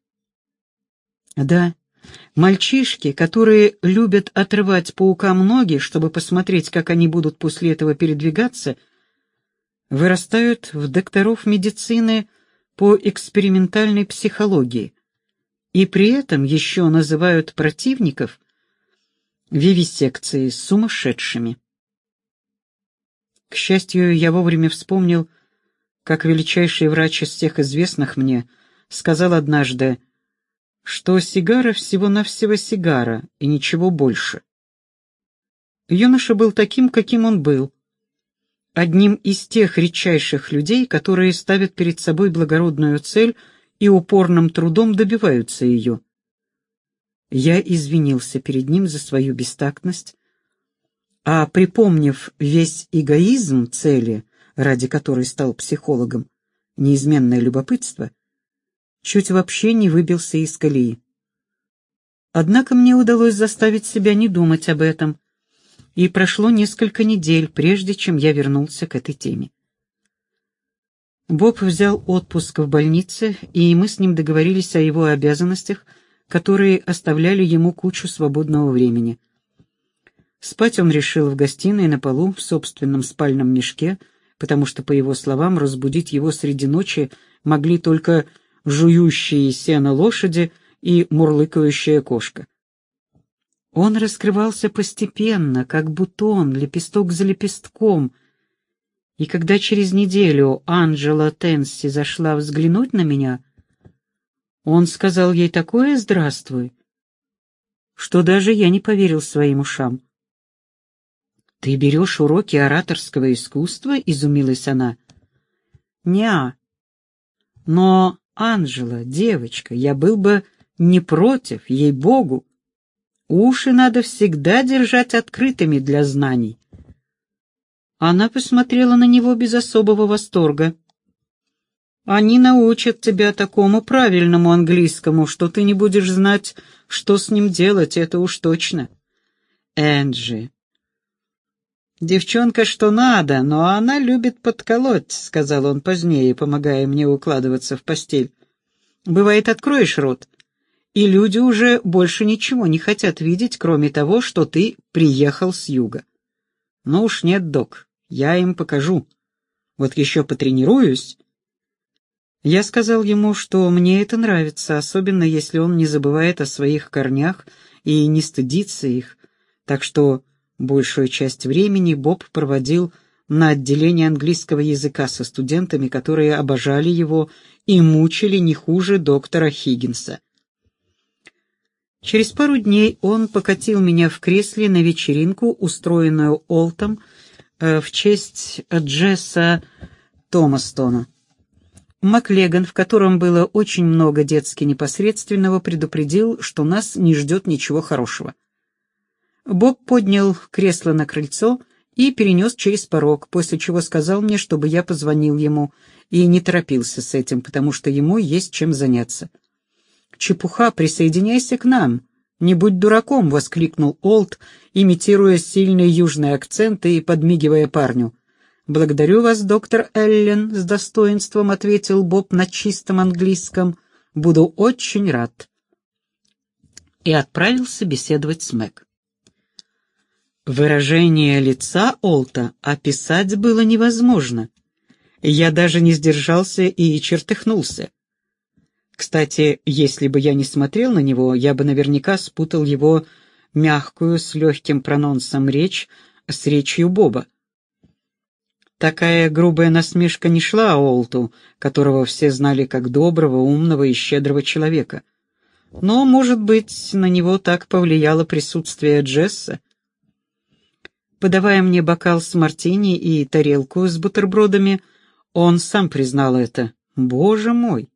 Да, мальчишки, которые любят отрывать паукам ноги, чтобы посмотреть, как они будут после этого передвигаться, вырастают в докторов медицины по экспериментальной психологии и при этом еще называют противников вивисекции сумасшедшими. К счастью, я вовремя вспомнил, как величайший врач из всех известных мне сказал однажды, что сигара всего-навсего сигара и ничего больше. Юноша был таким, каким он был, одним из тех редчайших людей, которые ставят перед собой благородную цель и упорным трудом добиваются ее. Я извинился перед ним за свою бестактность, а, припомнив весь эгоизм цели, ради которой стал психологом, неизменное любопытство, чуть вообще не выбился из колеи. Однако мне удалось заставить себя не думать об этом, и прошло несколько недель, прежде чем я вернулся к этой теме. Боб взял отпуск в больнице, и мы с ним договорились о его обязанностях, которые оставляли ему кучу свободного времени. Спать он решил в гостиной на полу в собственном спальном мешке, потому что, по его словам, разбудить его среди ночи могли только жующие сено лошади и мурлыкающая кошка. Он раскрывался постепенно, как бутон, лепесток за лепестком. И когда через неделю Анджела Тенси зашла взглянуть на меня, он сказал ей такое «здравствуй», что даже я не поверил своим ушам. «Ты берешь уроки ораторского искусства?» — изумилась она. «Не-а. Но, Анжела, девочка, я был бы не против, ей-богу. Уши надо всегда держать открытыми для знаний. Она посмотрела на него без особого восторга. Они научат тебя такому правильному английскому, что ты не будешь знать, что с ним делать, это уж точно. Энджи. Девчонка что надо, но она любит подколоть, сказал он позднее, помогая мне укладываться в постель. Бывает, откроешь рот, и люди уже больше ничего не хотят видеть, кроме того, что ты приехал с юга. Ну уж нет, док, я им покажу. Вот еще потренируюсь. Я сказал ему, что мне это нравится, особенно если он не забывает о своих корнях и не стыдится их, так что большую часть времени Боб проводил на отделении английского языка со студентами, которые обожали его и мучили не хуже доктора Хиггинса. Через пару дней он покатил меня в кресле на вечеринку, устроенную Олтом э, в честь Джесса Томастона. Маклеган, в котором было очень много детски непосредственного, предупредил, что нас не ждет ничего хорошего. Боб поднял кресло на крыльцо и перенес через порог, после чего сказал мне, чтобы я позвонил ему, и не торопился с этим, потому что ему есть чем заняться. «Чепуха, присоединяйся к нам!» «Не будь дураком!» — воскликнул Олд, имитируя сильный южный акцент и подмигивая парню. «Благодарю вас, доктор Эллен», — с достоинством ответил Боб на чистом английском. «Буду очень рад». И отправился беседовать с Мэг. Выражение лица Олта описать было невозможно. Я даже не сдержался и чертыхнулся. Кстати, если бы я не смотрел на него, я бы наверняка спутал его мягкую с легким прононсом речь с речью Боба. Такая грубая насмешка не шла Олту, которого все знали как доброго, умного и щедрого человека. Но, может быть, на него так повлияло присутствие Джесса. Подавая мне бокал с мартини и тарелку с бутербродами, он сам признал это. «Боже мой!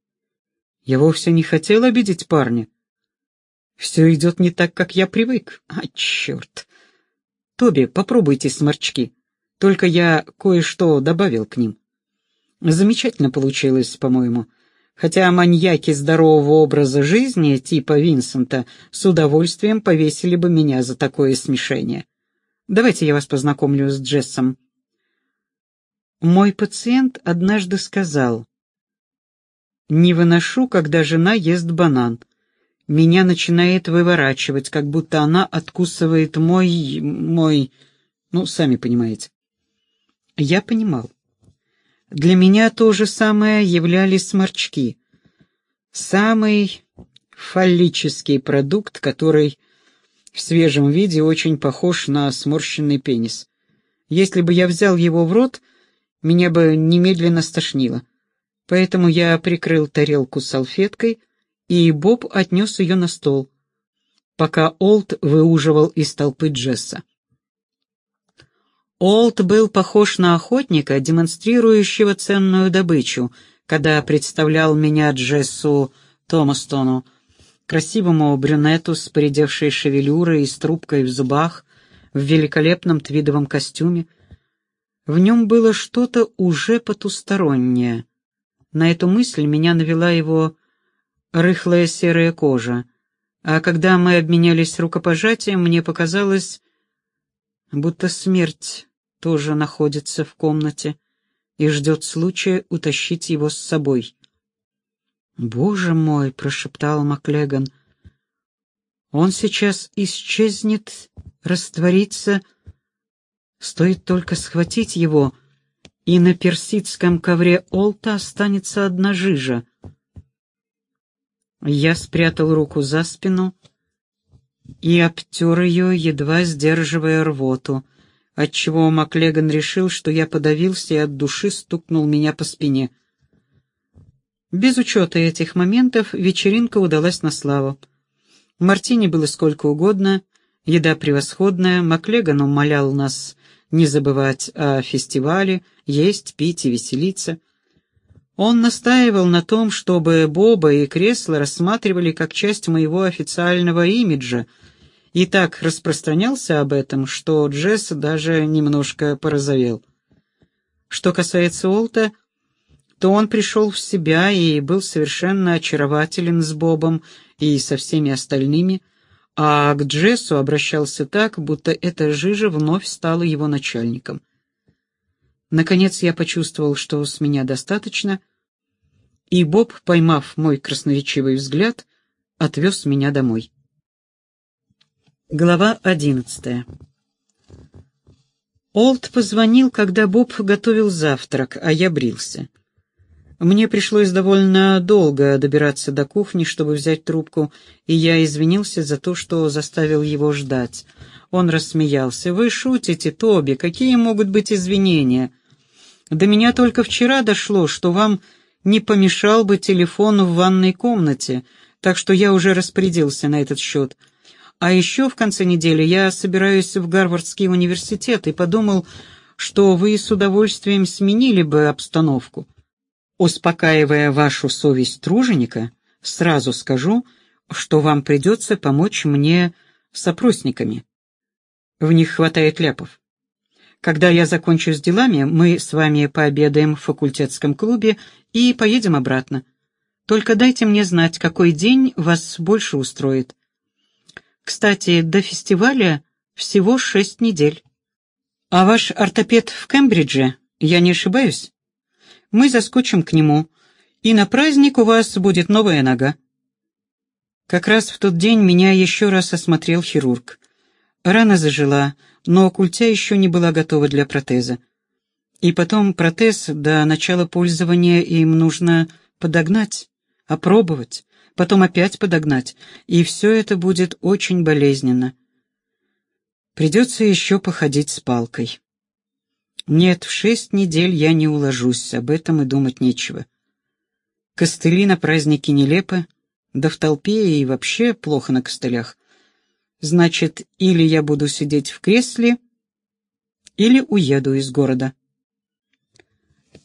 Я вовсе не хотел обидеть парня. Все идет не так, как я привык. А, черт! Тоби, попробуйте сморчки. Только я кое-что добавил к ним. Замечательно получилось, по-моему. Хотя маньяки здорового образа жизни, типа Винсента, с удовольствием повесили бы меня за такое смешение. Давайте я вас познакомлю с Джессом. Мой пациент однажды сказал, «Не выношу, когда жена ест банан. Меня начинает выворачивать, как будто она откусывает мой... мой... ну, сами понимаете». Я понимал. Для меня то же самое являлись сморчки. Самый фаллический продукт, который в свежем виде очень похож на сморщенный пенис. Если бы я взял его в рот, меня бы немедленно стошнило. Поэтому я прикрыл тарелку салфеткой, и Боб отнес ее на стол, пока Олд выуживал из толпы Джесса. Олд был похож на охотника, демонстрирующего ценную добычу, когда представлял меня Джессу Томастону, красивому брюнету с поредевшей шевелюрой и с трубкой в зубах, в великолепном твидовом костюме. В нем было что-то уже потустороннее. На эту мысль меня навела его рыхлая серая кожа, а когда мы обменялись рукопожатием, мне показалось, будто смерть тоже находится в комнате и ждет случая утащить его с собой. «Боже мой!» — прошептал Маклеган. «Он сейчас исчезнет, растворится. Стоит только схватить его, и на персидском ковре Олта останется одна жижа». Я спрятал руку за спину и обтер ее, едва сдерживая рвоту — отчего Маклеган решил, что я подавился и от души стукнул меня по спине. Без учета этих моментов вечеринка удалась на славу. Мартини было сколько угодно, еда превосходная, Маклеган умолял нас не забывать о фестивале, есть, пить и веселиться. Он настаивал на том, чтобы Боба и кресло рассматривали как часть моего официального имиджа — и так распространялся об этом, что Джесс даже немножко порозовел. Что касается Олта, то он пришел в себя и был совершенно очарователен с Бобом и со всеми остальными, а к Джессу обращался так, будто эта жижа вновь стала его начальником. Наконец я почувствовал, что с меня достаточно, и Боб, поймав мой красноречивый взгляд, отвез меня домой. Глава одиннадцатая Олд позвонил, когда Боб готовил завтрак, а я брился. Мне пришлось довольно долго добираться до кухни, чтобы взять трубку, и я извинился за то, что заставил его ждать. Он рассмеялся. «Вы шутите, Тоби, какие могут быть извинения? До меня только вчера дошло, что вам не помешал бы телефон в ванной комнате, так что я уже распорядился на этот счет. А еще в конце недели я собираюсь в Гарвардский университет и подумал, что вы с удовольствием сменили бы обстановку. Успокаивая вашу совесть труженика, сразу скажу, что вам придется помочь мне с опросниками. В них хватает ляпов. Когда я закончу с делами, мы с вами пообедаем в факультетском клубе и поедем обратно. Только дайте мне знать, какой день вас больше устроит. Кстати, до фестиваля всего шесть недель. А ваш ортопед в Кембридже, я не ошибаюсь? Мы заскочим к нему, и на праздник у вас будет новая нога. Как раз в тот день меня еще раз осмотрел хирург. Рана зажила, но культя еще не была готова для протеза. И потом протез до начала пользования им нужно подогнать, опробовать, потом опять подогнать, и все это будет очень болезненно. Придется еще походить с палкой. Нет, в шесть недель я не уложусь, об этом и думать нечего. Костыли на празднике нелепо, да в толпе и вообще плохо на костылях. Значит, или я буду сидеть в кресле, или уеду из города.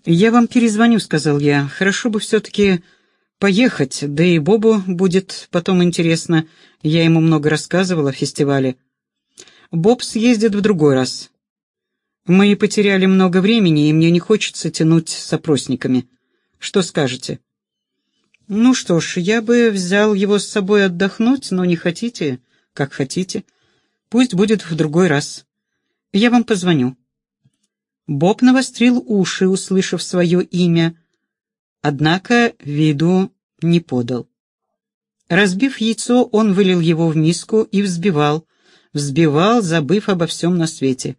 «Я вам перезвоню», — сказал я. «Хорошо бы все-таки поехать, да и Бобу будет потом интересно. Я ему много рассказывал о фестивале. Боб съездит в другой раз. Мы потеряли много времени, и мне не хочется тянуть с опросниками. Что скажете? Ну что ж, я бы взял его с собой отдохнуть, но не хотите, как хотите. Пусть будет в другой раз. Я вам позвоню. Боб навострил уши, услышав свое имя, однако виду не подал. Разбив яйцо, он вылил его в миску и взбивал, взбивал, забыв обо всем на свете.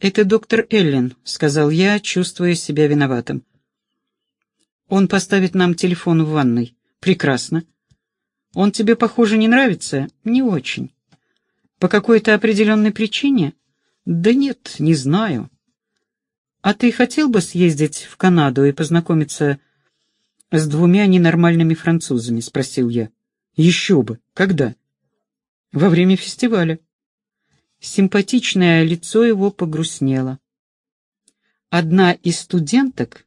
«Это доктор Эллен», — сказал я, чувствуя себя виноватым. «Он поставит нам телефон в ванной. Прекрасно. Он тебе, похоже, не нравится? Не очень. По какой-то определенной причине? Да нет, не знаю. А ты хотел бы съездить в Канаду и познакомиться с двумя ненормальными французами?» — спросил я. «Еще бы. Когда?» «Во время фестиваля». Симпатичное лицо его погрустнело. Одна из студенток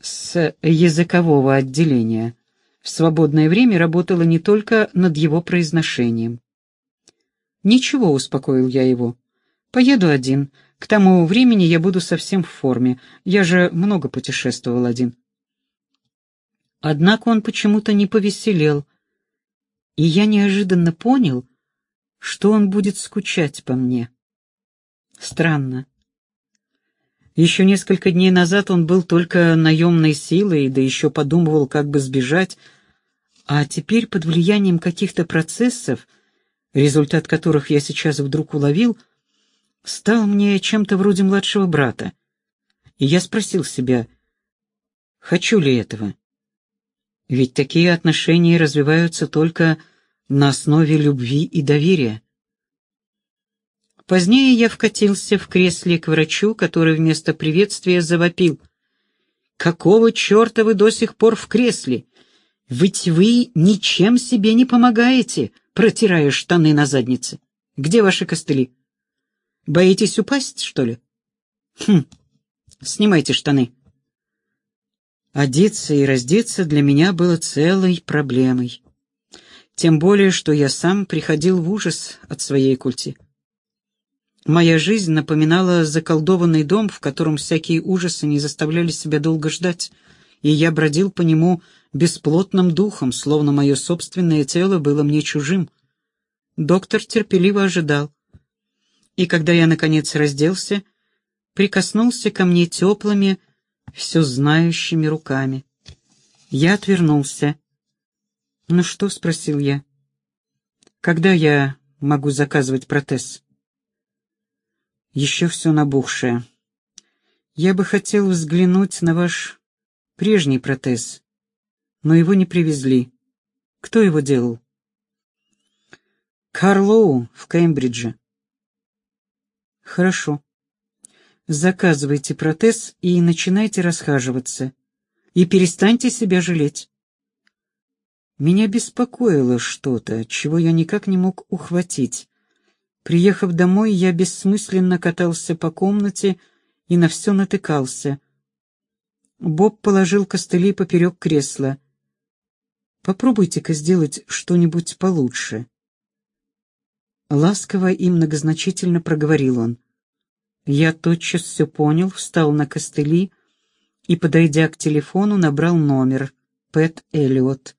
с языкового отделения в свободное время работала не только над его произношением. «Ничего», — успокоил я его, — «поеду один. К тому времени я буду совсем в форме. Я же много путешествовал один». Однако он почему-то не повеселел, и я неожиданно понял, что он будет скучать по мне. Странно. Еще несколько дней назад он был только наемной силой, да еще подумывал, как бы сбежать, а теперь под влиянием каких-то процессов, результат которых я сейчас вдруг уловил, стал мне чем-то вроде младшего брата. И я спросил себя, хочу ли этого? Ведь такие отношения развиваются только на основе любви и доверия. Позднее я вкатился в кресле к врачу, который вместо приветствия завопил. «Какого черта вы до сих пор в кресле? Ведь вы ничем себе не помогаете, протирая штаны на заднице. Где ваши костыли? Боитесь упасть, что ли? Хм, снимайте штаны». Одеться и раздеться для меня было целой проблемой. Тем более, что я сам приходил в ужас от своей культи. Моя жизнь напоминала заколдованный дом, в котором всякие ужасы не заставляли себя долго ждать, и я бродил по нему бесплотным духом, словно мое собственное тело было мне чужим. Доктор терпеливо ожидал. И когда я, наконец, разделся, прикоснулся ко мне теплыми, все знающими руками. Я отвернулся. «Ну что?» — спросил я. «Когда я могу заказывать протез?» «Еще все набухшее. Я бы хотел взглянуть на ваш Прежний протез. Но его не привезли. Кто его делал? Карлоу в Кембридже. Хорошо. Заказывайте протез и начинайте расхаживаться. И перестаньте себя жалеть. Меня беспокоило что-то, чего я никак не мог ухватить. Приехав домой, я бессмысленно катался по комнате и на все натыкался. Боб положил костыли поперек кресла. «Попробуйте-ка сделать что-нибудь получше». Ласково и многозначительно проговорил он. Я тотчас все понял, встал на костыли и, подойдя к телефону, набрал номер Пэт Эллиот.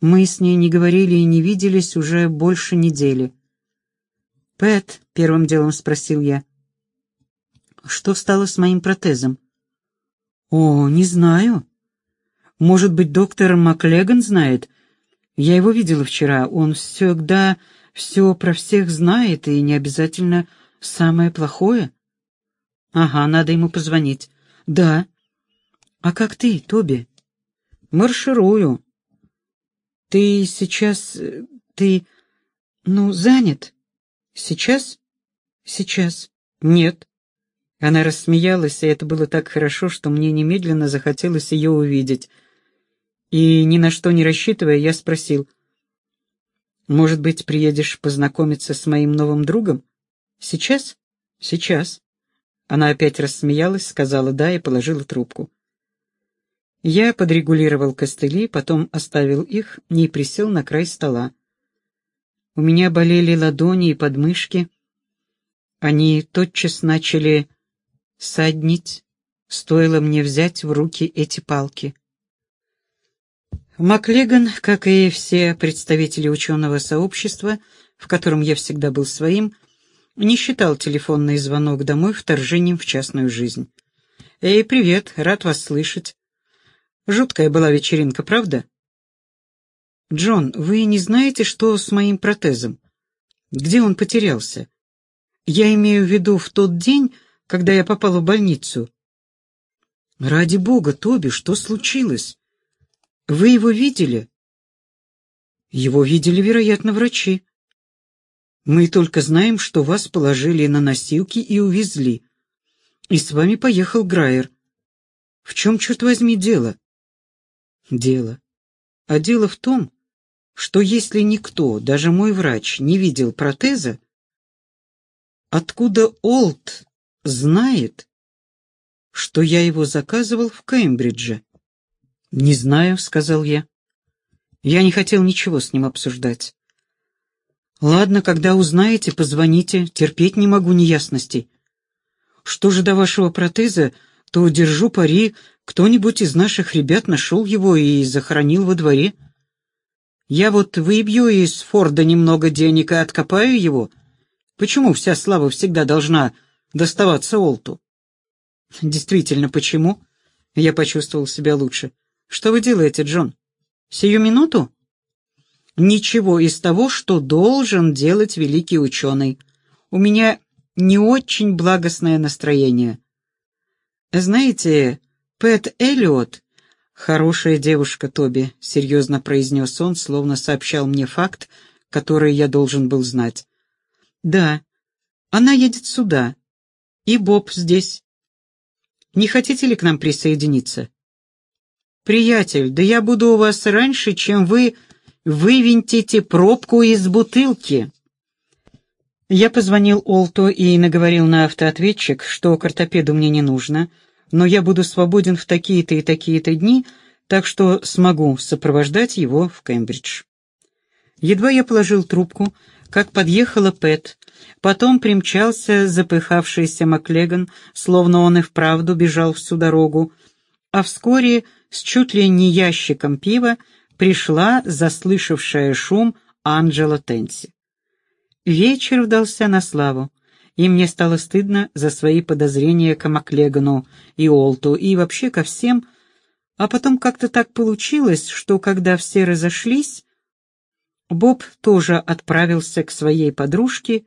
Мы с ней не говорили и не виделись уже больше недели. «Пэт», — первым делом спросил я, — «что стало с моим протезом?» «О, не знаю. Может быть, доктор Маклеган знает. Я его видела вчера. Он всегда все про всех знает и не обязательно самое плохое». «Ага, надо ему позвонить». «Да». «А как ты, Тоби?» «Марширую». «Ты сейчас... ты... ну, занят?» «Сейчас?» «Сейчас». «Нет». Она рассмеялась, и это было так хорошо, что мне немедленно захотелось ее увидеть. И ни на что не рассчитывая, я спросил, «Может быть, приедешь познакомиться с моим новым другом?» «Сейчас?» «Сейчас». Она опять рассмеялась, сказала «да» и положила трубку. Я подрегулировал костыли, потом оставил их и присел на край стола. У меня болели ладони и подмышки. Они тотчас начали саднить, стоило мне взять в руки эти палки. Маклеган, как и все представители ученого сообщества, в котором я всегда был своим, не считал телефонный звонок домой вторжением в частную жизнь. «Эй, привет, рад вас слышать. Жуткая была вечеринка, правда?» «Джон, вы не знаете, что с моим протезом? Где он потерялся? Я имею в виду в тот день, когда я попала в больницу». «Ради бога, Тоби, что случилось? Вы его видели?» «Его видели, вероятно, врачи. Мы только знаем, что вас положили на носилки и увезли. И с вами поехал Грайер. В чем, черт возьми, дело?» «Дело. А дело в том, что если никто, даже мой врач, не видел протеза, откуда Олд знает, что я его заказывал в Кембридже? «Не знаю», — сказал я. Я не хотел ничего с ним обсуждать. «Ладно, когда узнаете, позвоните, терпеть не могу неясностей. Что же до вашего протеза, то держу пари, кто-нибудь из наших ребят нашел его и захоронил во дворе». Я вот выбью из Форда немного денег и откопаю его. Почему вся слава всегда должна доставаться Олту? Действительно, почему? Я почувствовал себя лучше. Что вы делаете, Джон? Сию минуту? Ничего из того, что должен делать великий ученый. У меня не очень благостное настроение. Знаете, Пэт Эллиот «Хорошая девушка, Тоби», — серьезно произнес он, словно сообщал мне факт, который я должен был знать. «Да, она едет сюда. И Боб здесь. Не хотите ли к нам присоединиться?» «Приятель, да я буду у вас раньше, чем вы вывинтите пробку из бутылки». Я позвонил Олту и наговорил на автоответчик, что к ортопеду мне не нужно — но я буду свободен в такие-то и такие-то дни, так что смогу сопровождать его в Кембридж. Едва я положил трубку, как подъехала Пэт, потом примчался запыхавшийся Маклеган, словно он и вправду бежал всю дорогу, а вскоре с чуть ли не ящиком пива пришла заслышавшая шум Анджела Тенси. Вечер вдался на славу и мне стало стыдно за свои подозрения к Маклегану и Олту, и вообще ко всем, а потом как-то так получилось, что когда все разошлись, Боб тоже отправился к своей подружке,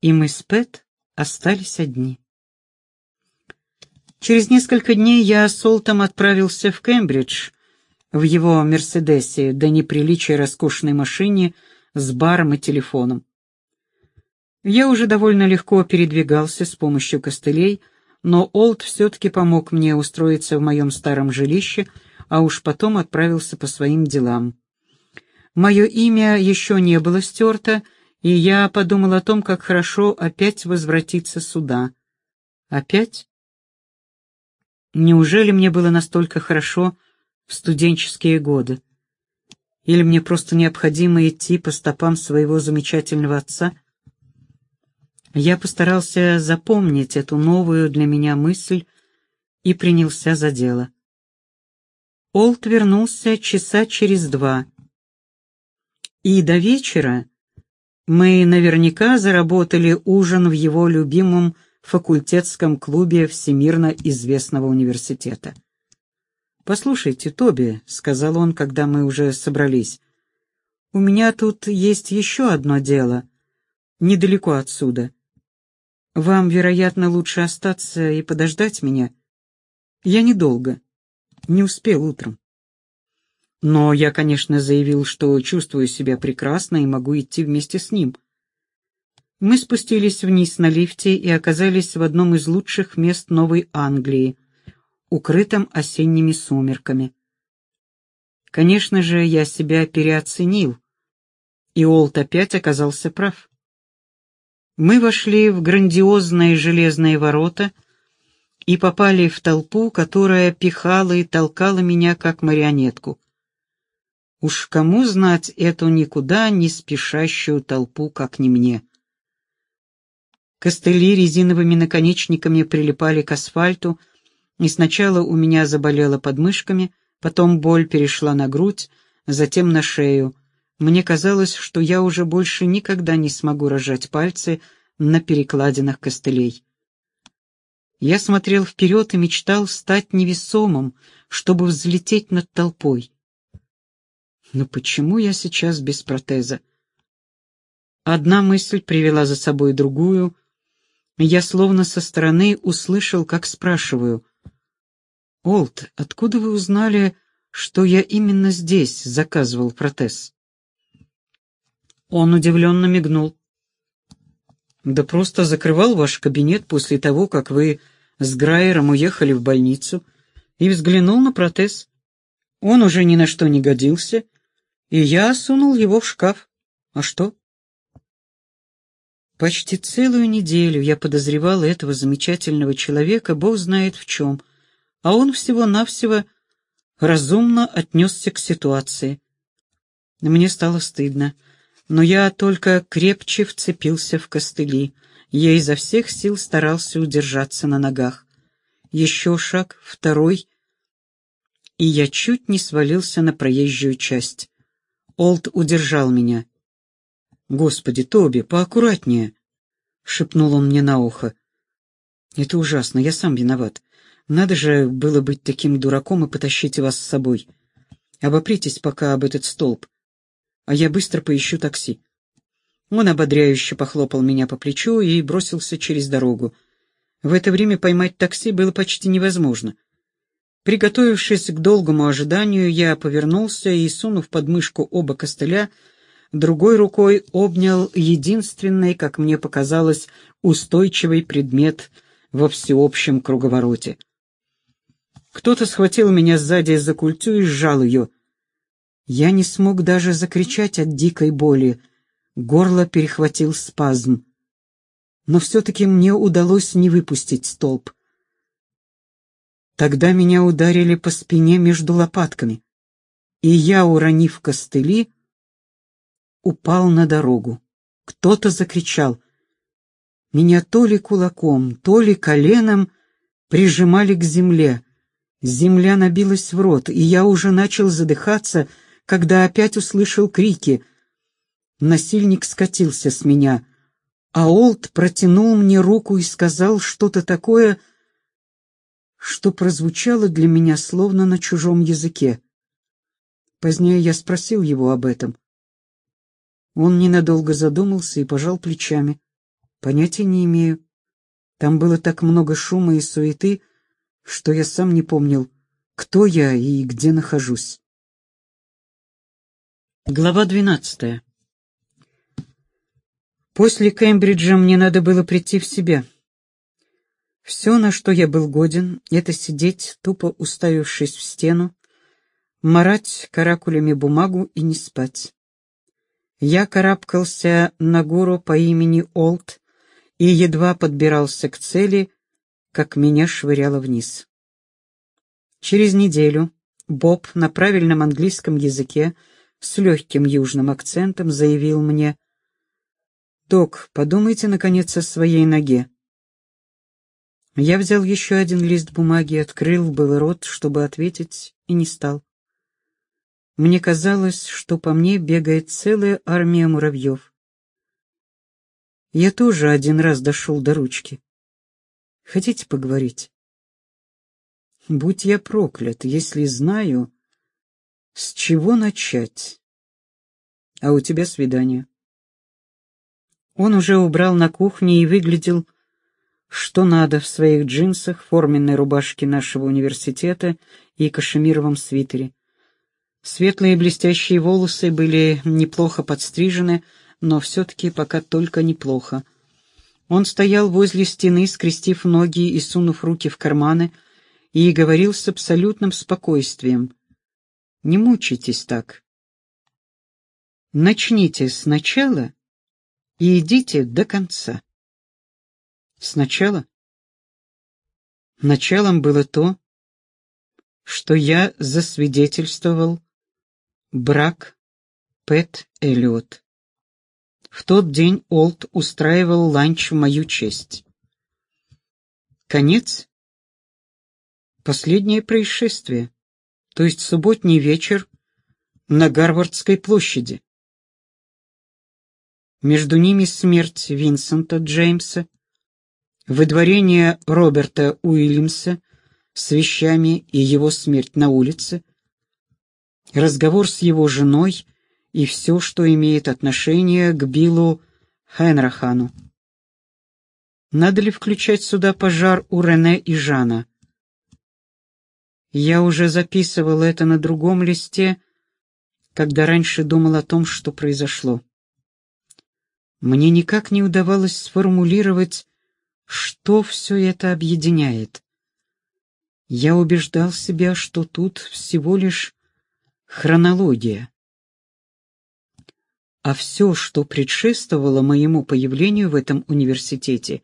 и мы с Пэт остались одни. Через несколько дней я с Олтом отправился в Кембридж, в его «Мерседесе», до неприличия роскошной машине с баром и телефоном. Я уже довольно легко передвигался с помощью костылей, но Олд все-таки помог мне устроиться в моем старом жилище, а уж потом отправился по своим делам. Мое имя еще не было стерто, и я подумал о том, как хорошо опять возвратиться сюда. Опять? Неужели мне было настолько хорошо в студенческие годы? Или мне просто необходимо идти по стопам своего замечательного отца? Я постарался запомнить эту новую для меня мысль и принялся за дело. Олд вернулся часа через два. И до вечера мы наверняка заработали ужин в его любимом факультетском клубе всемирно известного университета. «Послушайте, Тоби», — сказал он, когда мы уже собрались, — «у меня тут есть еще одно дело, недалеко отсюда. Вам, вероятно, лучше остаться и подождать меня. Я недолго, не успел утром». Но я, конечно, заявил, что чувствую себя прекрасно и могу идти вместе с ним. Мы спустились вниз на лифте и оказались в одном из лучших мест Новой Англии, укрытом осенними сумерками. Конечно же, я себя переоценил, и Олд опять оказался прав. Мы вошли в грандиозные железные ворота и попали в толпу, которая пихала и толкала меня, как марионетку. Уж кому знать эту никуда не спешащую толпу, как не мне. Костыли резиновыми наконечниками прилипали к асфальту, и сначала у меня заболело подмышками, потом боль перешла на грудь, затем на шею. Мне казалось, что я уже больше никогда не смогу разжать пальцы на перекладинах костылей. Я смотрел вперед и мечтал стать невесомым, чтобы взлететь над толпой. Но почему я сейчас без протеза? Одна мысль привела за собой другую. Я словно со стороны услышал, как спрашиваю. «Олд, откуда вы узнали, что я именно здесь заказывал протез?» Он удивленно мигнул. «Да просто закрывал ваш кабинет после того, как вы с Грайером уехали в больницу, и взглянул на протез. Он уже ни на что не годился, и я сунул его в шкаф. А что? Почти целую неделю я подозревал этого замечательного человека, бог знает в чем, а он всего-навсего разумно отнесся к ситуации. Мне стало стыдно, но я только крепче вцепился в костыли. Я изо всех сил старался удержаться на ногах. Еще шаг, второй, и я чуть не свалился на проезжую часть. Олд удержал меня. «Господи, Тоби, поаккуратнее!» — шепнул он мне на ухо. «Это ужасно, я сам виноват. Надо же было быть таким дураком и потащить вас с собой. Обопритесь пока об этот столб, а я быстро поищу такси». Он ободряюще похлопал меня по плечу и бросился через дорогу. В это время поймать такси было почти невозможно — Приготовившись к долгому ожиданию, я повернулся и, сунув под мышку оба костыля, другой рукой обнял единственный, как мне показалось, устойчивый предмет во всеобщем круговороте. Кто-то схватил меня сзади за культю и сжал ее. Я не смог даже закричать от дикой боли. Горло перехватил спазм. Но все-таки мне удалось не выпустить столб. Тогда меня ударили по спине между лопатками, и я, уронив костыли, упал на дорогу. Кто-то закричал. Меня то ли кулаком, то ли коленом прижимали к земле. Земля набилась в рот, и я уже начал задыхаться, когда опять услышал крики. Насильник скатился с меня, а Олд протянул мне руку и сказал что-то такое, что прозвучало для меня словно на чужом языке. Позднее я спросил его об этом. Он ненадолго задумался и пожал плечами. Понятия не имею. Там было так много шума и суеты, что я сам не помнил, кто я и где нахожусь. Глава двенадцатая. После Кембриджа мне надо было прийти в себя. Все, на что я был годен, это сидеть, тупо уставившись в стену, марать каракулями бумагу и не спать. Я карабкался на гору по имени Олд и едва подбирался к цели, как меня швыряло вниз. Через неделю Боб на правильном английском языке с легким южным акцентом заявил мне, «Док, подумайте, наконец, о своей ноге». Я взял еще один лист бумаги, открыл был рот, чтобы ответить, и не стал. Мне казалось, что по мне бегает целая армия муравьев. Я тоже один раз дошел до ручки. Хотите поговорить? Будь я проклят, если знаю, с чего начать. А у тебя свидание. Он уже убрал на кухне и выглядел, что надо в своих джинсах, форменной рубашке нашего университета и кашемировом свитере. Светлые блестящие волосы были неплохо подстрижены, но все-таки пока только неплохо. Он стоял возле стены, скрестив ноги и сунув руки в карманы, и говорил с абсолютным спокойствием. «Не мучайтесь так. Начните сначала и идите до конца». Сначала? Началом было то, что я засвидетельствовал Брак Пэт Эллиот. В тот день Олд устраивал ланч в мою честь. Конец? Последнее происшествие, то есть субботний вечер на Гарвардской площади. Между ними смерть Винсента Джеймса, выдворение Роберта Уильямса с вещами и его смерть на улице — разговор с его женой и все, что имеет отношение к Биллу Хенрахану. Надо ли включать сюда пожар у Рене и Жана? Я уже записывал это на другом листе, когда раньше думал о том, что произошло. Мне никак не удавалось сформулировать, что все это объединяет. Я убеждал себя, что тут всего лишь Хронология. А все, что предшествовало моему появлению в этом университете,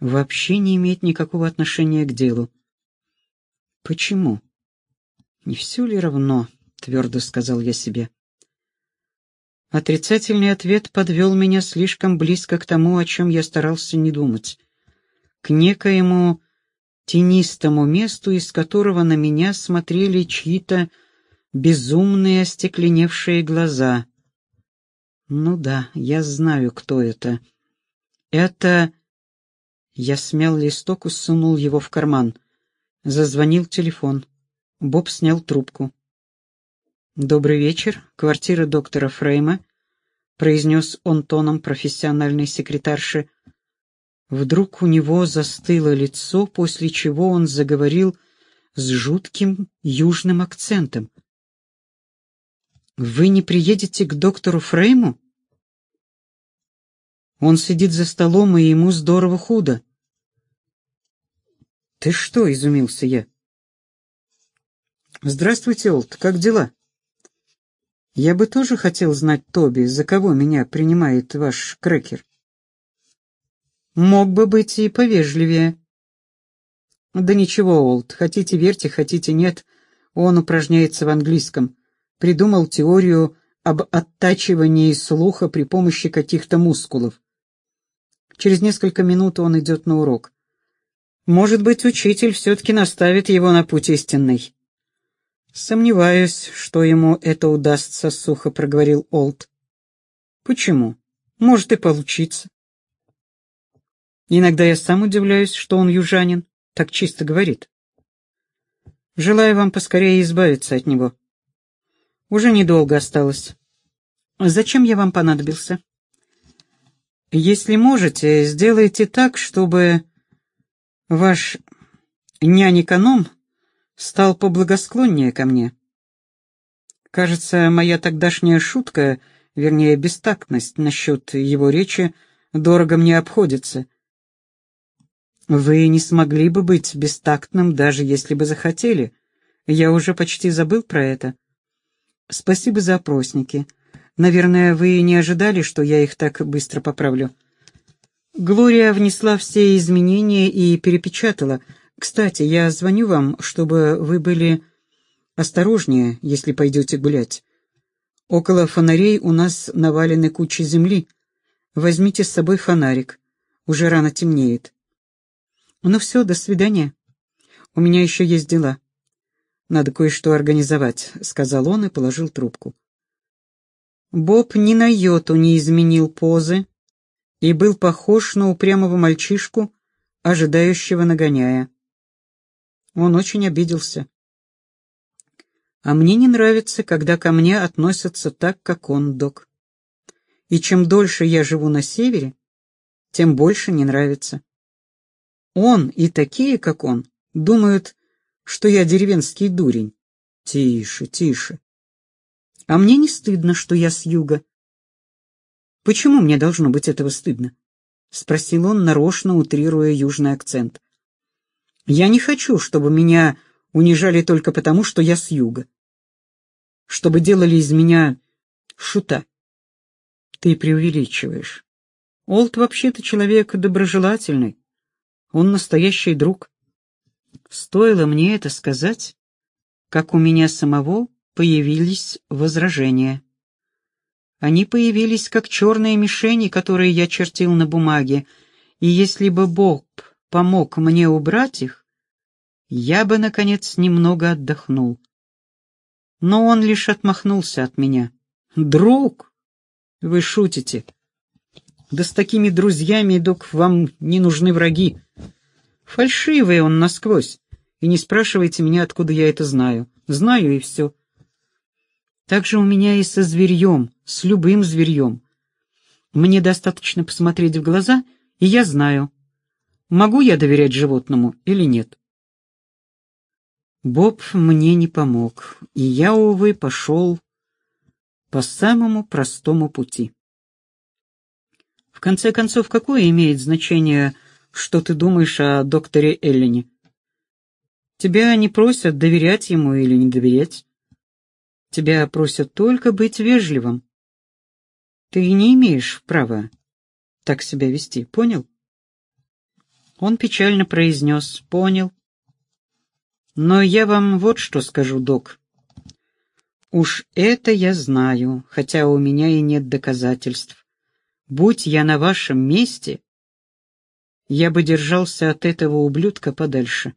вообще не имеет никакого отношения к делу. Почему? Не все ли равно, твердо сказал я себе. Отрицательный ответ подвел меня слишком близко к тому, о чем я старался не думать, к некоему тенистому месту, из которого на меня смотрели чьи-то безумные остекленевшие глаза. Ну да, я знаю, кто это. Это... Я смял листок и сунул его в карман. Зазвонил телефон. Боб снял трубку. «Добрый вечер, квартира доктора Фрейма», — произнес он тоном профессиональной секретарши. Вдруг у него застыло лицо, после чего он заговорил с жутким южным акцентом. Вы не приедете к доктору Фрейму? Он сидит за столом, и ему здорово худо. Ты что, изумился я. Здравствуйте, Олд, как дела? Я бы тоже хотел знать, Тоби, за кого меня принимает ваш крекер. Мог бы быть и повежливее. Да ничего, Олд, хотите верьте, хотите нет, он упражняется в английском придумал теорию об оттачивании слуха при помощи каких-то мускулов. Через несколько минут он идет на урок. Может быть, учитель все-таки наставит его на путь истинный. Сомневаюсь, что ему это удастся, сухо проговорил Олд. Почему? Может и получиться. Иногда я сам удивляюсь, что он южанин, так чисто говорит. Желаю вам поскорее избавиться от него. Уже недолго осталось. Зачем я вам понадобился? Если можете, сделайте так, чтобы ваш нянь-эконом стал поблагосклоннее ко мне. Кажется, моя тогдашняя шутка, вернее, бестактность насчет его речи, дорого мне обходится. Вы не смогли бы быть бестактным, даже если бы захотели. Я уже почти забыл про это. Спасибо за опросники. Наверное, вы не ожидали, что я их так быстро поправлю. Глория внесла все изменения и перепечатала. Кстати, я звоню вам, чтобы вы были осторожнее, если пойдете гулять. Около фонарей у нас навалены кучи земли. Возьмите с собой фонарик. Уже рано темнеет. Ну все, до свидания. У меня еще есть дела. Надо кое-что организовать, — сказал он и положил трубку. Боб ни на йоту не изменил позы, и был похож на упрямого мальчишку, ожидающего нагоняя. Он очень обиделся. А мне не нравится, когда ко мне относятся так, как он, док. И чем дольше я живу на севере, тем больше не нравится. Он и такие, как он, думают, что я деревенский дурень. Тише, тише. А мне не стыдно, что я с юга. Почему мне должно быть этого стыдно? Спросил он, нарочно утрируя южный акцент. Я не хочу, чтобы меня унижали только потому, что я с юга. Чтобы делали из меня шута. Ты преувеличиваешь. Олд вообще-то человек доброжелательный. Он настоящий друг. Стоило мне это сказать, как у меня самого появились возражения. Они появились как черные мишени, которые я чертил на бумаге, и если бы Бог помог мне убрать их, я бы, наконец, немного отдохнул. Но он лишь отмахнулся от меня. «Друг, вы шутите. Да с такими друзьями, док, вам не нужны враги. Фальшивый он насквозь. И не спрашивайте меня, откуда я это знаю. Знаю и все. Так же у меня и со зверьем, с любым зверьем. Мне достаточно посмотреть в глаза, и я знаю, могу я доверять животному или нет. Боб мне не помог, и я, увы, пошел по самому простому пути. В конце концов, какое имеет значение, что ты думаешь о докторе Эллине? Тебя не просят доверять ему или не доверять. Тебя просят только быть вежливым. Ты не имеешь права так себя вести, понял? Он печально произнес «понял». Но я вам вот что скажу, док. Уж это я знаю, хотя у меня и нет доказательств. Будь я на вашем месте, я бы держался от этого ублюдка подальше.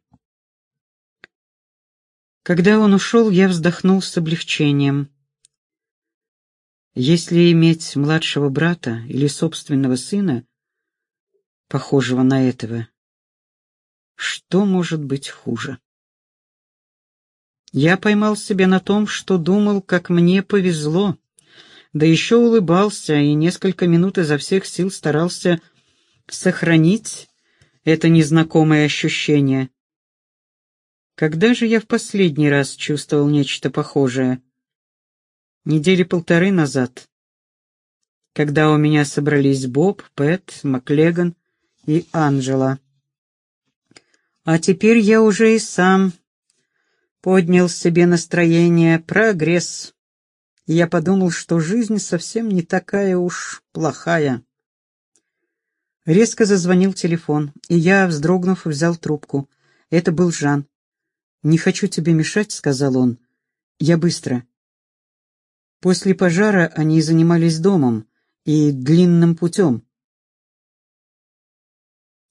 Когда он ушел, я вздохнул с облегчением. Если иметь младшего брата или собственного сына, похожего на этого, что может быть хуже? Я поймал себя на том, что думал, как мне повезло, да еще улыбался и несколько минут изо всех сил старался сохранить это незнакомое ощущение. Когда же я в последний раз чувствовал нечто похожее? Недели полторы назад, когда у меня собрались Боб, Пэт, Маклеган и Анжела. А теперь я уже и сам поднял себе настроение «Прогресс». Я подумал, что жизнь совсем не такая уж плохая. Резко зазвонил телефон, и я, вздрогнув, взял трубку. Это был Жан. «Не хочу тебе мешать», — сказал он. «Я быстро». После пожара они занимались домом и длинным путем.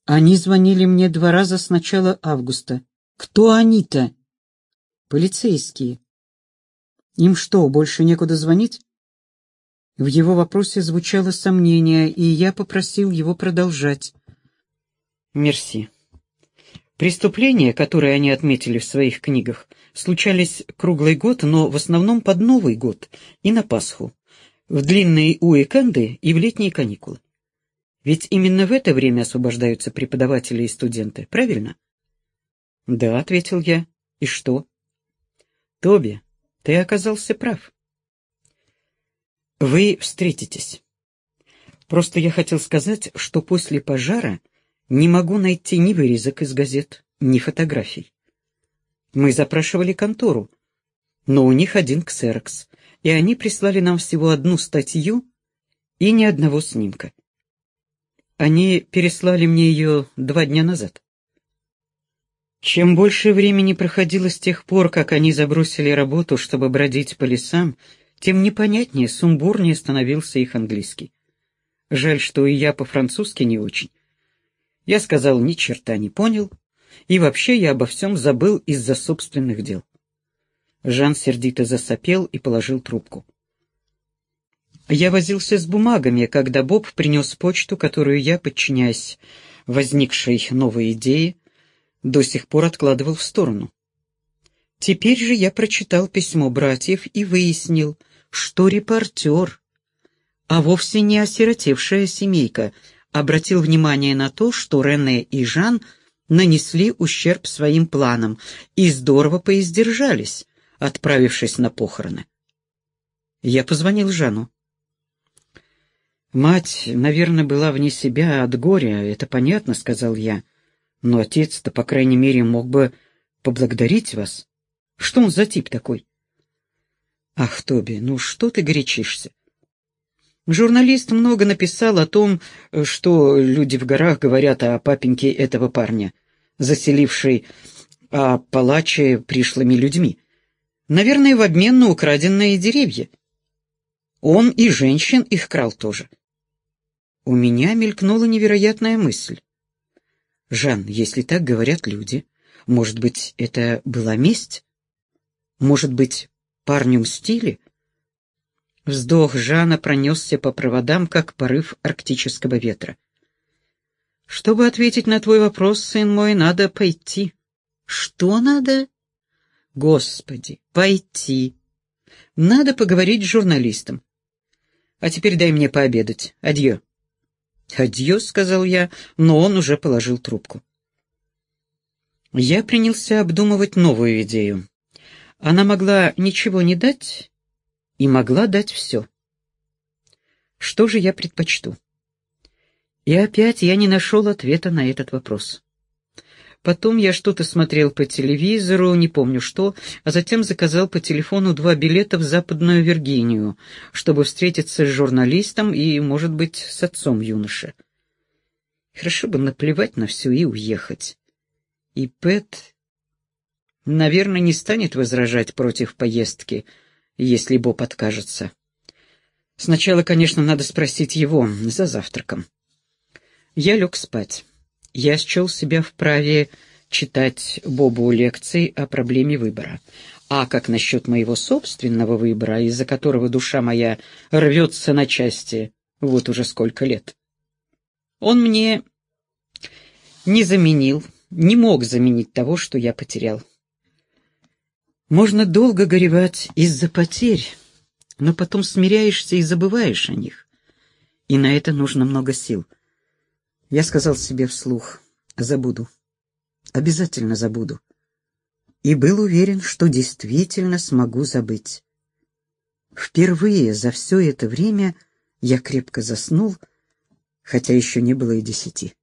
Они звонили мне два раза с начала августа. Кто они-то? Полицейские. Им что, больше некуда звонить? В его вопросе звучало сомнение, и я попросил его продолжать. «Мерси». Преступления, которые они отметили в своих книгах, случались круглый год, но в основном под Новый год и на Пасху, в длинные уикенды и в летние каникулы. Ведь именно в это время освобождаются преподаватели и студенты, правильно? «Да», — ответил я. «И что?» «Тоби, ты оказался прав. Вы встретитесь. Просто я хотел сказать, что после пожара не могу найти ни вырезок из газет, ни фотографий. Мы запрашивали контору, но у них один ксерокс, и они прислали нам всего одну статью и ни одного снимка. Они переслали мне ее два дня назад. Чем больше времени проходило с тех пор, как они забросили работу, чтобы бродить по лесам, тем непонятнее, сумбурнее становился их английский. Жаль, что и я по-французски не очень. Я сказал, ни черта не понял, и вообще я обо всем забыл из-за собственных дел. Жан сердито засопел и положил трубку. Я возился с бумагами, когда Боб принес почту, которую я, подчиняясь возникшей новой идее, до сих пор откладывал в сторону. Теперь же я прочитал письмо братьев и выяснил, что репортер, а вовсе не осиротевшая семейка, обратил внимание на то, что Рене и Жан нанесли ущерб своим планам и здорово поиздержались, отправившись на похороны. Я позвонил Жану. «Мать, наверное, была вне себя от горя, это понятно», — сказал я. Но отец-то, по крайней мере, мог бы поблагодарить вас. Что он за тип такой? Ах, Тоби, ну что ты горячишься? Журналист много написал о том, что люди в горах говорят о папеньке этого парня, заселившей Апалаче пришлыми людьми. Наверное, в обмен на украденные деревья. Он и женщин их крал тоже. У меня мелькнула невероятная мысль. Жан, если так говорят люди, может быть, это была месть? Может быть, парню мстили? Вздох Жана пронесся по проводам, как порыв арктического ветра. Чтобы ответить на твой вопрос, сын мой, надо пойти. Что надо? Господи, пойти. Надо поговорить с журналистом. А теперь дай мне пообедать. Адьё. «Адьос», — сказал я, но он уже положил трубку. Я принялся обдумывать новую идею. Она могла ничего не дать и могла дать все. Что же я предпочту? И опять я не нашел ответа на этот вопрос. Потом я что-то смотрел по телевизору, не помню что, а затем заказал по телефону два билета в Западную Виргинию, чтобы встретиться с журналистом и, может быть, с отцом юноши. Хорошо бы наплевать на все и уехать. И Пэт, наверное, не станет возражать против поездки, если Боб откажется. Сначала, конечно, надо спросить его за завтраком. Я лег спать я счел себя вправе читать Бобу лекции о проблеме выбора. А как насчет моего собственного выбора, из-за которого душа моя рвется на части вот уже сколько лет? Он мне не заменил, не мог заменить того, что я потерял. Можно долго горевать из-за потерь, но потом смиряешься и забываешь о них. И на это нужно много сил — я сказал себе вслух, забуду, обязательно забуду. И был уверен, что действительно смогу забыть. Впервые за все это время я крепко заснул, хотя еще не было и десяти.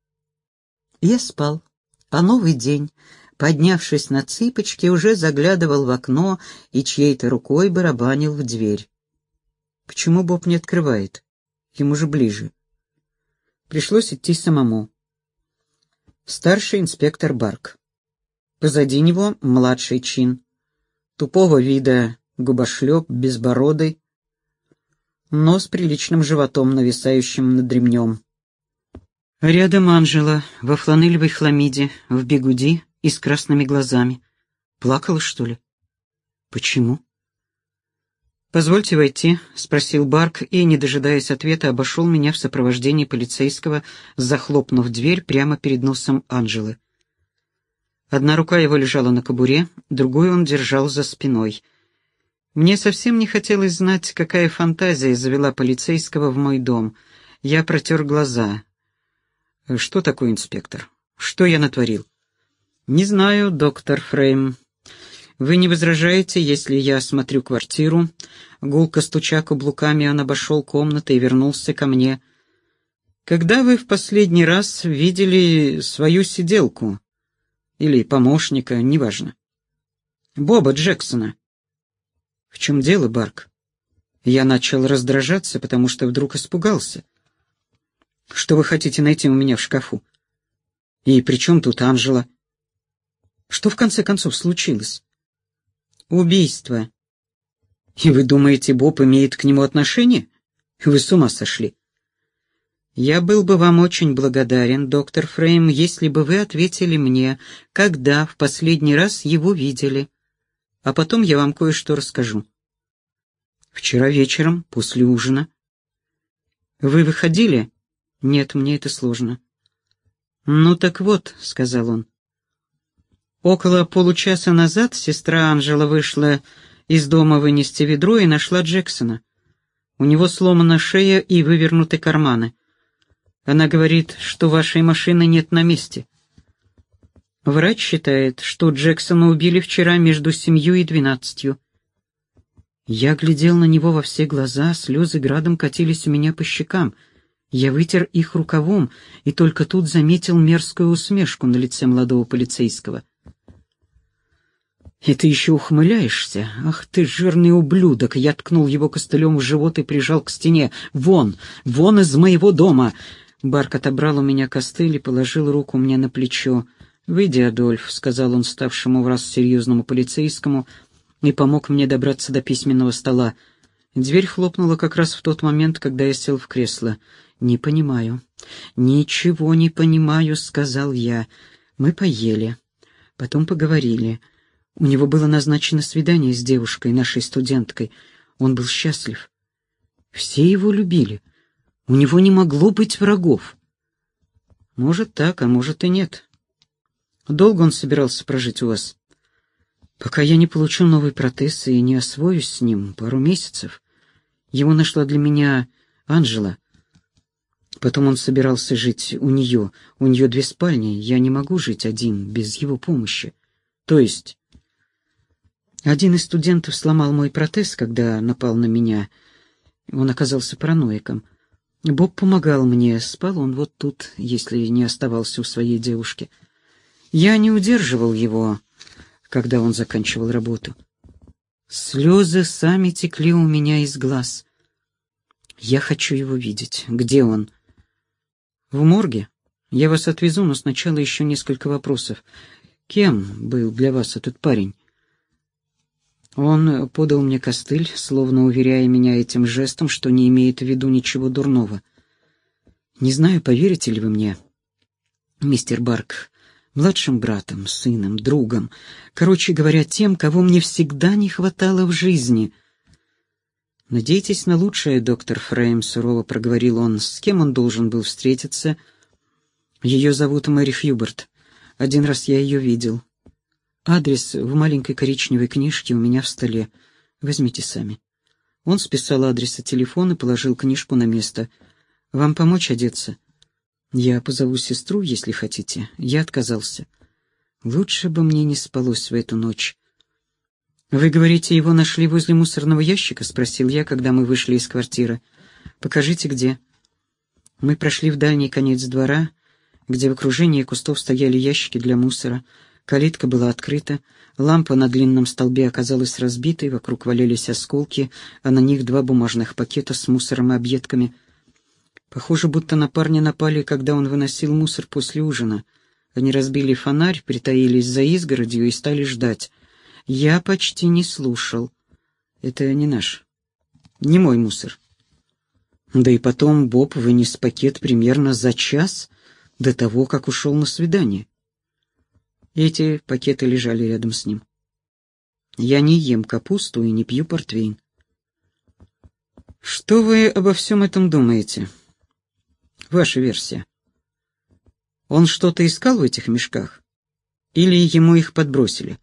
Я спал, а новый день, поднявшись на цыпочки, уже заглядывал в окно и чьей-то рукой барабанил в дверь. Почему Боб не открывает? Ему же ближе. Пришлось идти самому. Старший инспектор Барк. Позади него младший чин. Тупого вида губошлеп, безбородый, но с приличным животом, нависающим над ремнем. Рядом Анжела, во фланелевой хламиде, в бегуди и с красными глазами. Плакала, что ли? Почему? «Позвольте войти», — спросил Барк и, не дожидаясь ответа, обошел меня в сопровождении полицейского, захлопнув дверь прямо перед носом Анжелы. Одна рука его лежала на кобуре, другую он держал за спиной. Мне совсем не хотелось знать, какая фантазия завела полицейского в мой дом. Я протер глаза. «Что такое инспектор? Что я натворил?» «Не знаю, доктор Фрейм. Вы не возражаете, если я осмотрю квартиру?» Гулко стуча каблуками, он обошел комнаты и вернулся ко мне. «Когда вы в последний раз видели свою сиделку? Или помощника, неважно?» «Боба Джексона». «В чем дело, Барк?» Я начал раздражаться, потому что вдруг испугался. «Что вы хотите найти у меня в шкафу?» «И при чем тут Анжела?» «Что в конце концов случилось?» «Убийство». «И вы думаете, Боб имеет к нему отношение? Вы с ума сошли?» «Я был бы вам очень благодарен, доктор Фрейм, если бы вы ответили мне, когда в последний раз его видели. А потом я вам кое-что расскажу». Вчера вечером, после ужина. Вы выходили? Нет, мне это сложно. Ну так вот, сказал он. Около получаса назад сестра Анжела вышла из дома вынести ведро и нашла Джексона. У него сломана шея и вывернуты карманы. Она говорит, что вашей машины нет на месте. Врач считает, что Джексона убили вчера между семью и двенадцатью. Я глядел на него во все глаза, слезы градом катились у меня по щекам. Я вытер их рукавом и только тут заметил мерзкую усмешку на лице молодого полицейского. «И ты еще ухмыляешься? Ах ты, жирный ублюдок!» Я ткнул его костылем в живот и прижал к стене. «Вон! Вон из моего дома!» Барк отобрал у меня костыль и положил руку мне на плечо. «Выйди, Адольф», — сказал он ставшему в раз серьезному полицейскому, — и помог мне добраться до письменного стола. Дверь хлопнула как раз в тот момент, когда я сел в кресло. «Не понимаю. Ничего не понимаю», — сказал я. Мы поели. Потом поговорили. У него было назначено свидание с девушкой, нашей студенткой. Он был счастлив. Все его любили. У него не могло быть врагов. Может так, а может и нет. Долго он собирался прожить у вас? Пока я не получу новый протез и не освоюсь с ним пару месяцев. Его нашла для меня Анжела. Потом он собирался жить у нее. У нее две спальни. Я не могу жить один, без его помощи. То есть... Один из студентов сломал мой протез, когда напал на меня. Он оказался параноиком. Боб помогал мне. Спал он вот тут, если не оставался у своей девушки. Я не удерживал его когда он заканчивал работу. Слезы сами текли у меня из глаз. Я хочу его видеть. Где он? В морге. Я вас отвезу, но сначала еще несколько вопросов. Кем был для вас этот парень? Он подал мне костыль, словно уверяя меня этим жестом, что не имеет в виду ничего дурного. Не знаю, поверите ли вы мне, мистер Барк, младшим братом, сыном, другом, короче говоря, тем, кого мне всегда не хватало в жизни. «Надейтесь на лучшее, доктор Фрейм», — сурово проговорил он. «С кем он должен был встретиться?» «Ее зовут Мэри Хьюберт. Один раз я ее видел. Адрес в маленькой коричневой книжке у меня в столе. Возьмите сами». Он списал адрес и телефон и положил книжку на место. «Вам помочь одеться?» «Я позову сестру, если хотите». Я отказался. Лучше бы мне не спалось в эту ночь. «Вы говорите, его нашли возле мусорного ящика?» — спросил я, когда мы вышли из квартиры. «Покажите, где». Мы прошли в дальний конец двора, где в окружении кустов стояли ящики для мусора. Калитка была открыта, лампа на длинном столбе оказалась разбитой, вокруг валялись осколки, а на них два бумажных пакета с мусором и объедками — Похоже, будто на парня напали, когда он выносил мусор после ужина. Они разбили фонарь, притаились за изгородью и стали ждать. Я почти не слушал. Это не наш. Не мой мусор. Да и потом Боб вынес пакет примерно за час до того, как ушел на свидание. Эти пакеты лежали рядом с ним. Я не ем капусту и не пью портвейн. Что вы обо всем этом думаете? Ваша версия. Он что-то искал в этих мешках? Или ему их подбросили?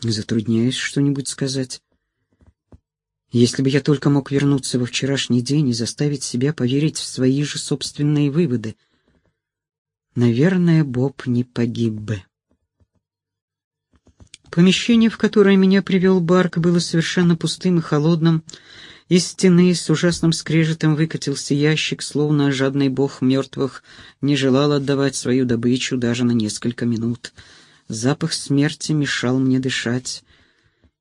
Затрудняюсь что-нибудь сказать. Если бы я только мог вернуться во вчерашний день и заставить себя поверить в свои же собственные выводы, наверное, Боб не погиб бы. Помещение, в которое меня привел Барк, было совершенно пустым и холодным. Из стены с ужасным скрежетом выкатился ящик, словно жадный бог мертвых не желал отдавать свою добычу даже на несколько минут. Запах смерти мешал мне дышать.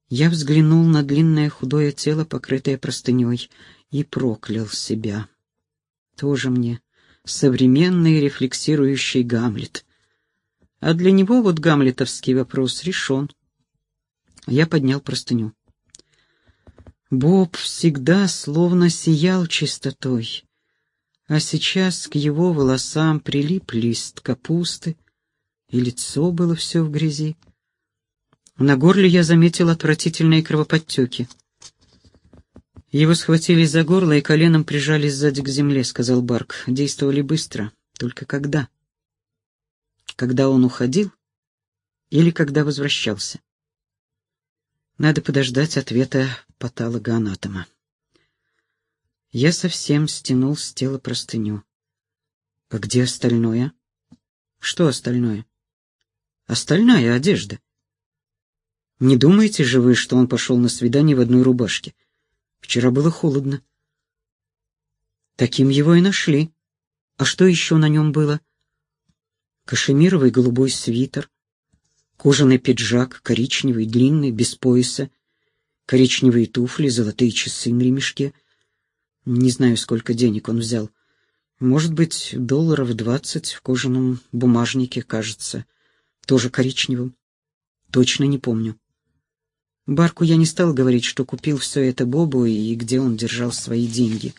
Я взглянул на длинное худое тело, покрытое простыней, и проклял себя. Тоже мне современный рефлексирующий Гамлет. А для него вот гамлетовский вопрос решен. Я поднял простыню. Боб всегда словно сиял чистотой, а сейчас к его волосам прилип лист капусты, и лицо было все в грязи. На горле я заметил отвратительные кровоподтеки. Его схватили за горло и коленом прижали сзади к земле, сказал Барк. Действовали быстро. Только когда? Когда он уходил или когда возвращался? Надо подождать ответа патологоанатома. Я совсем стянул с тела простыню. А где остальное? Что остальное? Остальная одежда. Не думаете же вы, что он пошел на свидание в одной рубашке? Вчера было холодно. Таким его и нашли. А что еще на нем было? Кашемировый голубой свитер, кожаный пиджак, коричневый, длинный, без пояса, коричневые туфли, золотые часы на ремешке. Не знаю, сколько денег он взял. Может быть, долларов двадцать в кожаном бумажнике, кажется, тоже коричневым. Точно не помню. Барку я не стал говорить, что купил все это Бобу и где он держал свои деньги.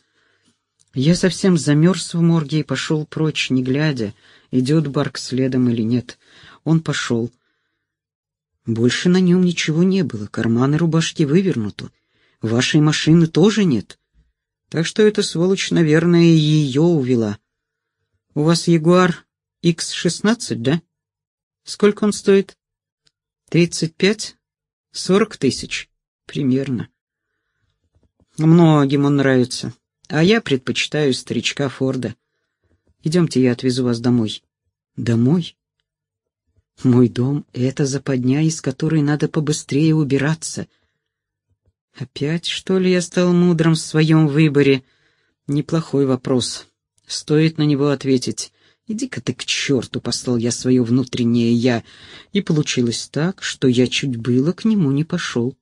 Я совсем замерз в морге и пошел прочь, не глядя, идет Барк следом или нет. Он пошел. Больше на нем ничего не было, карманы рубашки вывернуты. Вашей машины тоже нет. Так что эта сволочь, наверное, ее увела. У вас Ягуар X16, да? Сколько он стоит? Тридцать пять? Сорок тысяч. Примерно. Многим он нравится. А я предпочитаю старичка Форда. Идемте, я отвезу вас домой. Домой? Мой дом — это западня, из которой надо побыстрее убираться. Опять, что ли, я стал мудрым в своем выборе? Неплохой вопрос. Стоит на него ответить. Иди-ка ты к черту, послал я свое внутреннее «я», и получилось так, что я чуть было к нему не пошел.